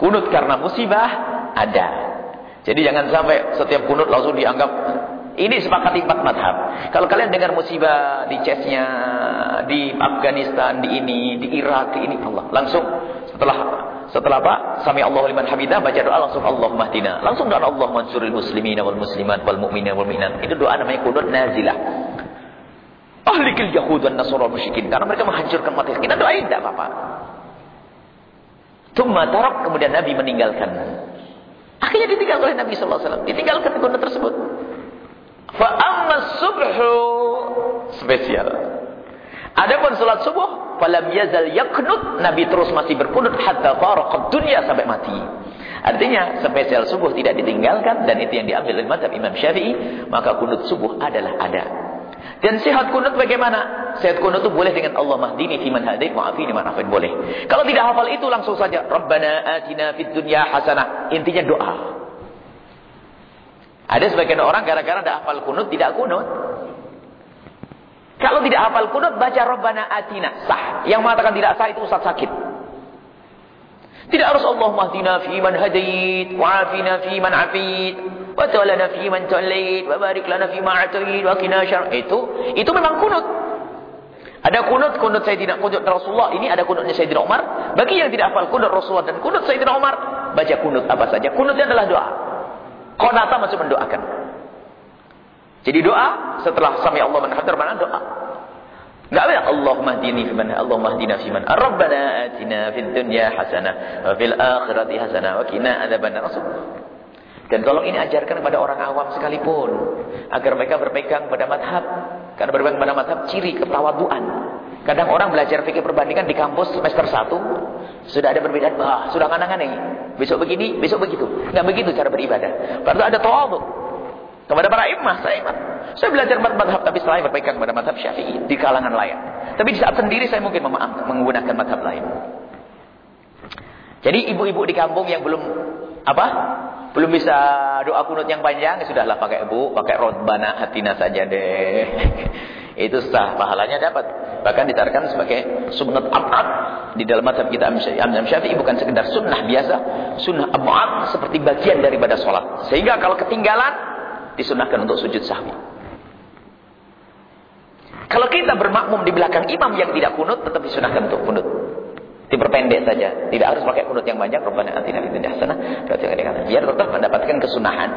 kunut karena musibah, ada. Jadi jangan sampai setiap kunut langsung dianggap, ini sepakati empat madhab. Kalau kalian dengar musibah di Chechnya, di Afghanistan, di ini, di Irak, di ini, Allah. Langsung setelah setelah apa? Sami Allahu liman hamidah baca doa langsung Allahumma hdina. Langsung doa Allah mansuril muslimina wal muslimat wal mu'minina wal mu'minat. Itu doa namanya kunut nazilah. Ahlikil yahud dan nasara musyrikin karena mereka menghancurkan mati. Kita doain tidak apa-apa. Tumma tarak kemudian Nabi meninggalkan. Akhirnya ditinggal oleh Nabi sallallahu alaihi wasallam. Ditinggalkan kunut tersebut. Fa amma subhu spesial. Adapun salat subuh falam yazal yaknut Nabi terus masih berkunut hatta faraqat dunia sampai mati. Artinya spesial subuh tidak ditinggalkan dan itu yang diambil oleh mazhab Imam Syafi'i, maka kunut subuh adalah ada. Dan sehat kunut bagaimana? Sehat kunut itu boleh dengan Allah mahdini fi man hadait wa afini man afin boleh. Kalau tidak hafal itu langsung saja Rabbana atina fid dunya hasanah. Intinya doa. Ada sebagian orang gara-gara tidak hafal kunut tidak kunut. Kalau tidak hafal kunut, baca Rabbana atina. Sah. Yang mengatakan tidak sah itu ustaz sakit. Tidak harus Allah mahdina fi man hadait, wa'afina fi man afid. Wa tawallana fi man tawallait wa barik lana fi ma atait wa qina syarr. Itu itu memang kunut. Ada kunut, kunut Sayyidina kunut Rasulullah. Ini ada kunutnya Sayyidina Umar. Bagi yang tidak hafal kunut Rasulullah dan kunut Sayyidina Umar, baca kunut apa saja. Kunutnya adalah doa. Qanata masuk mendoakan. Jadi doa setelah sami Allah menhadir mana doa. Enggak ada Allahumma hdini fi man Allahumma hdina fi man Rabbana atina fid dunya hasanah wa fil akhirati hasanah wa qina adzabannar. Dan tolong ini ajarkan kepada orang awam sekalipun agar mereka berpegang pada madhab. Karena berpegang pada madhab ciri ketawaduan. Kadang orang belajar fikih perbandingan di kampus semester 1 sudah ada perbedaan, wah, sudah nganang-nganang. Besok begini, besok begitu. Enggak begitu cara beribadah. Padahal ada tawadhu. Kepada para imam, saya imam. Saya belajar madhab tapi selain berpegang pada madhab syafi'i di kalangan lain. Tapi di saat sendiri saya mungkin memaaf, menggunakan madhab lain. Jadi ibu-ibu di kampung yang belum apa? Belum bisa doa kunut yang panjang, ya sudahlah pakai ibu, pakai rodbana hatina saja deh. Itu sah, pahalanya dapat. Bahkan ditaruhkan sebagai sunnat abad di dalam madhab kita Imam Syafi'i bukan sekedar sunnah biasa, sunnah abad seperti bagian daripada sholat. Sehingga kalau ketinggalan disunahkan untuk sujud sahwi. Kalau kita bermakmum di belakang imam yang tidak kunut, tetap disunahkan untuk kunut. Diperpendek saja. Tidak harus pakai kunut yang banyak. Rabbana atina fid dunya hasanah. Biar tetap mendapatkan kesunahan.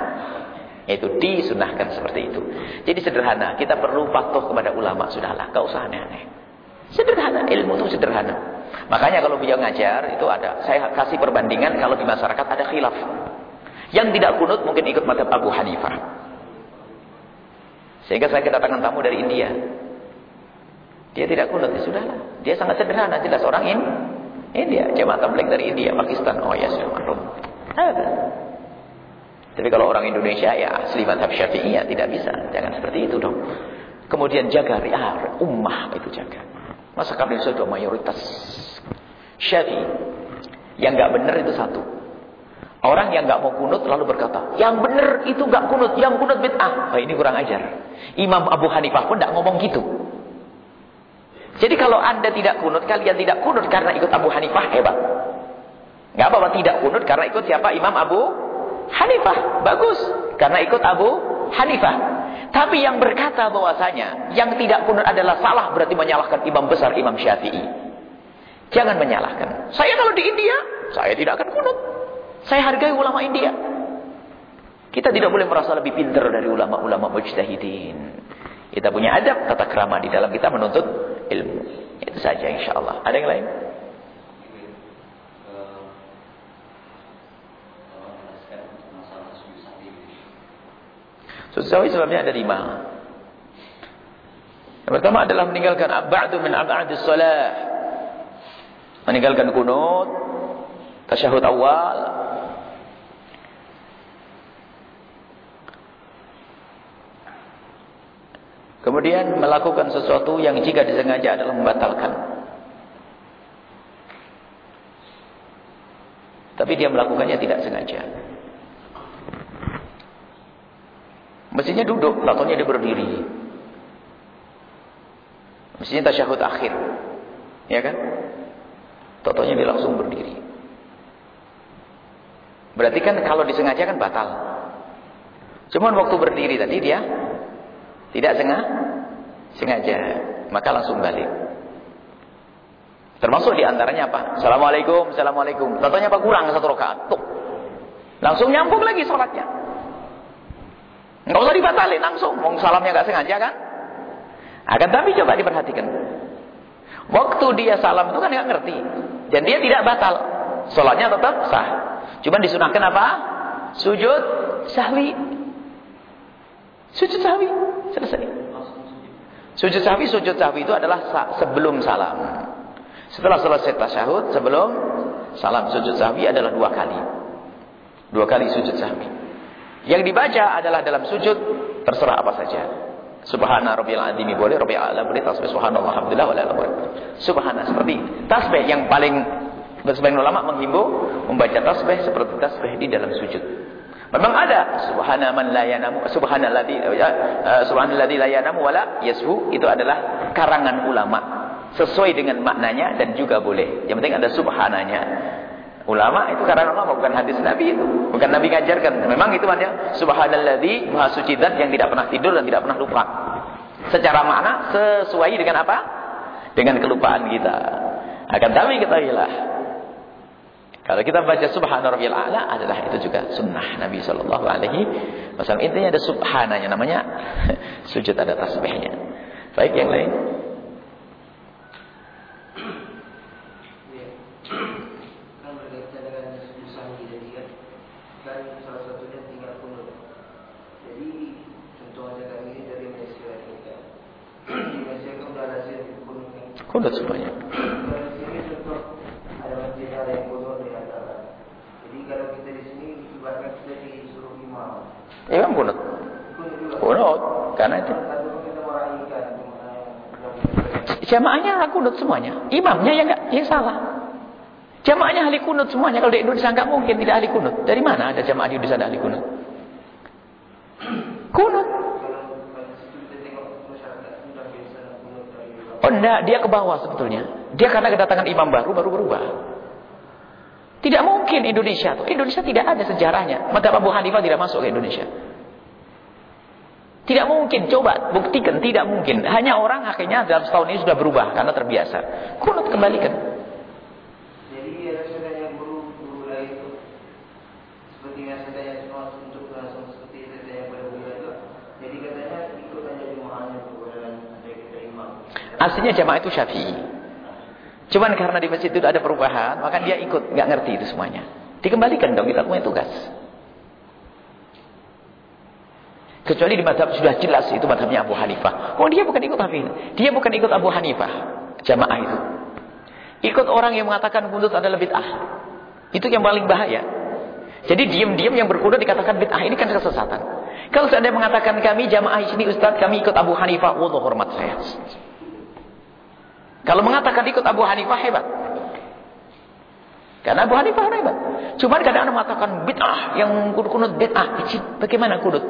Itu disunahkan seperti itu. Jadi sederhana. Kita perlu patuh kepada ulama. Sudahlah. Gak usah aneh-aneh. Sederhana. Ilmu itu sederhana. Makanya kalau beliau ngajar, itu ada. Saya kasih perbandingan kalau di masyarakat ada khilaf. Yang tidak kunut mungkin ikut madhab Abu Hanifah. Sehingga saya kedatangan tamu dari India. Dia tidak kunut, ya sudahlah. Dia sangat sederhana, jelas orang ini. India, jemaah tabligh dari India, Pakistan. Oh ya, sudah maklum. Ada. Tapi kalau orang Indonesia ya asli madhab syafi'i ya tidak bisa. Jangan seperti itu dong. Kemudian jaga riar, ummah itu jaga. Masa kami sudah mayoritas syafi'i. Yang nggak benar itu satu. Orang yang nggak mau kunut lalu berkata, yang benar itu nggak kunut, yang kunut bid'ah. Oh, ini kurang ajar. Imam Abu Hanifah pun nggak ngomong gitu. Jadi kalau anda tidak kunut, kalian tidak kunut karena ikut Abu Hanifah, hebat. Gak apa-apa tidak kunut karena ikut siapa? Imam Abu Hanifah. Bagus. Karena ikut Abu Hanifah. Tapi yang berkata bahwasanya yang tidak kunut adalah salah berarti menyalahkan imam besar Imam Syafi'i. Jangan menyalahkan. Saya kalau di India, saya tidak akan kunut. Saya hargai ulama India. Kita tidak boleh merasa lebih pintar dari ulama-ulama mujtahidin. Kita punya adab, tata krama di dalam kita menuntut ilmu. Itu saja insya Allah. Ada yang lain? Sujud sebabnya ada lima. Yang pertama adalah meninggalkan abadu min abadis salah. Meninggalkan kunut, tasyahud awal, Kemudian melakukan sesuatu yang jika disengaja adalah membatalkan. Tapi dia melakukannya tidak sengaja. Mestinya duduk, lakukannya dia berdiri. Mestinya tasyahud akhir. Ya kan? Totonya dia langsung berdiri. Berarti kan kalau disengaja kan batal. Cuman waktu berdiri tadi dia tidak sengaja, sengaja, maka langsung balik. Termasuk di antaranya apa? Assalamualaikum, Assalamualaikum. Tentunya apa kurang satu rakaat. Tuh. Langsung nyambung lagi sholatnya. Enggak usah dibatalin langsung. Mau salamnya enggak sengaja kan? Akan tapi coba diperhatikan. Waktu dia salam itu kan enggak ngerti. Dan dia tidak batal. Sholatnya tetap sah. Cuma disunahkan apa? Sujud sahwi. Sujud sahwi. Selesai. Sujud sahwi, sujud sahwi itu adalah sebelum salam. Setelah selesai tasyahud, sebelum salam sujud sahwi adalah dua kali. Dua kali sujud sahwi. Yang dibaca adalah dalam sujud terserah apa saja. Subhana rabbiyal azimi boleh, rabbiyal a'la boleh, tasbih subhanallah alhamdulillah wala ilaha Subhana seperti tasbih yang paling sebagian ulama menghimbau membaca tasbih seperti tasbih di dalam sujud. Memang ada subhana man la yanamu subhanalladzi uh, subhanalladzi la yanamu wala yasfu itu adalah karangan ulama sesuai dengan maknanya dan juga boleh. Yang penting ada subhananya. Ulama itu karena ulama bukan hadis Nabi itu. Bukan Nabi ngajarkan. Memang itu hanya subhanalladzi maha suci zat yang tidak pernah tidur dan tidak pernah lupa. Secara makna sesuai dengan apa? Dengan kelupaan kita. Akan tapi ketahuilah. Kalau kita baca subhanarabbiyal a'la adalah itu juga sunnah Nabi sallallahu alaihi wasallam. Intinya ada subhananya namanya sujud ada tasbihnya. Baik yang lain. Kunut semuanya. Imam kunut. Kunut. Karena itu. Jamaahnya kunut semuanya. Imamnya yang enggak yang salah. Jamaahnya ahli kunut semuanya. Kalau di Indonesia enggak mungkin tidak ahli kunut. Dari mana ada jamaah di Indonesia ahli kunut? Kunut. Oh enggak, dia ke bawah sebetulnya. Dia karena kedatangan imam baru, baru berubah. Tidak mungkin Indonesia tuh. Indonesia tidak ada sejarahnya. Maka Abu Hanifah tidak masuk ke Indonesia. Tidak mungkin. Coba buktikan. Tidak mungkin. Hanya orang akhirnya dalam setahun ini sudah berubah. Karena terbiasa. Kunut kembalikan. Jadi ada yang itu. Seperti yang saya untuk langsung seperti yang itu. Jadi katanya ikut aja jemaahnya. Aslinya jamaah itu syafi'i. Cuman karena di masjid itu ada perubahan, maka dia ikut, nggak ngerti itu semuanya. Dikembalikan dong, kita punya tugas. Kecuali di madhab sudah jelas itu madhabnya Abu Hanifah. Oh dia bukan ikut Hafid. Dia bukan ikut Abu Hanifah. Jamaah itu. Ikut orang yang mengatakan kudus adalah bid'ah. Itu yang paling bahaya. Jadi diam-diam yang berkudus dikatakan bid'ah. Ini kan kesesatan. Kalau seandainya mengatakan kami jamaah ini Ustaz kami ikut Abu Hanifah. Allah hormat saya. Kalau mengatakan ikut Abu Hanifah hebat. Karena Abu Hanifah hebat. Cuma kadang-kadang mengatakan bid'ah yang kunut bid'ah. Bagaimana kunut?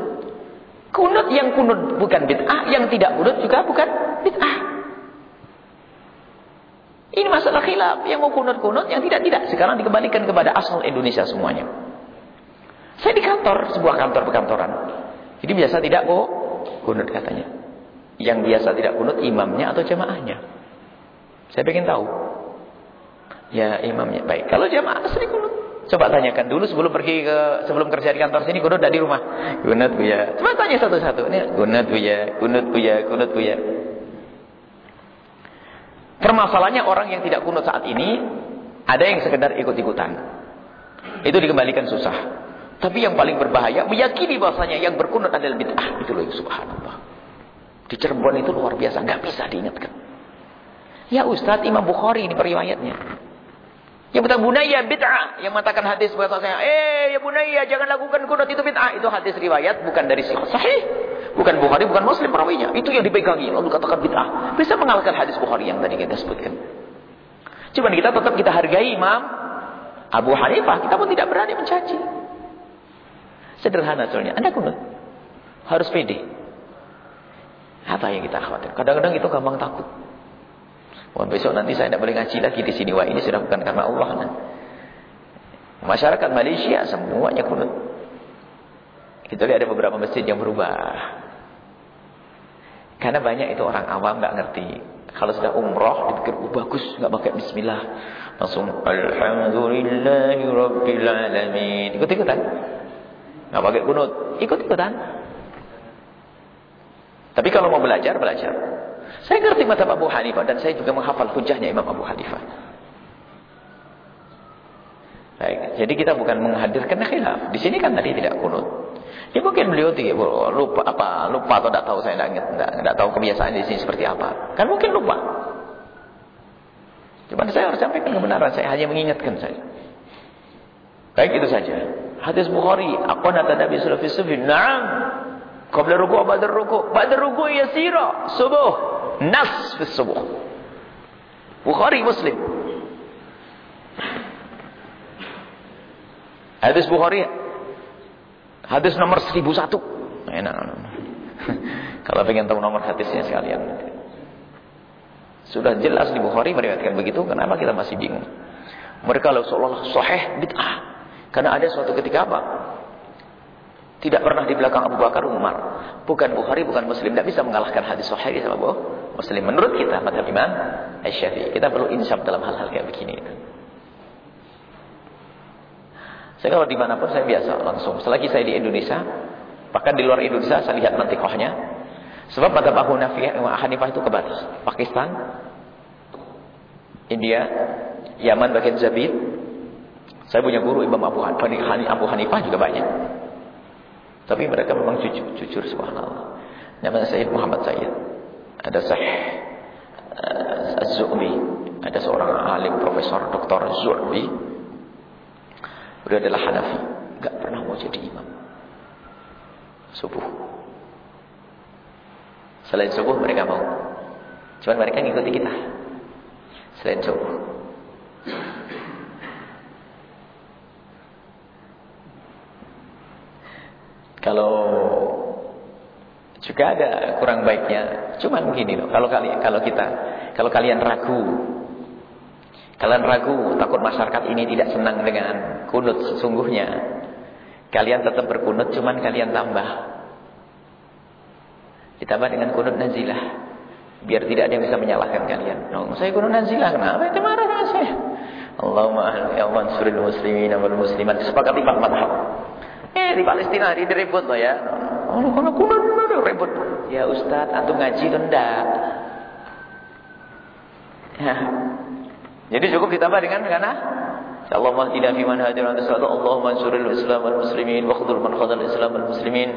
Kunut yang kunut bukan bid'ah, yang tidak kunut juga bukan bid'ah. Ini masalah khilaf. Yang mau kunut-kunut, yang tidak-tidak. Sekarang dikembalikan kepada asal Indonesia semuanya. Saya di kantor, sebuah kantor perkantoran. Jadi biasa tidak kok kunut katanya. Yang biasa tidak kunut imamnya atau jamaahnya. Saya ingin tahu. Ya imamnya baik. Kalau jamaah asli kunut. Coba tanyakan dulu sebelum pergi ke sebelum kerja di kantor sini kunut tidak di rumah. Kunut ya. Coba tanya satu-satu. Ini kunut ya, kunut ya, kunut ya. Permasalahannya orang yang tidak kunut saat ini ada yang sekedar ikut-ikutan. Itu dikembalikan susah. Tapi yang paling berbahaya meyakini bahwasanya yang berkunut adalah bid'ah. Itu loh subhanallah. Di Cirebon itu luar biasa, nggak bisa diingatkan. Ya Ustaz Imam Bukhari ini periwayatnya. Yang berkata bunaya bid'ah. Yang mengatakan hadis saya, eh ya bunaya jangan lakukan kunut itu bid'ah. Itu hadis riwayat bukan dari sahih. Bukan Bukhari, bukan Muslim perawinya. Itu yang dipegangi lalu katakan bid'ah. Bisa mengalahkan hadis Bukhari yang tadi kita sebutkan. Cuma kita tetap kita hargai Imam Abu Hanifah. Kita pun tidak berani mencaci. Sederhana soalnya. Anda kunut. Harus pede. Apa yang kita khawatir? Kadang-kadang itu gampang takut. Wah besok nanti saya tidak boleh ngaji lagi di sini. Wah ini sudah bukan karena Allah. Nah. Masyarakat Malaysia semuanya kunut. Kecuali ada beberapa masjid yang berubah. Karena banyak itu orang awam nggak ngerti. Kalau sudah umroh dipikir oh, bagus nggak pakai Bismillah. Langsung Alhamdulillahi Rabbil Alamin. Ikut-ikutan. Nggak pakai kunut. Ikut-ikutan. Tapi kalau mau belajar, belajar. Saya ngerti mata Abu Hanifah dan saya juga menghafal hujahnya Imam Abu Hanifah. Baik, jadi kita bukan menghadirkan khilaf. Di sini kan tadi tidak kunut. Ya mungkin beliau tidak lupa apa lupa atau tidak tahu saya tidak tidak, tidak tahu kebiasaan di sini seperti apa. Kan mungkin lupa. Cuma saya harus sampaikan kebenaran. Saya hanya mengingatkan saja. Baik itu saja. Hadis Bukhari, aqanata Nabi sallallahu alaihi wasallam. Naam. Qabla ruku' ba'da ruku'. Ba'da ruku' yasira. Subuh. Nas fi subuh. Bukhari Muslim. Hadis Bukhari hadis nomor 1001. Enak. Kalau pengen tahu nomor hadisnya sekalian. Sudah jelas di Bukhari meriwayatkan begitu, kenapa kita masih bingung? Mereka lalu seolah-olah sahih bid'ah. Karena ada suatu ketika apa? Tidak pernah di belakang Abu Bakar Umar. Bukan Bukhari, bukan Muslim. Tidak bisa mengalahkan hadis sahih sama Abu Muslim. Menurut kita, madhab Imam Syafi'i. Kita perlu insaf dalam hal-hal kayak begini. Saya kalau di mana pun saya biasa langsung. Selagi saya di Indonesia, bahkan di luar Indonesia saya lihat nanti kohnya. Sebab madhab Abu Hanifah itu kebatas. Pakistan, India, Yaman bagian Zabid. Saya punya guru Imam Abu Hanifah juga banyak. Tapi mereka memang jujur, jujur subhanallah. Namanya Sayyid Muhammad Sayyid. Ada Sahih uh, Az-Zu'bi. Ada seorang alim profesor Dr. Zu'bi. Beliau adalah Hanafi. Gak pernah mau jadi imam. Subuh. Selain subuh mereka mau. Cuman mereka ngikuti kita. Selain subuh. Kalau juga ada kurang baiknya, cuman begini loh. Kalau kalian kalau kita kalau kalian ragu kalian ragu takut masyarakat ini tidak senang dengan kunut sesungguhnya. Kalian tetap berkunut cuman kalian tambah. Ditambah dengan kunut nazilah. Biar tidak ada yang bisa menyalahkan kalian. No, saya kunut nazilah kenapa? Itu marah dengan saya. Allahumma ya mansuril muslimin wal muslimat. Sepakati Pak Madhab. Eh di Palestina di ribut loh ya. Oh, kalau kuno ribut. Ya Ustaz, antum ngaji itu enggak. Ya. Jadi cukup ditambah dengan karena Allahumma tidak fi man hadir anta salatu Allahumma ansuril islam wal muslimin wa khudul man khadal islam wal muslimin.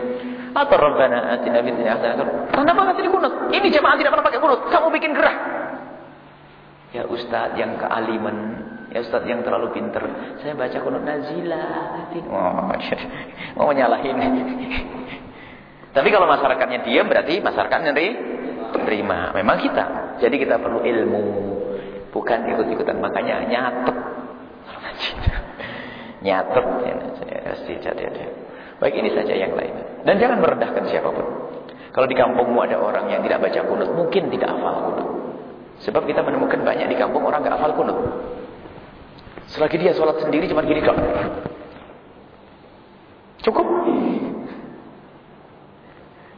Atau Rabbana atina fid dunya hasanah. Kenapa enggak jadi kunut? Ini jemaah tidak pernah pakai kunut. Kamu bikin gerah. Ya Ustaz yang kealiman Ya Ustaz yang terlalu pinter. Saya baca kunut nazilah. Oh, mau menyalahin. Tapi kalau masyarakatnya diam berarti masyarakatnya terima. Memang kita. Jadi kita perlu ilmu. Bukan ikut-ikutan. Makanya nyatet. nyatet. Ya, Baik ini saja yang lain. Dan jangan merendahkan siapa pun. Kalau di kampungmu ada orang yang tidak baca kunut. Mungkin tidak hafal kunut. Sebab kita menemukan banyak di kampung orang tidak hafal kunut. Selagi dia sholat sendiri cuma gini kok. Cukup.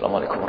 السلام عليكم